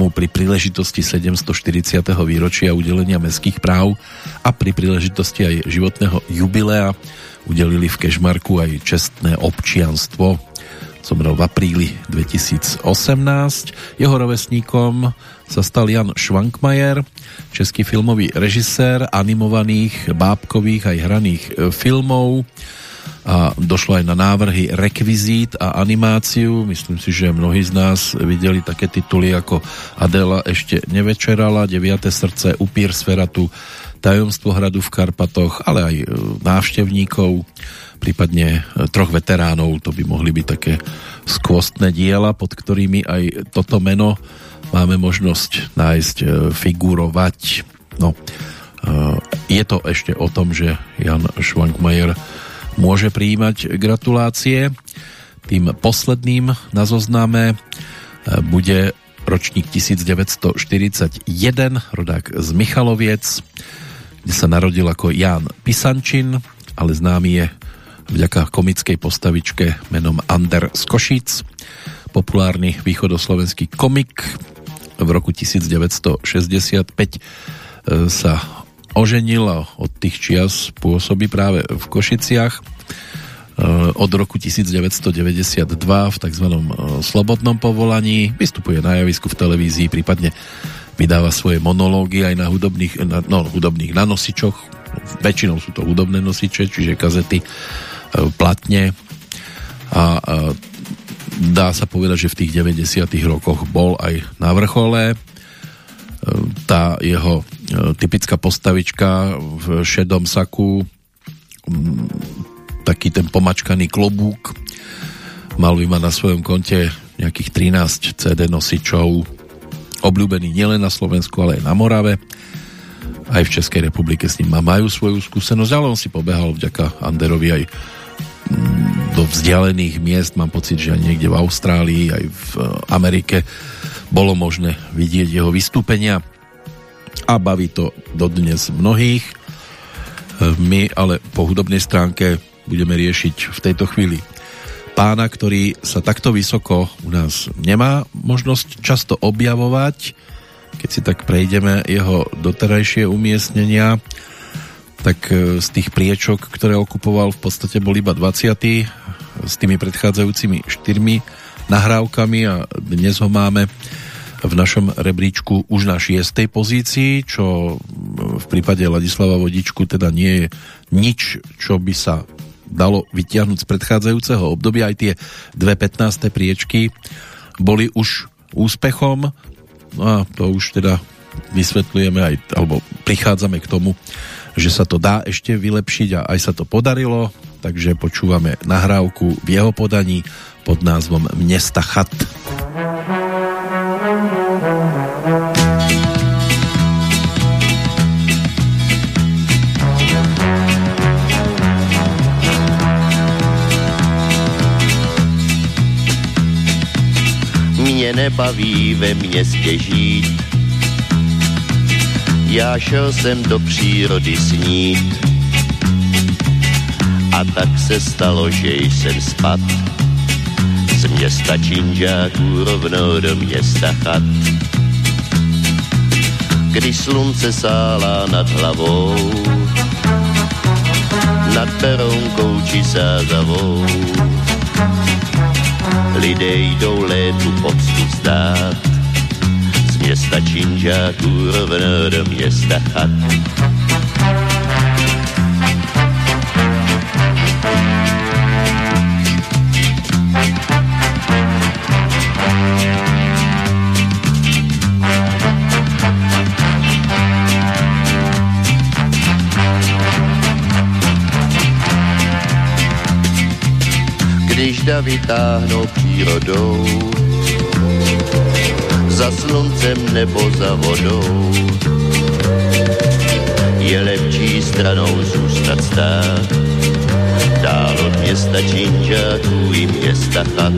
mu pri príležitosti 740. výročia udelenia mestských práv a pri príležitosti aj životného jubilea udelili v Kešmarku aj čestné občianstvo. Zomrel v apríli 2018. Jeho rovesníkom sa stal Jan Švankmajer, český filmový režisér animovaných, bábkových aj hraných e, filmov a došlo aj na návrhy rekvizít a animáciu. Myslím si, že mnohí z nás videli také tituly ako Adela ešte nevečerala, Deviate srdce, Upír Sferatu, Tajomstvo hradu v Karpatoch, ale aj e, návštevníkov, prípadne e, troch veteránov, to by mohli byť také skvostné diela, pod ktorými aj toto meno máme možnosť nájsť, e, figurovať. No, e, je to ešte o tom, že Jan Schwankmajer môže prijímať gratulácie. Tým posledným na zozname bude ročník 1941, rodák z Michaloviec, kde sa narodil ako Jan Pisančin, ale známy je vďaka komickej postavičke menom Ander Skošic, populárny východoslovenský komik, v roku 1965 e, sa oženil a od tých čias pôsobí práve v Košiciach. E, od roku 1992 v tzv. E, slobodnom povolaní vystupuje na javisku v televízii, prípadne vydáva svoje monológy aj na hudobných, no, hudobných na nosičoch. Väčšinou sú to hudobné nosiče, čiže kazety platne a dá sa povedať, že v tých 90 rokoch bol aj na vrchole. E, tá jeho e, typická postavička v šedom saku, taký ten pomačkaný klobúk, mal by na svojom konte nejakých 13 CD nosičov, obľúbený nielen na Slovensku, ale aj na Morave. Aj v Českej republike s ním majú svoju skúsenosť, ale on si pobehal vďaka Anderovi aj do vzdialených miest, mám pocit, že niekde v Austrálii, aj v eh, Amerike bolo možné vidieť jeho vystúpenia a baví to dodnes mnohých. Eh, my ale po hudobnej stránke budeme riešiť v tejto chvíli pána, ktorý sa takto vysoko u nás nemá možnosť často objavovať. Keď si tak prejdeme jeho doterajšie umiestnenia, tak e, z tých priečok, ktoré okupoval, v podstate bol iba 20. s tými predchádzajúcimi štyrmi nahrávkami a dnes ho máme v našom rebríčku už na šiestej pozícii, čo v prípade Ladislava Vodičku teda nie je nič, čo by sa dalo vytiahnuť z predchádzajúceho obdobia. Aj tie dve 15. priečky boli už úspechom. No a to už teda vysvetľujeme aj, alebo prichádzame k tomu, že sa to dá ešte vylepšiť a aj sa to podarilo, takže počúvame nahrávku v jeho podaní pod názvom Mnesta chat. Mě nebaví ve městě žít, já šel jsem do přírody snít. A tak se stalo, že jsem spad z města činžáků rovnou do města chat. Když slunce sála nad hlavou, nad perounkou či sázavou, lidé jdou létu poctu vzdát města činžáků rovno do města chat. Když davy táhnou přírodou, za sluncem nebo za vodou. Je lepší stranou zůstat stát, dál od města činžáků i města chat.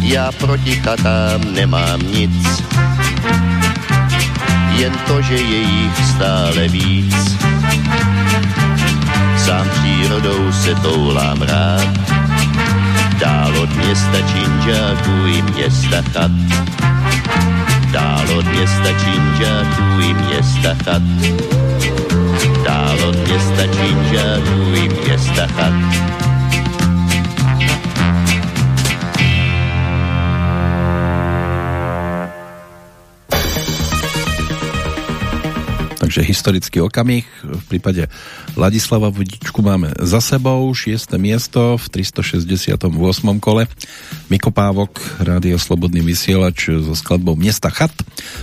Já proti chatám nemám nic, jen to, že je jich stále víc. Sám přírodou se toulám rád, Dál od města činžáků i města chat. Dál od města činžáků i města chat. Dál od města činžáků i města chat. Takže historický okamih. V prípade Ladislava Vodičku máme za sebou 6. miesto v 368. kole. Miko Pávok, Rádio Slobodný vysielač so skladbou Miesta chat.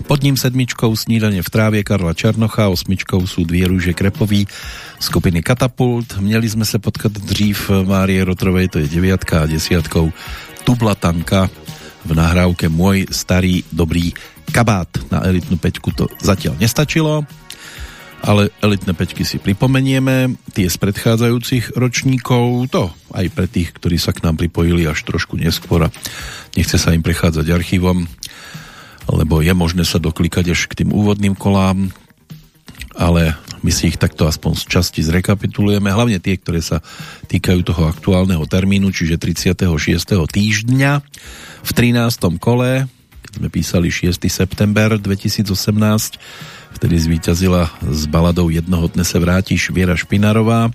Pod ním sedmičkou Snídanie v trávie Karla Černocha, osmičkou sú Dvie rúže Krepový skupiny Katapult. Měli sme sa potkať dřív Márie Rotrovej, to je deviatka a desiatkou Tublatanka v nahrávke Môj starý dobrý kabát na elitnú peťku to zatiaľ nestačilo ale elitné peťky si pripomenieme, tie z predchádzajúcich ročníkov, to aj pre tých, ktorí sa k nám pripojili až trošku neskôr a nechce sa im prechádzať archívom, lebo je možné sa doklikať až k tým úvodným kolám, ale my si ich takto aspoň z časti zrekapitulujeme, hlavne tie, ktoré sa týkajú toho aktuálneho termínu, čiže 36. týždňa v 13. kole, keď sme písali 6. september 2018, Vtedy zvíťazila s baladou Jednohodne se vrátíš Viera Špinarová.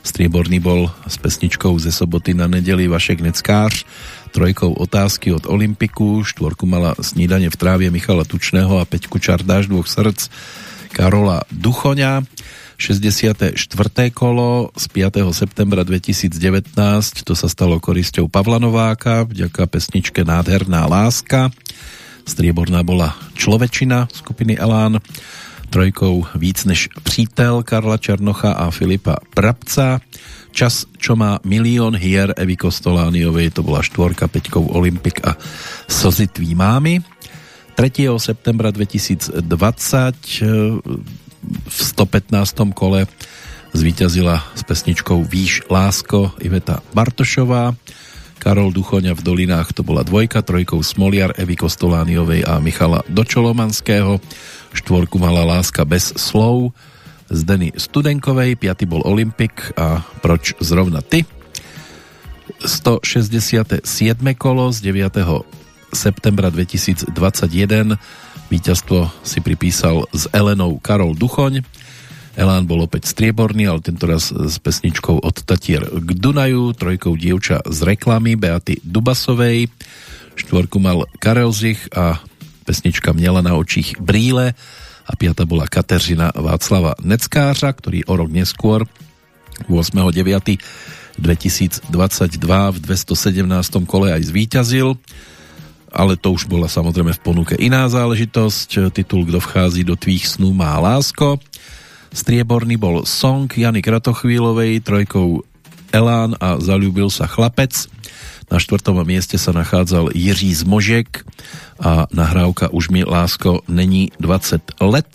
Strieborný bol s pesničkou ze soboty na nedeli Vašek Neckář, trojkou otázky od Olympiku, štvorku mala snídanie v trávie Michala Tučného a peťku Čardáš dvoch srdc Karola Duchoňa. 64. kolo z 5. septembra 2019 to sa stalo korisťou Pavla Nováka vďaka pesničke Nádherná láska strieborná bola Človečina skupiny Elán, trojkou Víc než přítel Karla Černocha a Filipa Prapca, Čas, čo má milión hier Evy Kostolániovej, to bola štvorka, peťkou Olympik a Slzy tvý mámy. 3. septembra 2020 v 115. kole zvíťazila s pesničkou Výš lásko Iveta Bartošová. Karol Duchoňa v Dolinách to bola dvojka, trojkou Smoliar, Evy Kostolániovej a Michala Dočolomanského, štvorku mala Láska bez slov, Zdeny Studenkovej, piaty bol Olympik a Proč zrovna ty? 167. kolo z 9. septembra 2021 víťazstvo si pripísal s Elenou Karol Duchoň Elán bol opäť strieborný, ale tentoraz s pesničkou od Tatier k Dunaju, trojkou dievča z reklamy Beaty Dubasovej, štvorku mal Karel Zich a pesnička Měla na očích brýle a piata bola Kateřina Václava Neckářa, ktorý o rok neskôr 2022 v 217. kole aj zvíťazil ale to už bola samozrejme v ponuke iná záležitosť. Titul Kto vchází do tvých snú má lásko. Strieborný bol song Jany Kratochvílovej, trojkou Elán a Zalúbil sa chlapec. Na štvrtom mieste sa nachádzal Jiří Zmožek a nahrávka Už mi lásko není 20 let.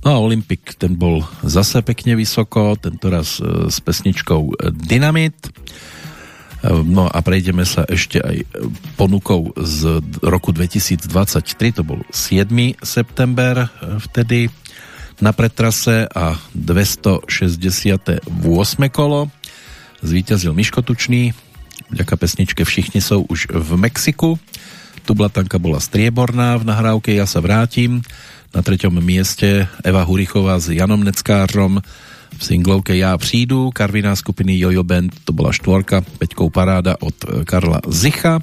No a Olympik ten bol zase pekne vysoko, tentoraz e, s pesničkou Dynamit. E, no a prejdeme sa ešte aj ponukou z roku 2023, to bol 7. september e, vtedy na pretrase a 268. kolo. Zvíťazil Miško Tučný, vďaka pesničke Všichni sú už v Mexiku. Tublatanka bola strieborná v nahrávke Ja sa vrátim na treťom mieste Eva Hurichová s Janom Neckářom v singlovke Já přijdu, Karviná skupiny Jojo Band, to bola štvorka, Peťkou paráda od e, Karla Zicha.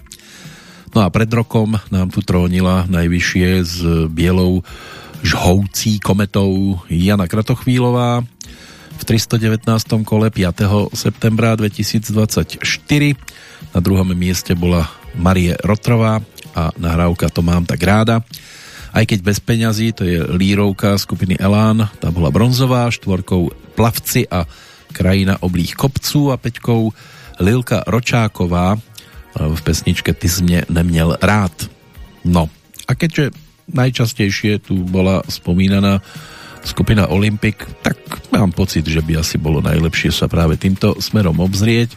No a pred rokom nám tu trónila najvyššie s bielou žhoucí kometou Jana Kratochvílová v 319. kole 5. septembra 2024. Na druhom mieste bola Marie Rotrová a nahrávka To mám tak ráda aj keď bez peňazí, to je lírovka skupiny Elán, tá bola bronzová, štvorkou Plavci a Krajina oblých kopců a peťkou Lilka Ročáková v pesničke Ty si mne neměl rád. No, a keďže najčastejšie tu bola spomínaná skupina Olympic, tak mám pocit, že by asi bolo najlepšie sa práve týmto smerom obzrieť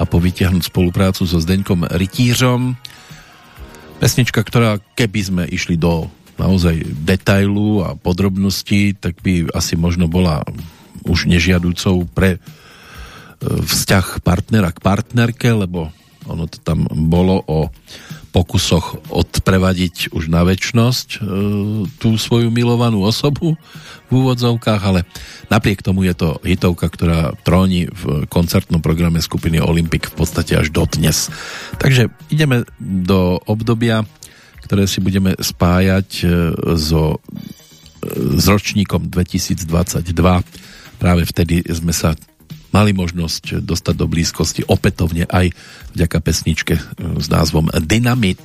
a povytiahnuť spoluprácu so Zdeňkom Rytířom. Pesnička, ktorá keby sme išli do naozaj detailu a podrobností, tak by asi možno bola už nežiadúcou pre e, vzťah partnera k partnerke, lebo ono to tam bolo o pokusoch odprevadiť už na väčnosť e, tú svoju milovanú osobu v úvodzovkách, ale napriek tomu je to hitovka, ktorá tróni v koncertnom programe skupiny Olympic v podstate až dodnes. Takže ideme do obdobia ktoré si budeme spájať e, so, e, s ročníkom 2022. Práve vtedy sme sa mali možnosť dostať do blízkosti opätovne aj vďaka pesničke e, s názvom Dynamit.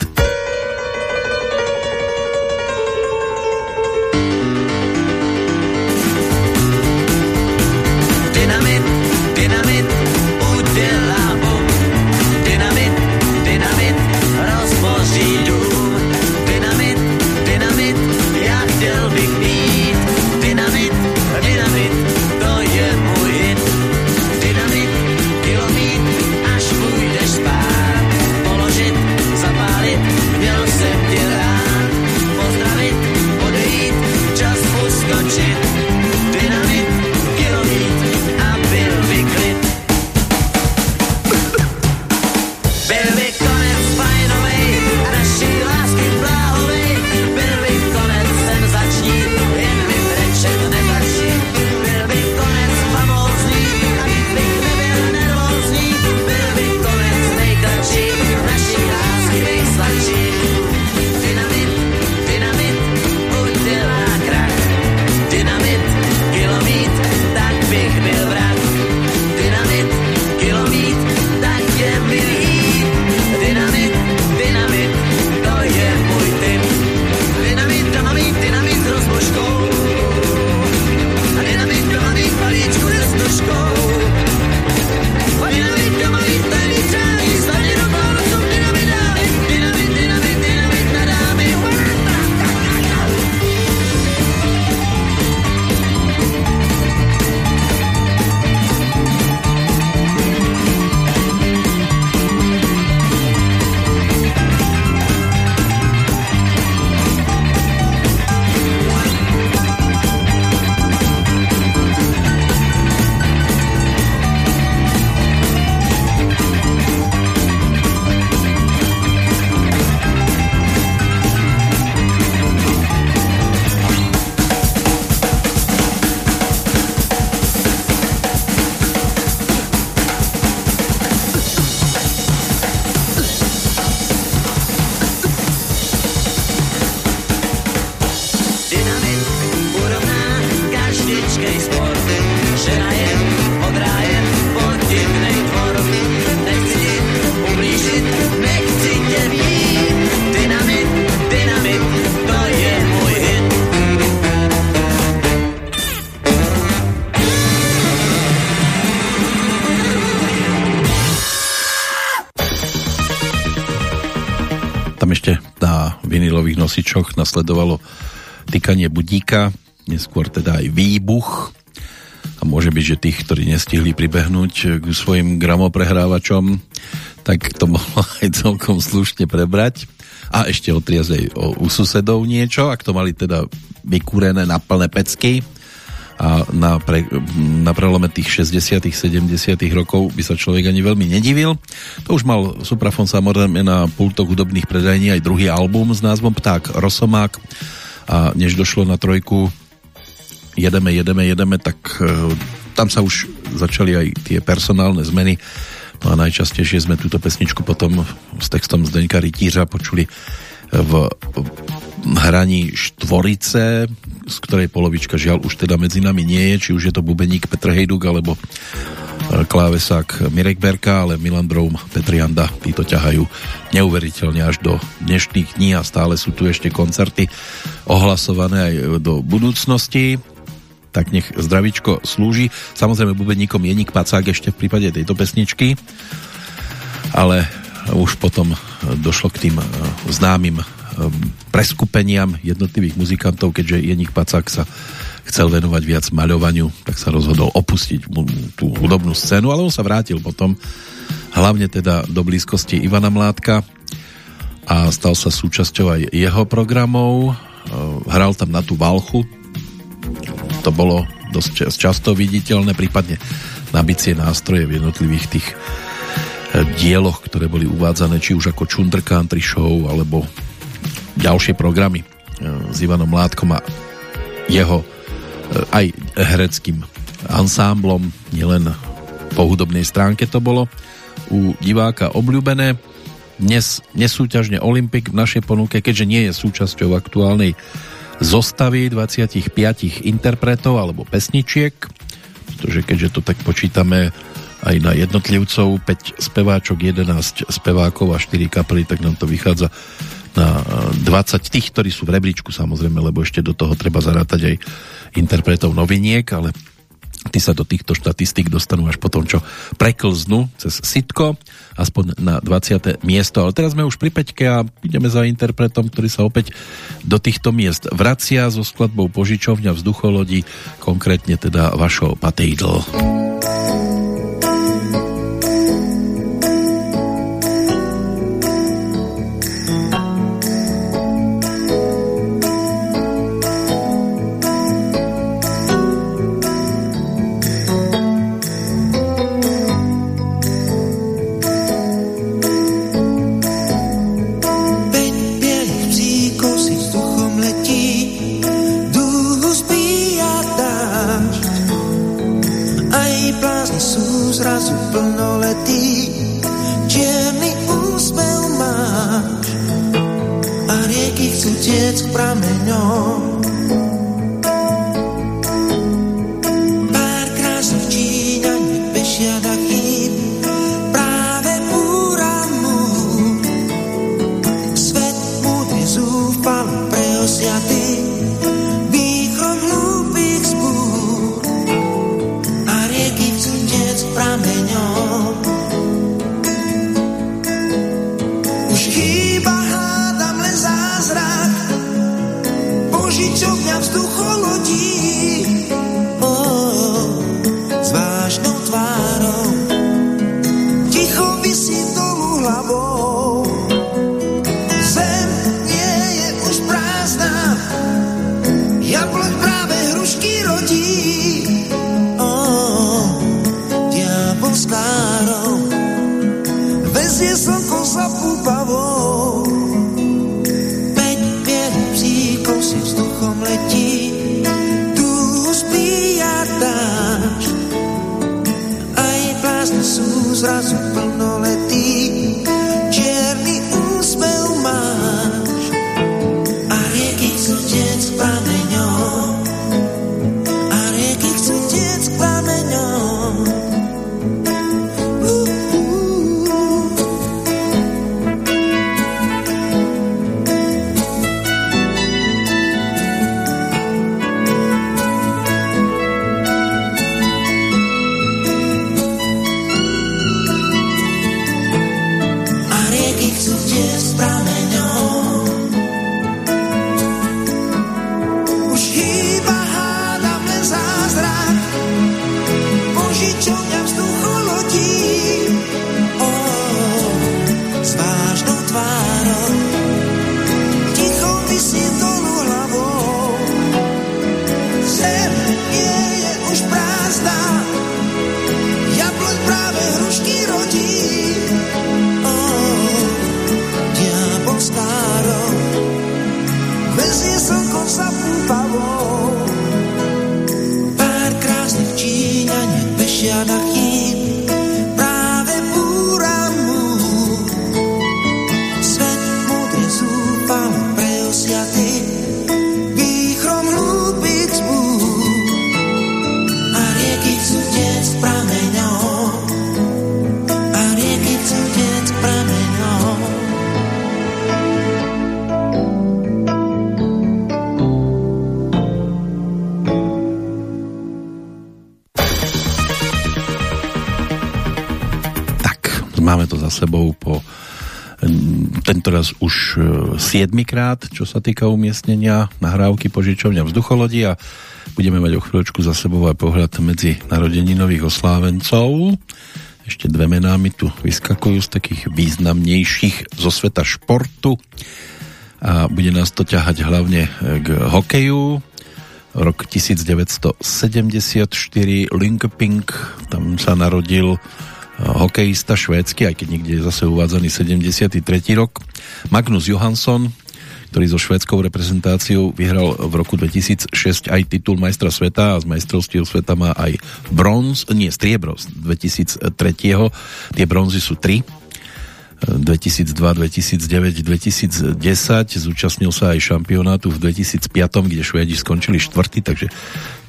Nasledovalo tykanie budíka, neskôr teda aj výbuch. A môže byť, že tých, ktorí nestihli pribehnúť k svojim gramoprehrávačom, tak to mohlo (laughs) aj celkom slušne prebrať. A ešte otriazť aj u susedov niečo, ak to mali teda vykúrené na plné pecky. A na, pre, na prelome tých 60 70 rokov by sa človek ani veľmi nedivil. To už mal Suprafon samozrejme na pultoch hudobných predajní aj druhý album s názvom Pták Rosomák. A než došlo na trojku Jedeme, jedeme, jedeme, tak e, tam sa už začali aj tie personálne zmeny. No a najčastejšie sme túto pesničku potom s textom Zdeňka Rytířa počuli v hraní štvorice, z ktorej polovička žiaľ už teda medzi nami nie je, či už je to bubeník Petr Hejduk alebo klávesák Mirek Berka, ale Milan Petrianda, títo ťahajú neuveriteľne až do dnešných dní a stále sú tu ešte koncerty ohlasované aj do budúcnosti tak nech zdravičko slúži. Samozrejme bubeníkom je Nik Pacák ešte v prípade tejto pesničky, ale už potom došlo k tým e, známym Um, preskupeniam jednotlivých muzikantov, keďže Jeník Pacák sa chcel venovať viac maľovaniu, tak sa rozhodol opustiť tú hudobnú scénu, ale on sa vrátil potom hlavne teda do blízkosti Ivana Mládka a stal sa súčasťou aj jeho programov. Uh, hral tam na tú Valchu, to bolo dosť často viditeľné, prípadne na bicie nástroje v jednotlivých tých uh, dieloch, ktoré boli uvádzané, či už ako Chunder Country Show, alebo ďalšie programy e, s Ivanom Mládkom a jeho e, aj hereckým ansámblom, nielen po hudobnej stránke to bolo u diváka obľúbené. Dnes nesúťažne Olympik v našej ponuke, keďže nie je súčasťou aktuálnej zostavy 25 interpretov alebo pesničiek, pretože keďže to tak počítame aj na jednotlivcov, 5 speváčok, 11 spevákov a 4 kapely, tak nám to vychádza 20 tých, ktorí sú v rebríčku samozrejme, lebo ešte do toho treba zarátať aj interpretov noviniek, ale tí sa do týchto štatistík dostanú až potom, čo preklznú cez sitko, aspoň na 20. miesto. Ale teraz sme už pri Peťke a ideme za interpretom, ktorý sa opäť do týchto miest vracia so skladbou požičovňa vzducholodí, konkrétne teda vašho Patejdl. za 7 krát, čo sa týka umiestnenia nahrávky požičovňa vzducholodí a budeme mať o chvíľočku za sebou aj pohľad medzi narodeninových oslávencov. Ešte dve mená mi tu vyskakujú z takých významnejších zo sveta športu a bude nás to ťahať hlavne k hokeju. Rok 1974 Linkeping, tam sa narodil hokejista švédsky, aj keď niekde je zase uvádzaný 73. rok. Magnus Johansson, ktorý so švédskou reprezentáciou vyhral v roku 2006 aj titul majstra sveta a z majstrovstiev sveta má aj bronz, nie, striebro z 2003. Tie bronzy sú tri 2002, 2009, 2010. Zúčastnil sa aj šampionátu v 2005, kde Švédi skončili štvrtý, takže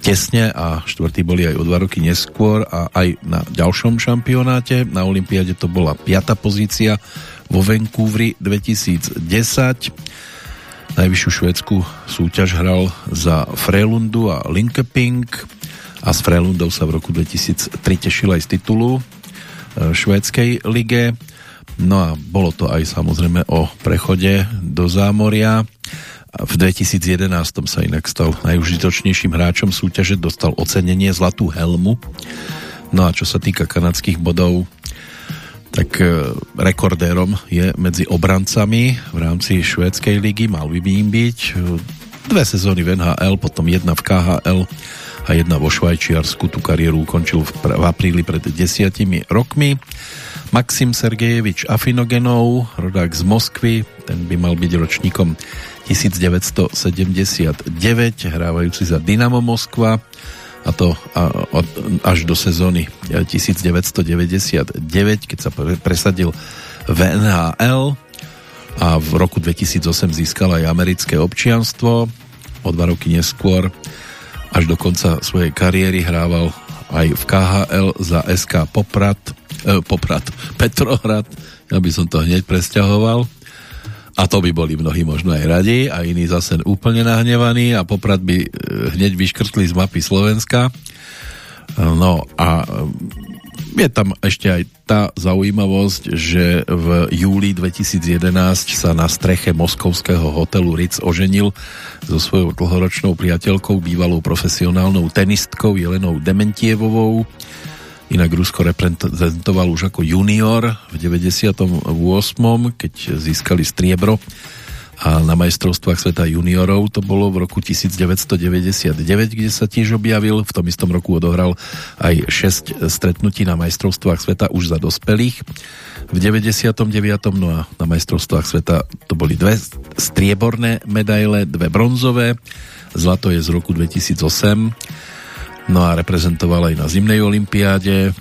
tesne a štvrtý boli aj o dva roky neskôr a aj na ďalšom šampionáte. Na Olympiade to bola piata pozícia vo Vancouveri 2010. Najvyššiu švédsku súťaž hral za Frelundu a Linkeping a s Frelundou sa v roku 2003 tešil aj z titulu e, švédskej lige. No a bolo to aj samozrejme o prechode do zámoria. V 2011 sa inak stal najužitočnejším hráčom súťaže, dostal ocenenie Zlatú helmu. No a čo sa týka kanadských bodov, tak e, rekordérom je medzi obrancami v rámci švédskej ligy, mal by im byť dve sezóny v NHL, potom jedna v KHL a jedna vo Švajčiarsku. Tú kariéru ukončil v, v apríli pred desiatimi rokmi. Maxim Sergejevič Afinogenov, rodák z Moskvy, ten by mal byť ročníkom 1979, hrávajúci za Dynamo Moskva a to až do sezóny 1999, keď sa presadil v NHL a v roku 2008 získal aj americké občianstvo. O dva roky neskôr až do konca svojej kariéry hrával aj v KHL za SK Poprad, eh, Poprad (laughs) Petrohrad, ja som to hneď presťahoval a to by boli mnohí možno aj radi a iní zase úplne nahnevaní a Poprad by eh, hneď vyškrtli z mapy Slovenska no a je tam ešte aj tá zaujímavosť, že v júli 2011 sa na streche moskovského hotelu Ritz oženil so svojou dlhoročnou priateľkou, bývalou profesionálnou tenistkou Jelenou Dementievovou. Inak Rusko reprezentoval už ako junior v 98. keď získali striebro a na majstrovstvách sveta juniorov to bolo v roku 1999, kde sa tiež objavil. V tom istom roku odohral aj 6 stretnutí na majstrovstvách sveta už za dospelých. V 99. no a na majstrovstvách sveta to boli dve strieborné medaile, dve bronzové. Zlato je z roku 2008. No a reprezentoval aj na zimnej olympiáde,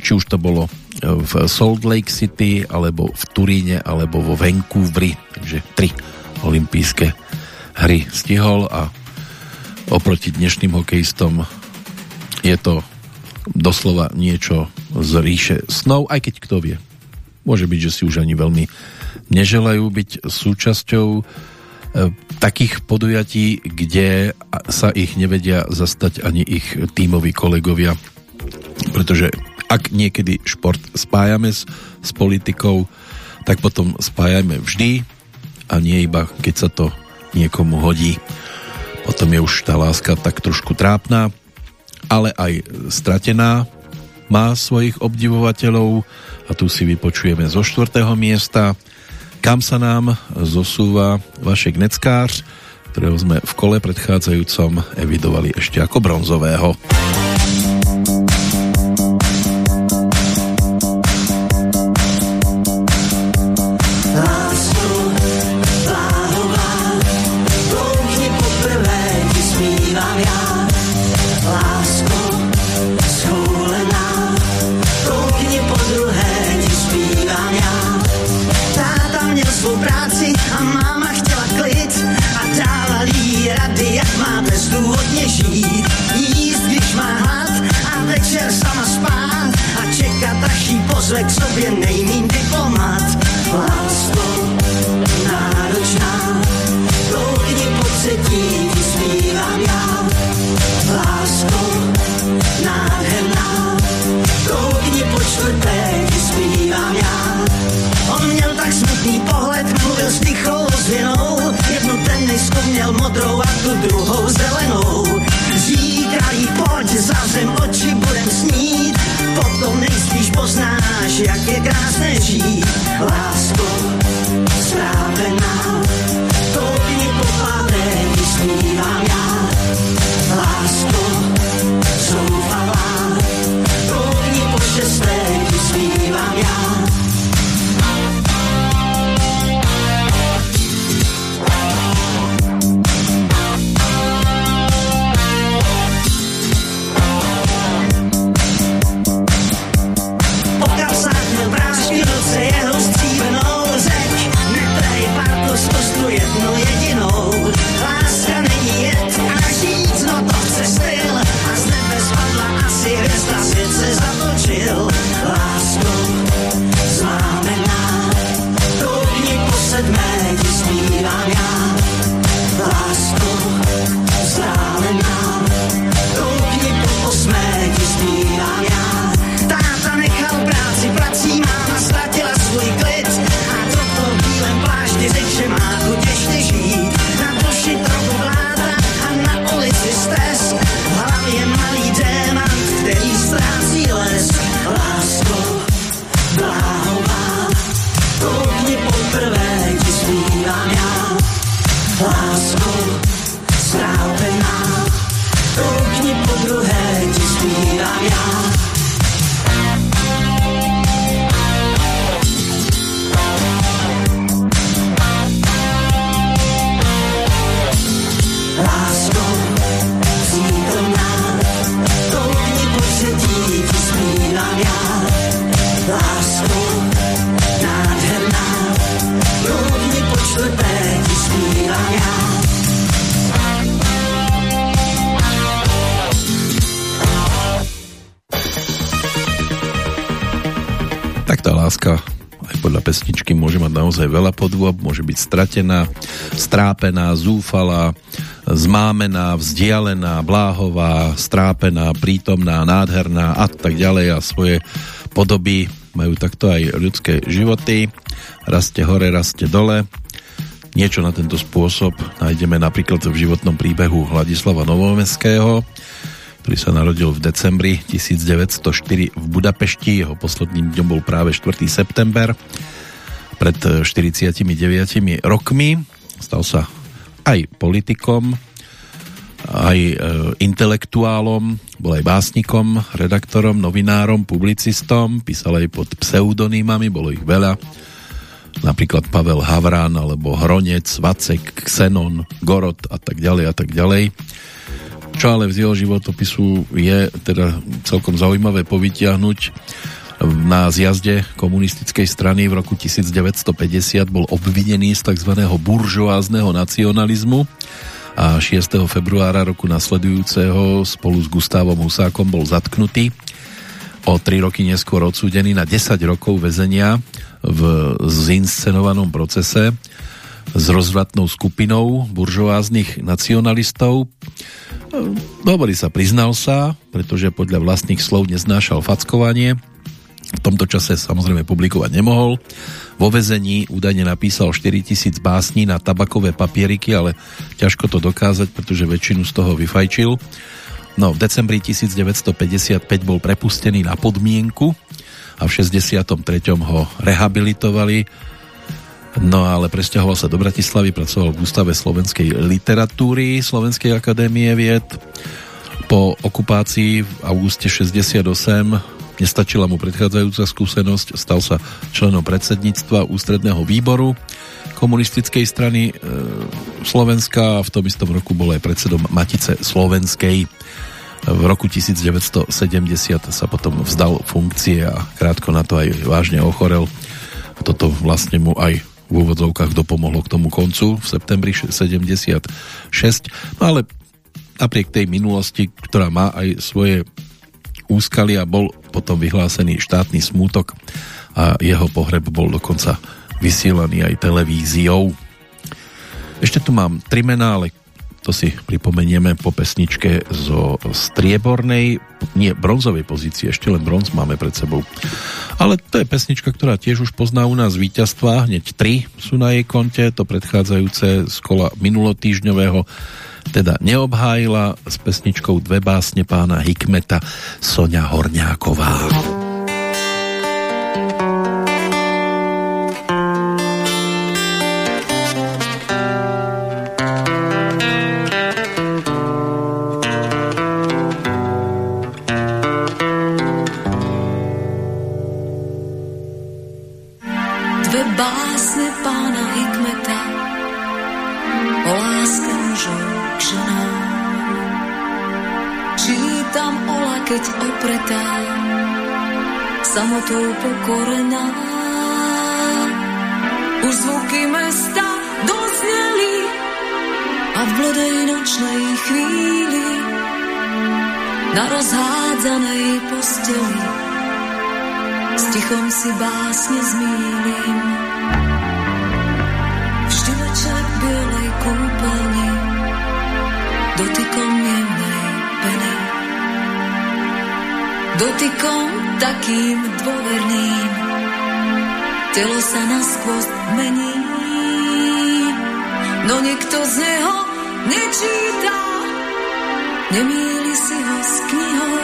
či už to bolo v Salt Lake City, alebo v Turíne, alebo vo Vancouveri. Takže tri olympijské hry stihol a oproti dnešným hokejistom je to doslova niečo z ríše snov, aj keď kto vie. Môže byť, že si už ani veľmi neželajú byť súčasťou e, takých podujatí, kde sa ich nevedia zastať ani ich tímoví kolegovia, pretože ak niekedy šport spájame s, s politikou, tak potom spájame vždy a nie iba keď sa to niekomu hodí. Potom je už tá láska tak trošku trápna, ale aj stratená. Má svojich obdivovateľov a tu si vypočujeme zo štvrtého miesta, kam sa nám zosúva Vašek Neckář, ktorého sme v kole predchádzajúcom evidovali ešte ako bronzového. Stratená, strápená, zúfalá, zmámená, vzdialená, bláhová, strápená, prítomná, nádherná a tak ďalej a svoje podoby majú takto aj ľudské životy. Raste hore, raste dole. Niečo na tento spôsob nájdeme napríklad v životnom príbehu Hladislava Novomestského, ktorý sa narodil v decembri 1904 v Budapešti. Jeho posledným dňom bol práve 4. september pred 49 rokmi. Stal sa aj politikom, aj e, intelektuálom, bol aj básnikom, redaktorom, novinárom, publicistom, písal aj pod pseudonymami, bolo ich veľa. Napríklad Pavel Havrán, alebo Hronec, Vacek, Xenon, Gorot a tak ďalej a tak ďalej. Čo ale z jeho životopisu je teda celkom zaujímavé povytiahnuť na zjazde komunistickej strany v roku 1950 bol obvinený z tzv. buržoázneho nacionalizmu a 6. februára roku nasledujúceho spolu s Gustávom Husákom bol zatknutý. O 3 roky neskôr odsúdený na 10 rokov väzenia v zinscenovanom procese s rozvratnou skupinou buržoáznych nacionalistov. Hovorí sa, priznal sa, pretože podľa vlastných slov neznášal fackovanie. Tomto čase samozrejme publikovať nemohol. Vo vezení údajne napísal 4000 básní na tabakové papieriky, ale ťažko to dokázať, pretože väčšinu z toho vyfajčil. No, v decembri 1955 bol prepustený na podmienku a v 63. ho rehabilitovali No ale presťahoval sa do Bratislavy, pracoval v Ústave slovenskej literatúry Slovenskej akadémie vied. Po okupácii v auguste 68 nestačila mu predchádzajúca skúsenosť, stal sa členom predsedníctva ústredného výboru komunistickej strany e, Slovenska a v tom istom roku bol aj predsedom Matice Slovenskej. V roku 1970 sa potom vzdal funkcie a krátko na to aj vážne ochorel. Toto vlastne mu aj v úvodzovkách dopomohlo k tomu koncu v septembri 76. No ale napriek tej minulosti, ktorá má aj svoje úskalia, bol potom vyhlásený štátny smútok a jeho pohreb bol dokonca vysielaný aj televíziou. Ešte tu mám tri mená, ale to si pripomenieme po pesničke zo striebornej, nie, bronzovej pozície, ešte len bronz máme pred sebou. Ale to je pesnička, ktorá tiež už pozná u nás víťazstva, hneď tri sú na jej konte, to predchádzajúce z kola minulotýžňového teda neobhájila s pesničkou Dve básne pána Hikmeta Sonia Horňáková. Pokorená. Už zvuky mesta dozneli a v blodej nočnej chvíli na rozhádzanej posteli s tichom si básne zmýlim. Vždy večer v bielej kúpeľni dotykom jemnej peny. Dotykom takým dôverným telo sa naskôr mení. No nikto z neho nečíta, nemýli si ho s knihou.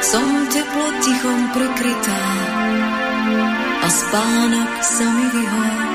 Som teplo tichom prekrytá a spánok sa mi vyhol.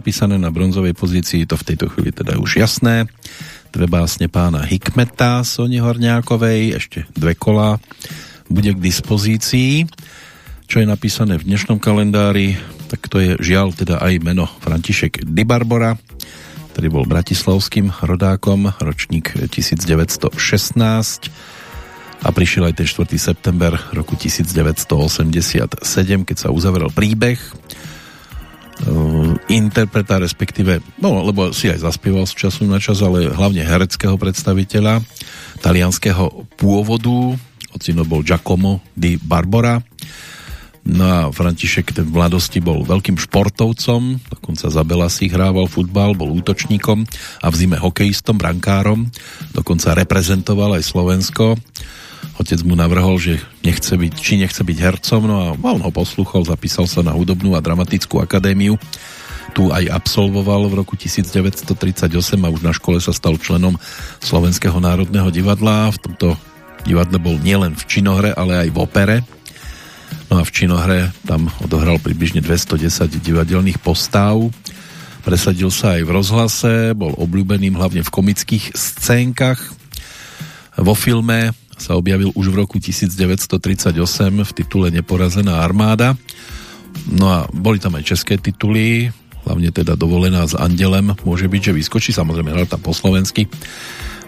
Napísané na bronzovej pozícii, to v tejto chvíli teda už jasné. Dve básne pána Hikmeta Soni Horňákovej, ešte dve kola bude k dispozícii. Čo je napísané v dnešnom kalendári, tak to je žiaľ teda aj meno František Di Barbora, ktorý bol bratislavským rodákom, ročník 1916 a prišiel aj ten 4. september roku 1987, keď sa uzavrel príbeh interpreta, respektíve, no lebo si aj zaspieval z času na čas, ale hlavne hereckého predstaviteľa talianského pôvodu, ocino bol Giacomo di Barbora, no a František v mladosti bol veľkým športovcom, dokonca za Belasi hrával futbal, bol útočníkom a v zime hokejistom, brankárom, dokonca reprezentoval aj Slovensko Otec mu navrhol, že nechce byť, či nechce byť hercom, no a on ho posluchol, zapísal sa na hudobnú a dramatickú akadémiu. Tu aj absolvoval v roku 1938 a už na škole sa stal členom Slovenského národného divadla. V tomto divadle bol nielen v činohre, ale aj v opere. No a v činohre tam odohral približne 210 divadelných postáv. Presadil sa aj v rozhlase, bol obľúbeným hlavne v komických scénkach. Vo filme sa objavil už v roku 1938 v titule Neporazená armáda. No a boli tam aj české tituly, hlavne teda Dovolená s Andelem, môže byť, že vyskočí, samozrejme hral tam po slovensky.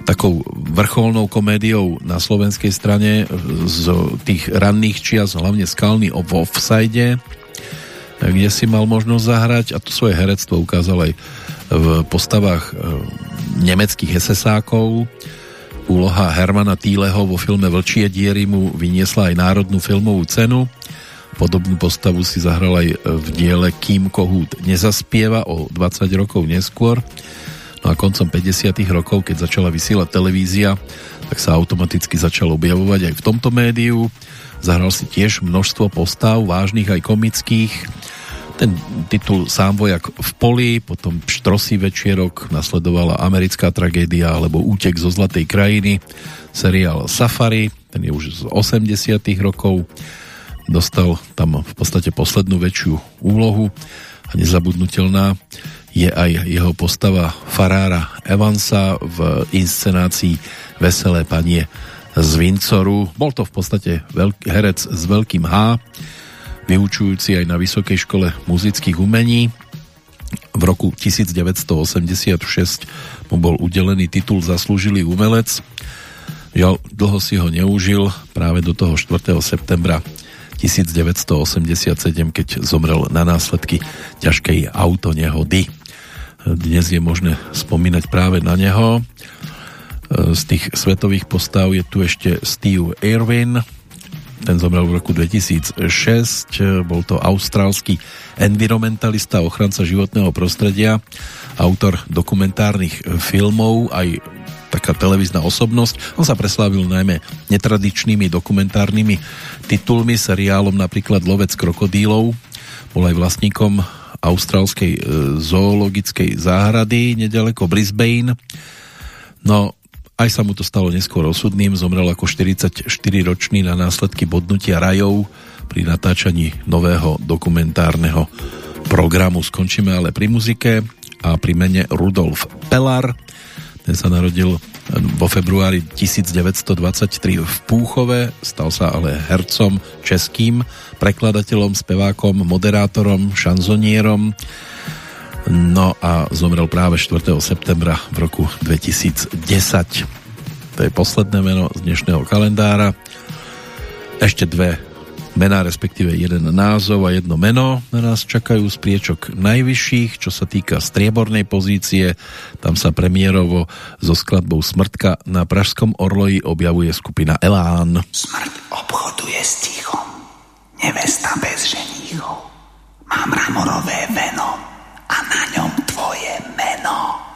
Takou vrcholnou komédiou na slovenskej strane z tých ranných čias, hlavne skalný o offside, kde si mal možnosť zahrať a to svoje herectvo ukázal aj v postavách e, nemeckých SS-ákov, Úloha Hermana Týleho vo filme Vlčie diery mu vyniesla aj Národnú filmovú cenu. Podobnú postavu si zahral aj v diele Kým Kohút nezaspieva o 20 rokov neskôr. No a koncom 50. rokov, keď začala vysielať televízia, tak sa automaticky začal objavovať aj v tomto médiu. Zahral si tiež množstvo postav, vážnych aj komických. Ten titul Sám vojak v poli, potom Štrosý večierok, nasledovala Americká tragédia alebo Útek zo Zlatej krajiny, seriál Safari, ten je už z 80 rokov, dostal tam v podstate poslednú väčšiu úlohu a nezabudnutelná je aj jeho postava Farára Evansa v inscenácii Veselé panie z Vincoru. Bol to v podstate veľký, herec s veľkým H, vyučujúci aj na Vysokej škole muzických umení. V roku 1986 mu bol udelený titul Zaslúžilý umelec. Žiaľ, dlho si ho neužil práve do toho 4. septembra 1987, keď zomrel na následky ťažkej autonehody. Dnes je možné spomínať práve na neho. Z tých svetových postav je tu ešte Steve Irwin, ten zomrel v roku 2006, bol to austrálsky environmentalista, ochranca životného prostredia, autor dokumentárnych filmov, aj taká televízna osobnosť. On sa preslávil najmä netradičnými dokumentárnymi titulmi, seriálom napríklad Lovec krokodílov, bol aj vlastníkom austrálskej e, zoologickej záhrady nedaleko Brisbane. No, aj sa mu to stalo neskôr osudným, zomrel ako 44-ročný na následky bodnutia rajov pri natáčaní nového dokumentárneho programu. Skončíme ale pri muzike a pri mene Rudolf Pelar. Ten sa narodil vo februári 1923 v Púchove, stal sa ale hercom českým, prekladateľom, spevákom, moderátorom, šanzonierom. No a zomrel práve 4. septembra v roku 2010. To je posledné meno z dnešného kalendára. Ešte dve mená, respektíve jeden názov a jedno meno na nás čakajú z priečok najvyšších, čo sa týka striebornej pozície. Tam sa premiérovo so skladbou Smrtka na Pražskom Orloji objavuje skupina Elán. Smrt obchoduje s tichom, nevesta bez ženíchov. Mám ramorové veno a na ňom tvoje meno.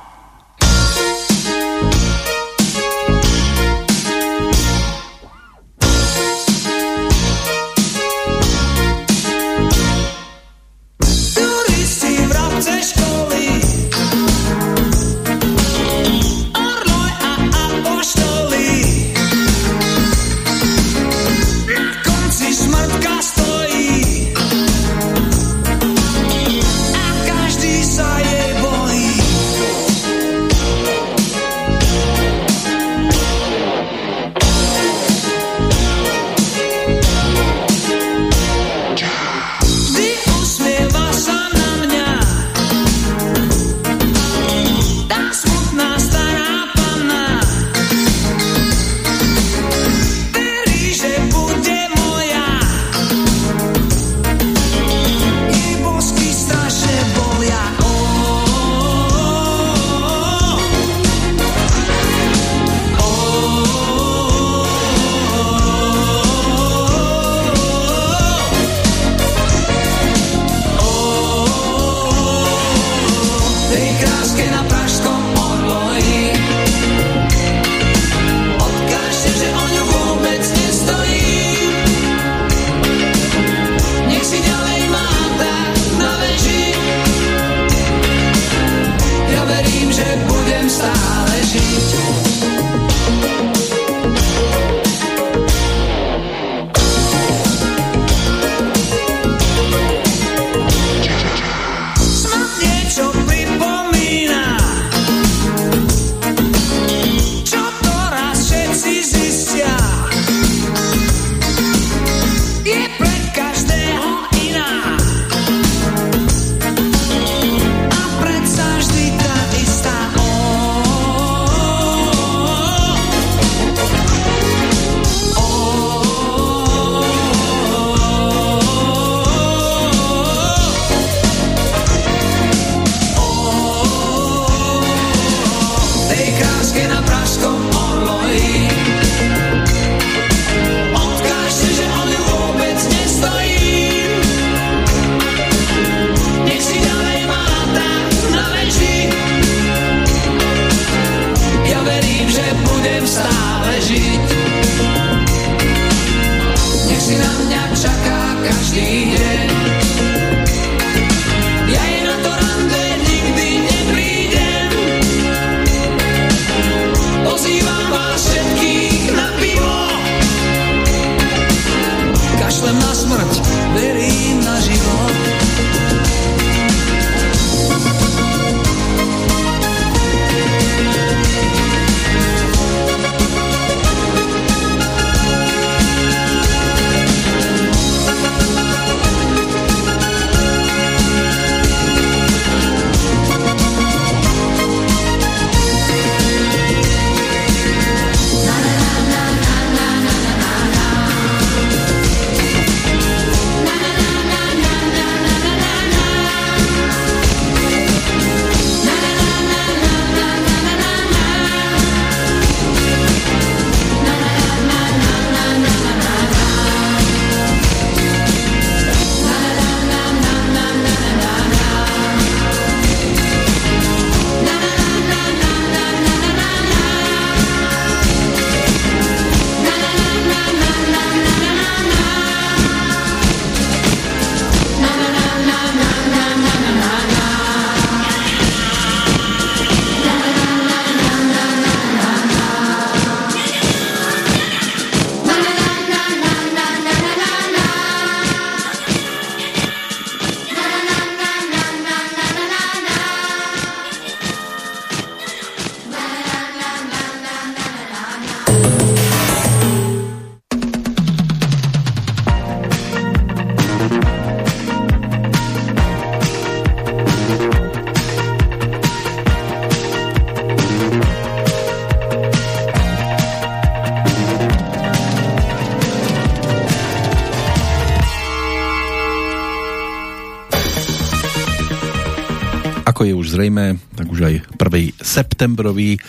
Septembrový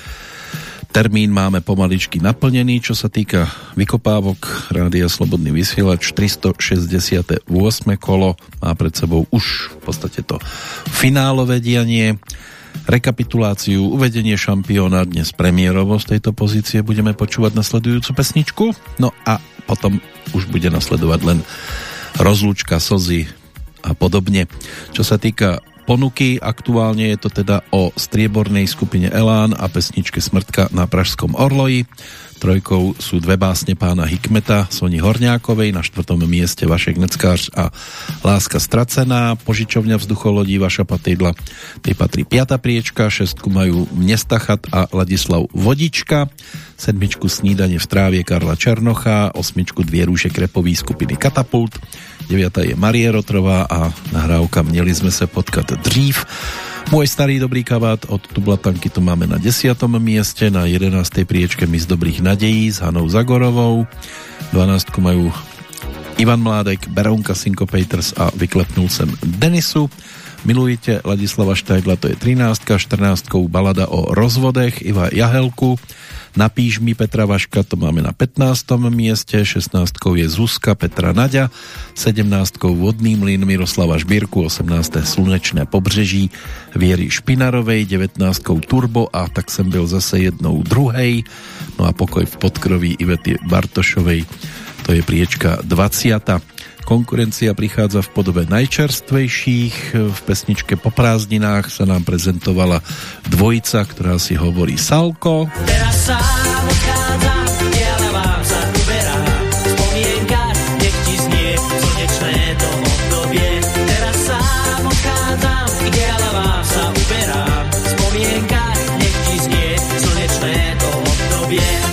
termín máme pomaličky naplnený, čo sa týka vykopávok Rádia Slobodný vysielač 368. kolo má pred sebou už v podstate to finálové dianie rekapituláciu, uvedenie šampióna dnes premiérovo z tejto pozície budeme počúvať nasledujúcu pesničku no a potom už bude nasledovať len rozlúčka, slzy a podobne. Čo sa týka ponuky. Aktuálne je to teda o striebornej skupine Elán a pesničke Smrtka na Pražskom Orloji. Trojkou sú dve básne pána Hikmeta, Soni Horňákovej, na štvrtom mieste Vašek Neckář a Láska stracená, požičovňa vzducholodí Vaša Patydla, tej patrí piata priečka, šestku majú Mnestachat a Ladislav Vodička, sedmičku Snídanie v trávie Karla Černocha, osmičku Dvie rúše krepový skupiny Katapult, deviata je Marie Rotrová a nahrávka Měli sme se potkat dřív, môj starý dobrý kabát od Tublatanky to máme na 10. mieste, na 11. priečke My z dobrých nadejí s Hanou Zagorovou, 12. majú Ivan Mládek, Berounka Syncopators a vyklepnul sem Denisu. Milujete Ladislava Štajdla, to je 13. 14. balada o rozvodech Iva Jahelku, Napíš mi Petra Vaška, to máme na 15. mieste, 16. je Zuzka Petra Naďa, 17. Vodný mlyn Miroslava Žbírku, 18. Slunečné pobřeží Viery Špinarovej, 19. Turbo a tak jsem byl zase jednou druhej, no a pokoj v podkroví Ivety Bartošovej, to je priečka 20. Konkurencia prichádza v podobe najčerstvejších. V pesničke Po prázdninách sa nám prezentovala dvojica, ktorá si hovorí Salko. Teraz sám odchádzam,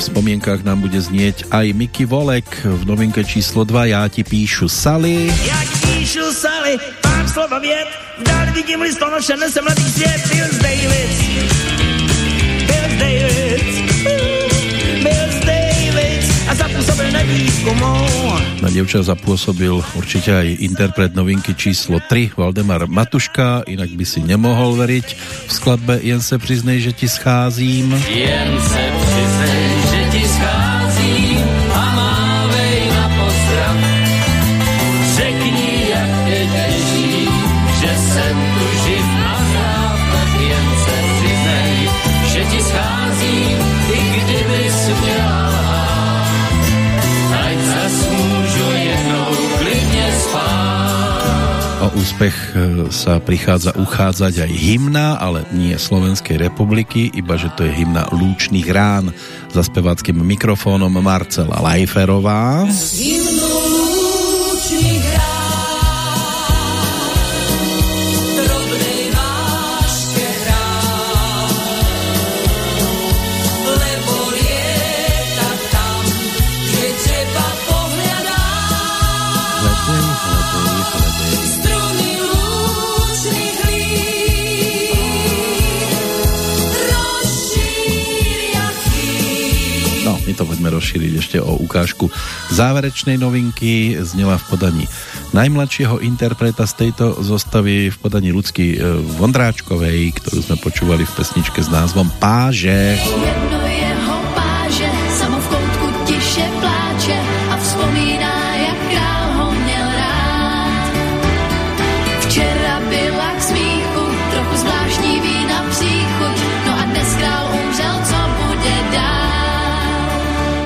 spomienkach nám bude znieť aj Miky Volek. V novinke číslo 2 Ja ti píšu Sally. Já ti píšu Sally, pár slova vět, dál vidím listonoše, nese mladý svět, Bills Davis, Bills Davis, Bills Davis, a zapůsobil nevýzkumou. Na dievča zapôsobil určite aj interpret novinky číslo 3 Valdemar Matuška, inak by si nemohol veriť. V skladbe Jen se přiznej, že ti scházím. Jen se přiznej, úspech e, sa prichádza uchádzať aj hymna, ale nie Slovenskej republiky, iba že to je hymna Lúčných rán za speváckým mikrofónom Marcela Lajferová. Hymnou rozšíriť ešte o ukážku záverečnej novinky. Znela v podaní najmladšieho interpreta z tejto zostavy v podaní ľudský e, Vondráčkovej, ktorú sme počúvali v pesničke s názvom Páže. Jedno jeho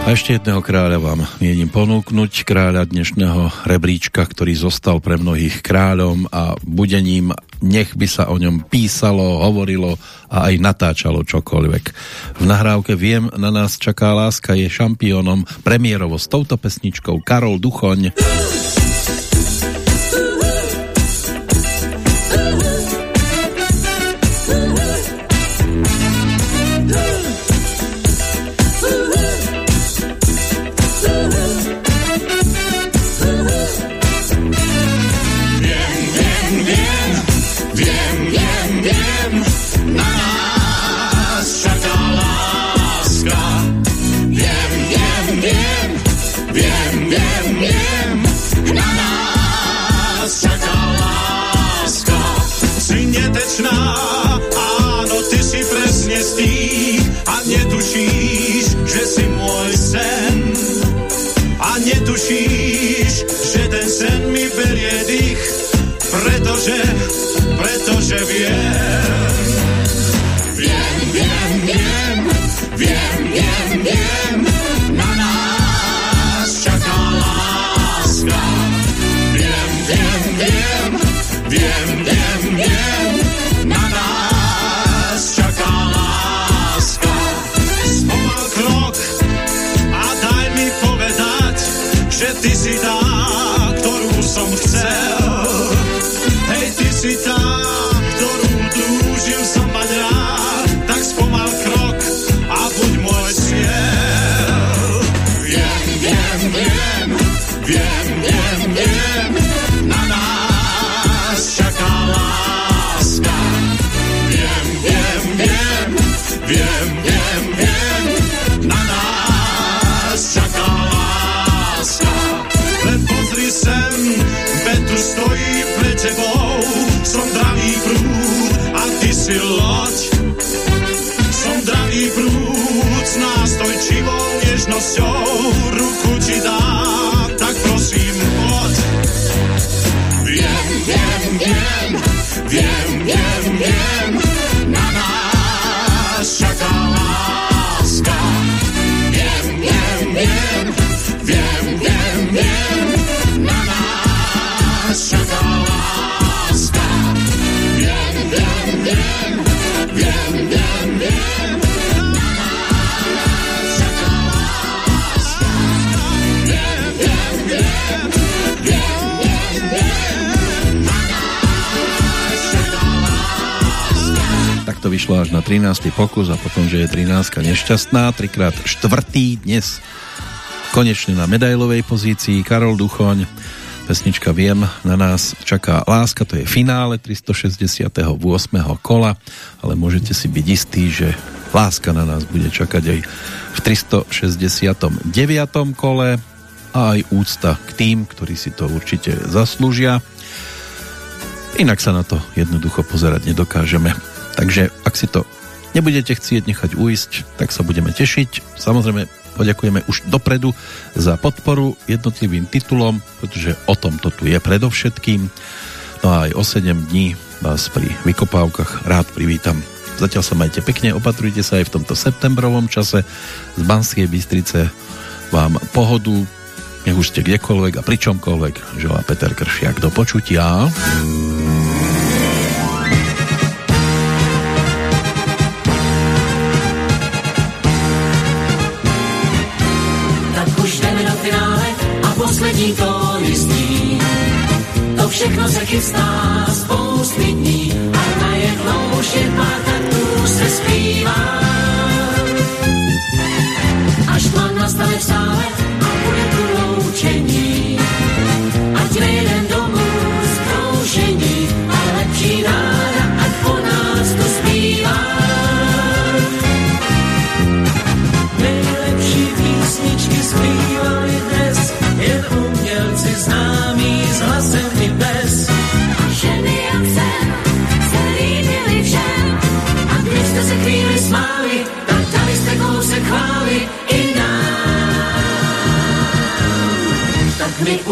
A ešte jedného kráľa vám mienim ponúknuť, kráľa dnešného rebríčka, ktorý zostal pre mnohých kráľom a budením nech by sa o ňom písalo, hovorilo a aj natáčalo čokoľvek. V nahrávke Viem, na nás čaká láska je šampiónom premiérovo s touto pesničkou Karol Duchoň. To vyšlo až na 13. pokus a potom, že je 13 nešťastná, trikrát štvrtý dnes konečne na medailovej pozícii Karol Duchoň pesnička Viem, na nás čaká láska, to je finále 368. kola, ale môžete si byť istí, že láska na nás bude čakať aj v 369. kole a aj úcta k tým, ktorí si to určite zaslúžia. Inak sa na to jednoducho pozerať nedokážeme. Takže ak si to nebudete chcieť nechať uísť, tak sa budeme tešiť. Samozrejme poďakujeme už dopredu za podporu jednotlivým titulom, pretože o tom to tu je predovšetkým. No a aj o 7 dní vás pri vykopávkach rád privítam. Zatiaľ sa majte pekne, opatrujte sa aj v tomto septembrovom čase. Z Banskej Bystrice vám pohodu, nech už ste kdekoľvek a pri čomkoľvek, želá Peter Kršiak do počutia. Poslední tón jistý. To všechno se chystá spousty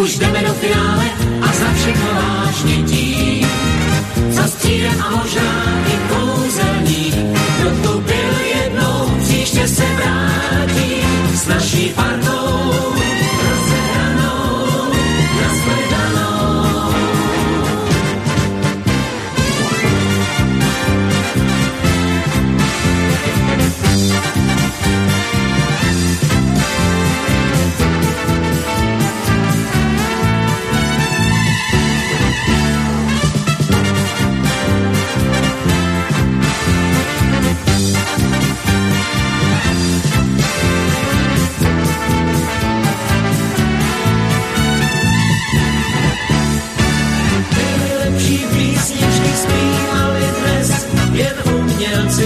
už jdeme do finále a za všechno vážně tím. Za střídem a možná i kouzelník, kdo tu byl jednou, příště se vrátí s naší partou.